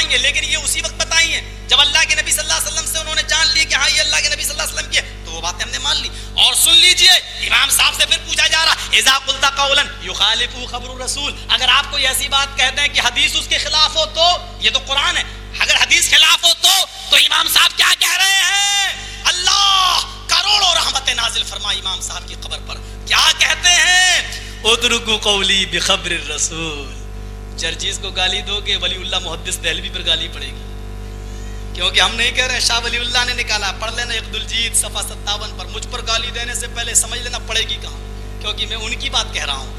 کے لیکن یہ اسی وقت بتائی ہیں جب اللہ کے نبی صلی اللہ علیہ وسلم سے انہوں نے جان لی کہ ہاں یہ اللہ کے نبی صلی اللہ علیہ وسلم کی ہے، تو وہ باتیں ہم نے مان لی۔ اور سن لیجیے، امام صاحب سے پھر پوچھا جا رہا، اذا قلت قولا يخالف خبر الرسول اگر آپ کوئی ایسی بات کہتے ہیں کہ حدیث اس کے خلاف ہو تو، یہ تو قرآن ہے۔ اگر حدیث خلاف ہو تو تو امام صاحب کیا کہہ رہے ہیں؟ اللہ کروڑوں رحمت نازل فرما امام صاحب کی خبر پر۔ کیا کہتے ہیں؟ ادرکو قولی بخبر الرسول۔ جرجیز کو گالی دو گے، ولی اللہ محدث دہلوی پر گالی پڑے گی۔ کیونکہ ہم نہیں کہہ رہے ہیں شاہ ولی اللہ نے نکالا، پڑھ لینا ایک دلجیت صفحہ ستاون پر، مجھ پر گالی دینے سے پہلے سمجھ لینا پڑے گی کہاں؟ کیونکہ میں ان کی بات کہہ رہا ہوں۔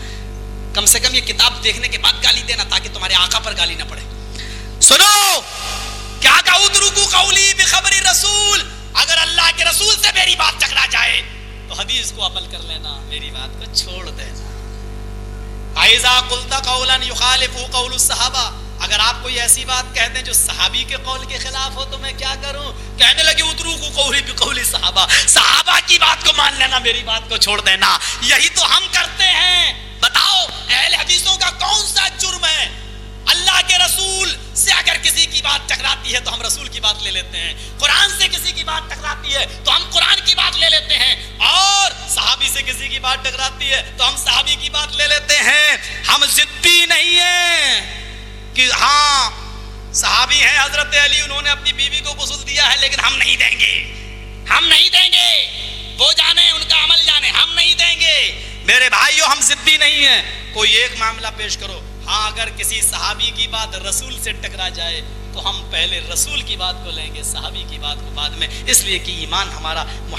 کم سے کم یہ کتاب دیکھنے کے بعد گالی دینا تاکہ تمہارے آقا پر گالی نہ پڑے۔ سنو! کیا کہا ادرکو قولی بخبر رسول؟ اگر اللہ کے رسول سے میری بات ٹکرا جائے، تو حدیث کو عمل کر لینا، میری بات کو چھوڑ دینا۔ ایزا قلت قولا یخالف قول الصحابہ اگر آپ کوئی ایسی بات کہتے ہیں جو صحابی کے قول کے خلاف ہو تو میں کیا کروں؟ کہنے لگے، اترو کو قولی بقول صحابہ صحابہ کی بات کو مان لینا، میری بات کو چھوڑ دینا۔ یہی تو ہم کرتے ہیں۔ بتاؤ، اہل حدیثوں کا کون سا جرم ہے؟ اللہ کے رسول سے اگر کسی کی بات ٹکراتی ہے تو ہم رسول کی بات لے لیتے ہیں۔ قرآن سے کسی کی بات ٹکراتی ہے تو ہم قرآن کی بات لے لیتے ہیں۔ اور صحابی سے کسی کی بات ٹکراتی ہے تو ہم صحابی کی بات لے لیتے ہیں۔ ہم ضدی نہیں ہیں۔ کہ ہاں صحابی ہیں، حضرت علی، انہوں نے اپنی بیوی کو غسل دیا ہے، لیکن ہم نہیں دیں گے۔ ہم نہیں دیں گے۔ وہ جانے، ان کا عمل جانے۔ ہم نہیں دیں گے۔ میرے بھائیوں ہم ضدی نہیں ہیں۔ کوئی ایک معاملہ پیش کرو۔ ہاں اگر کسی صحابی کی بات رسول سے ٹکرا جائے، تو ہم پہلے رسول کی بات کو لیں گے، صحابی کی بات کو بعد میں۔ اس لیے کہ ایمان ہمارا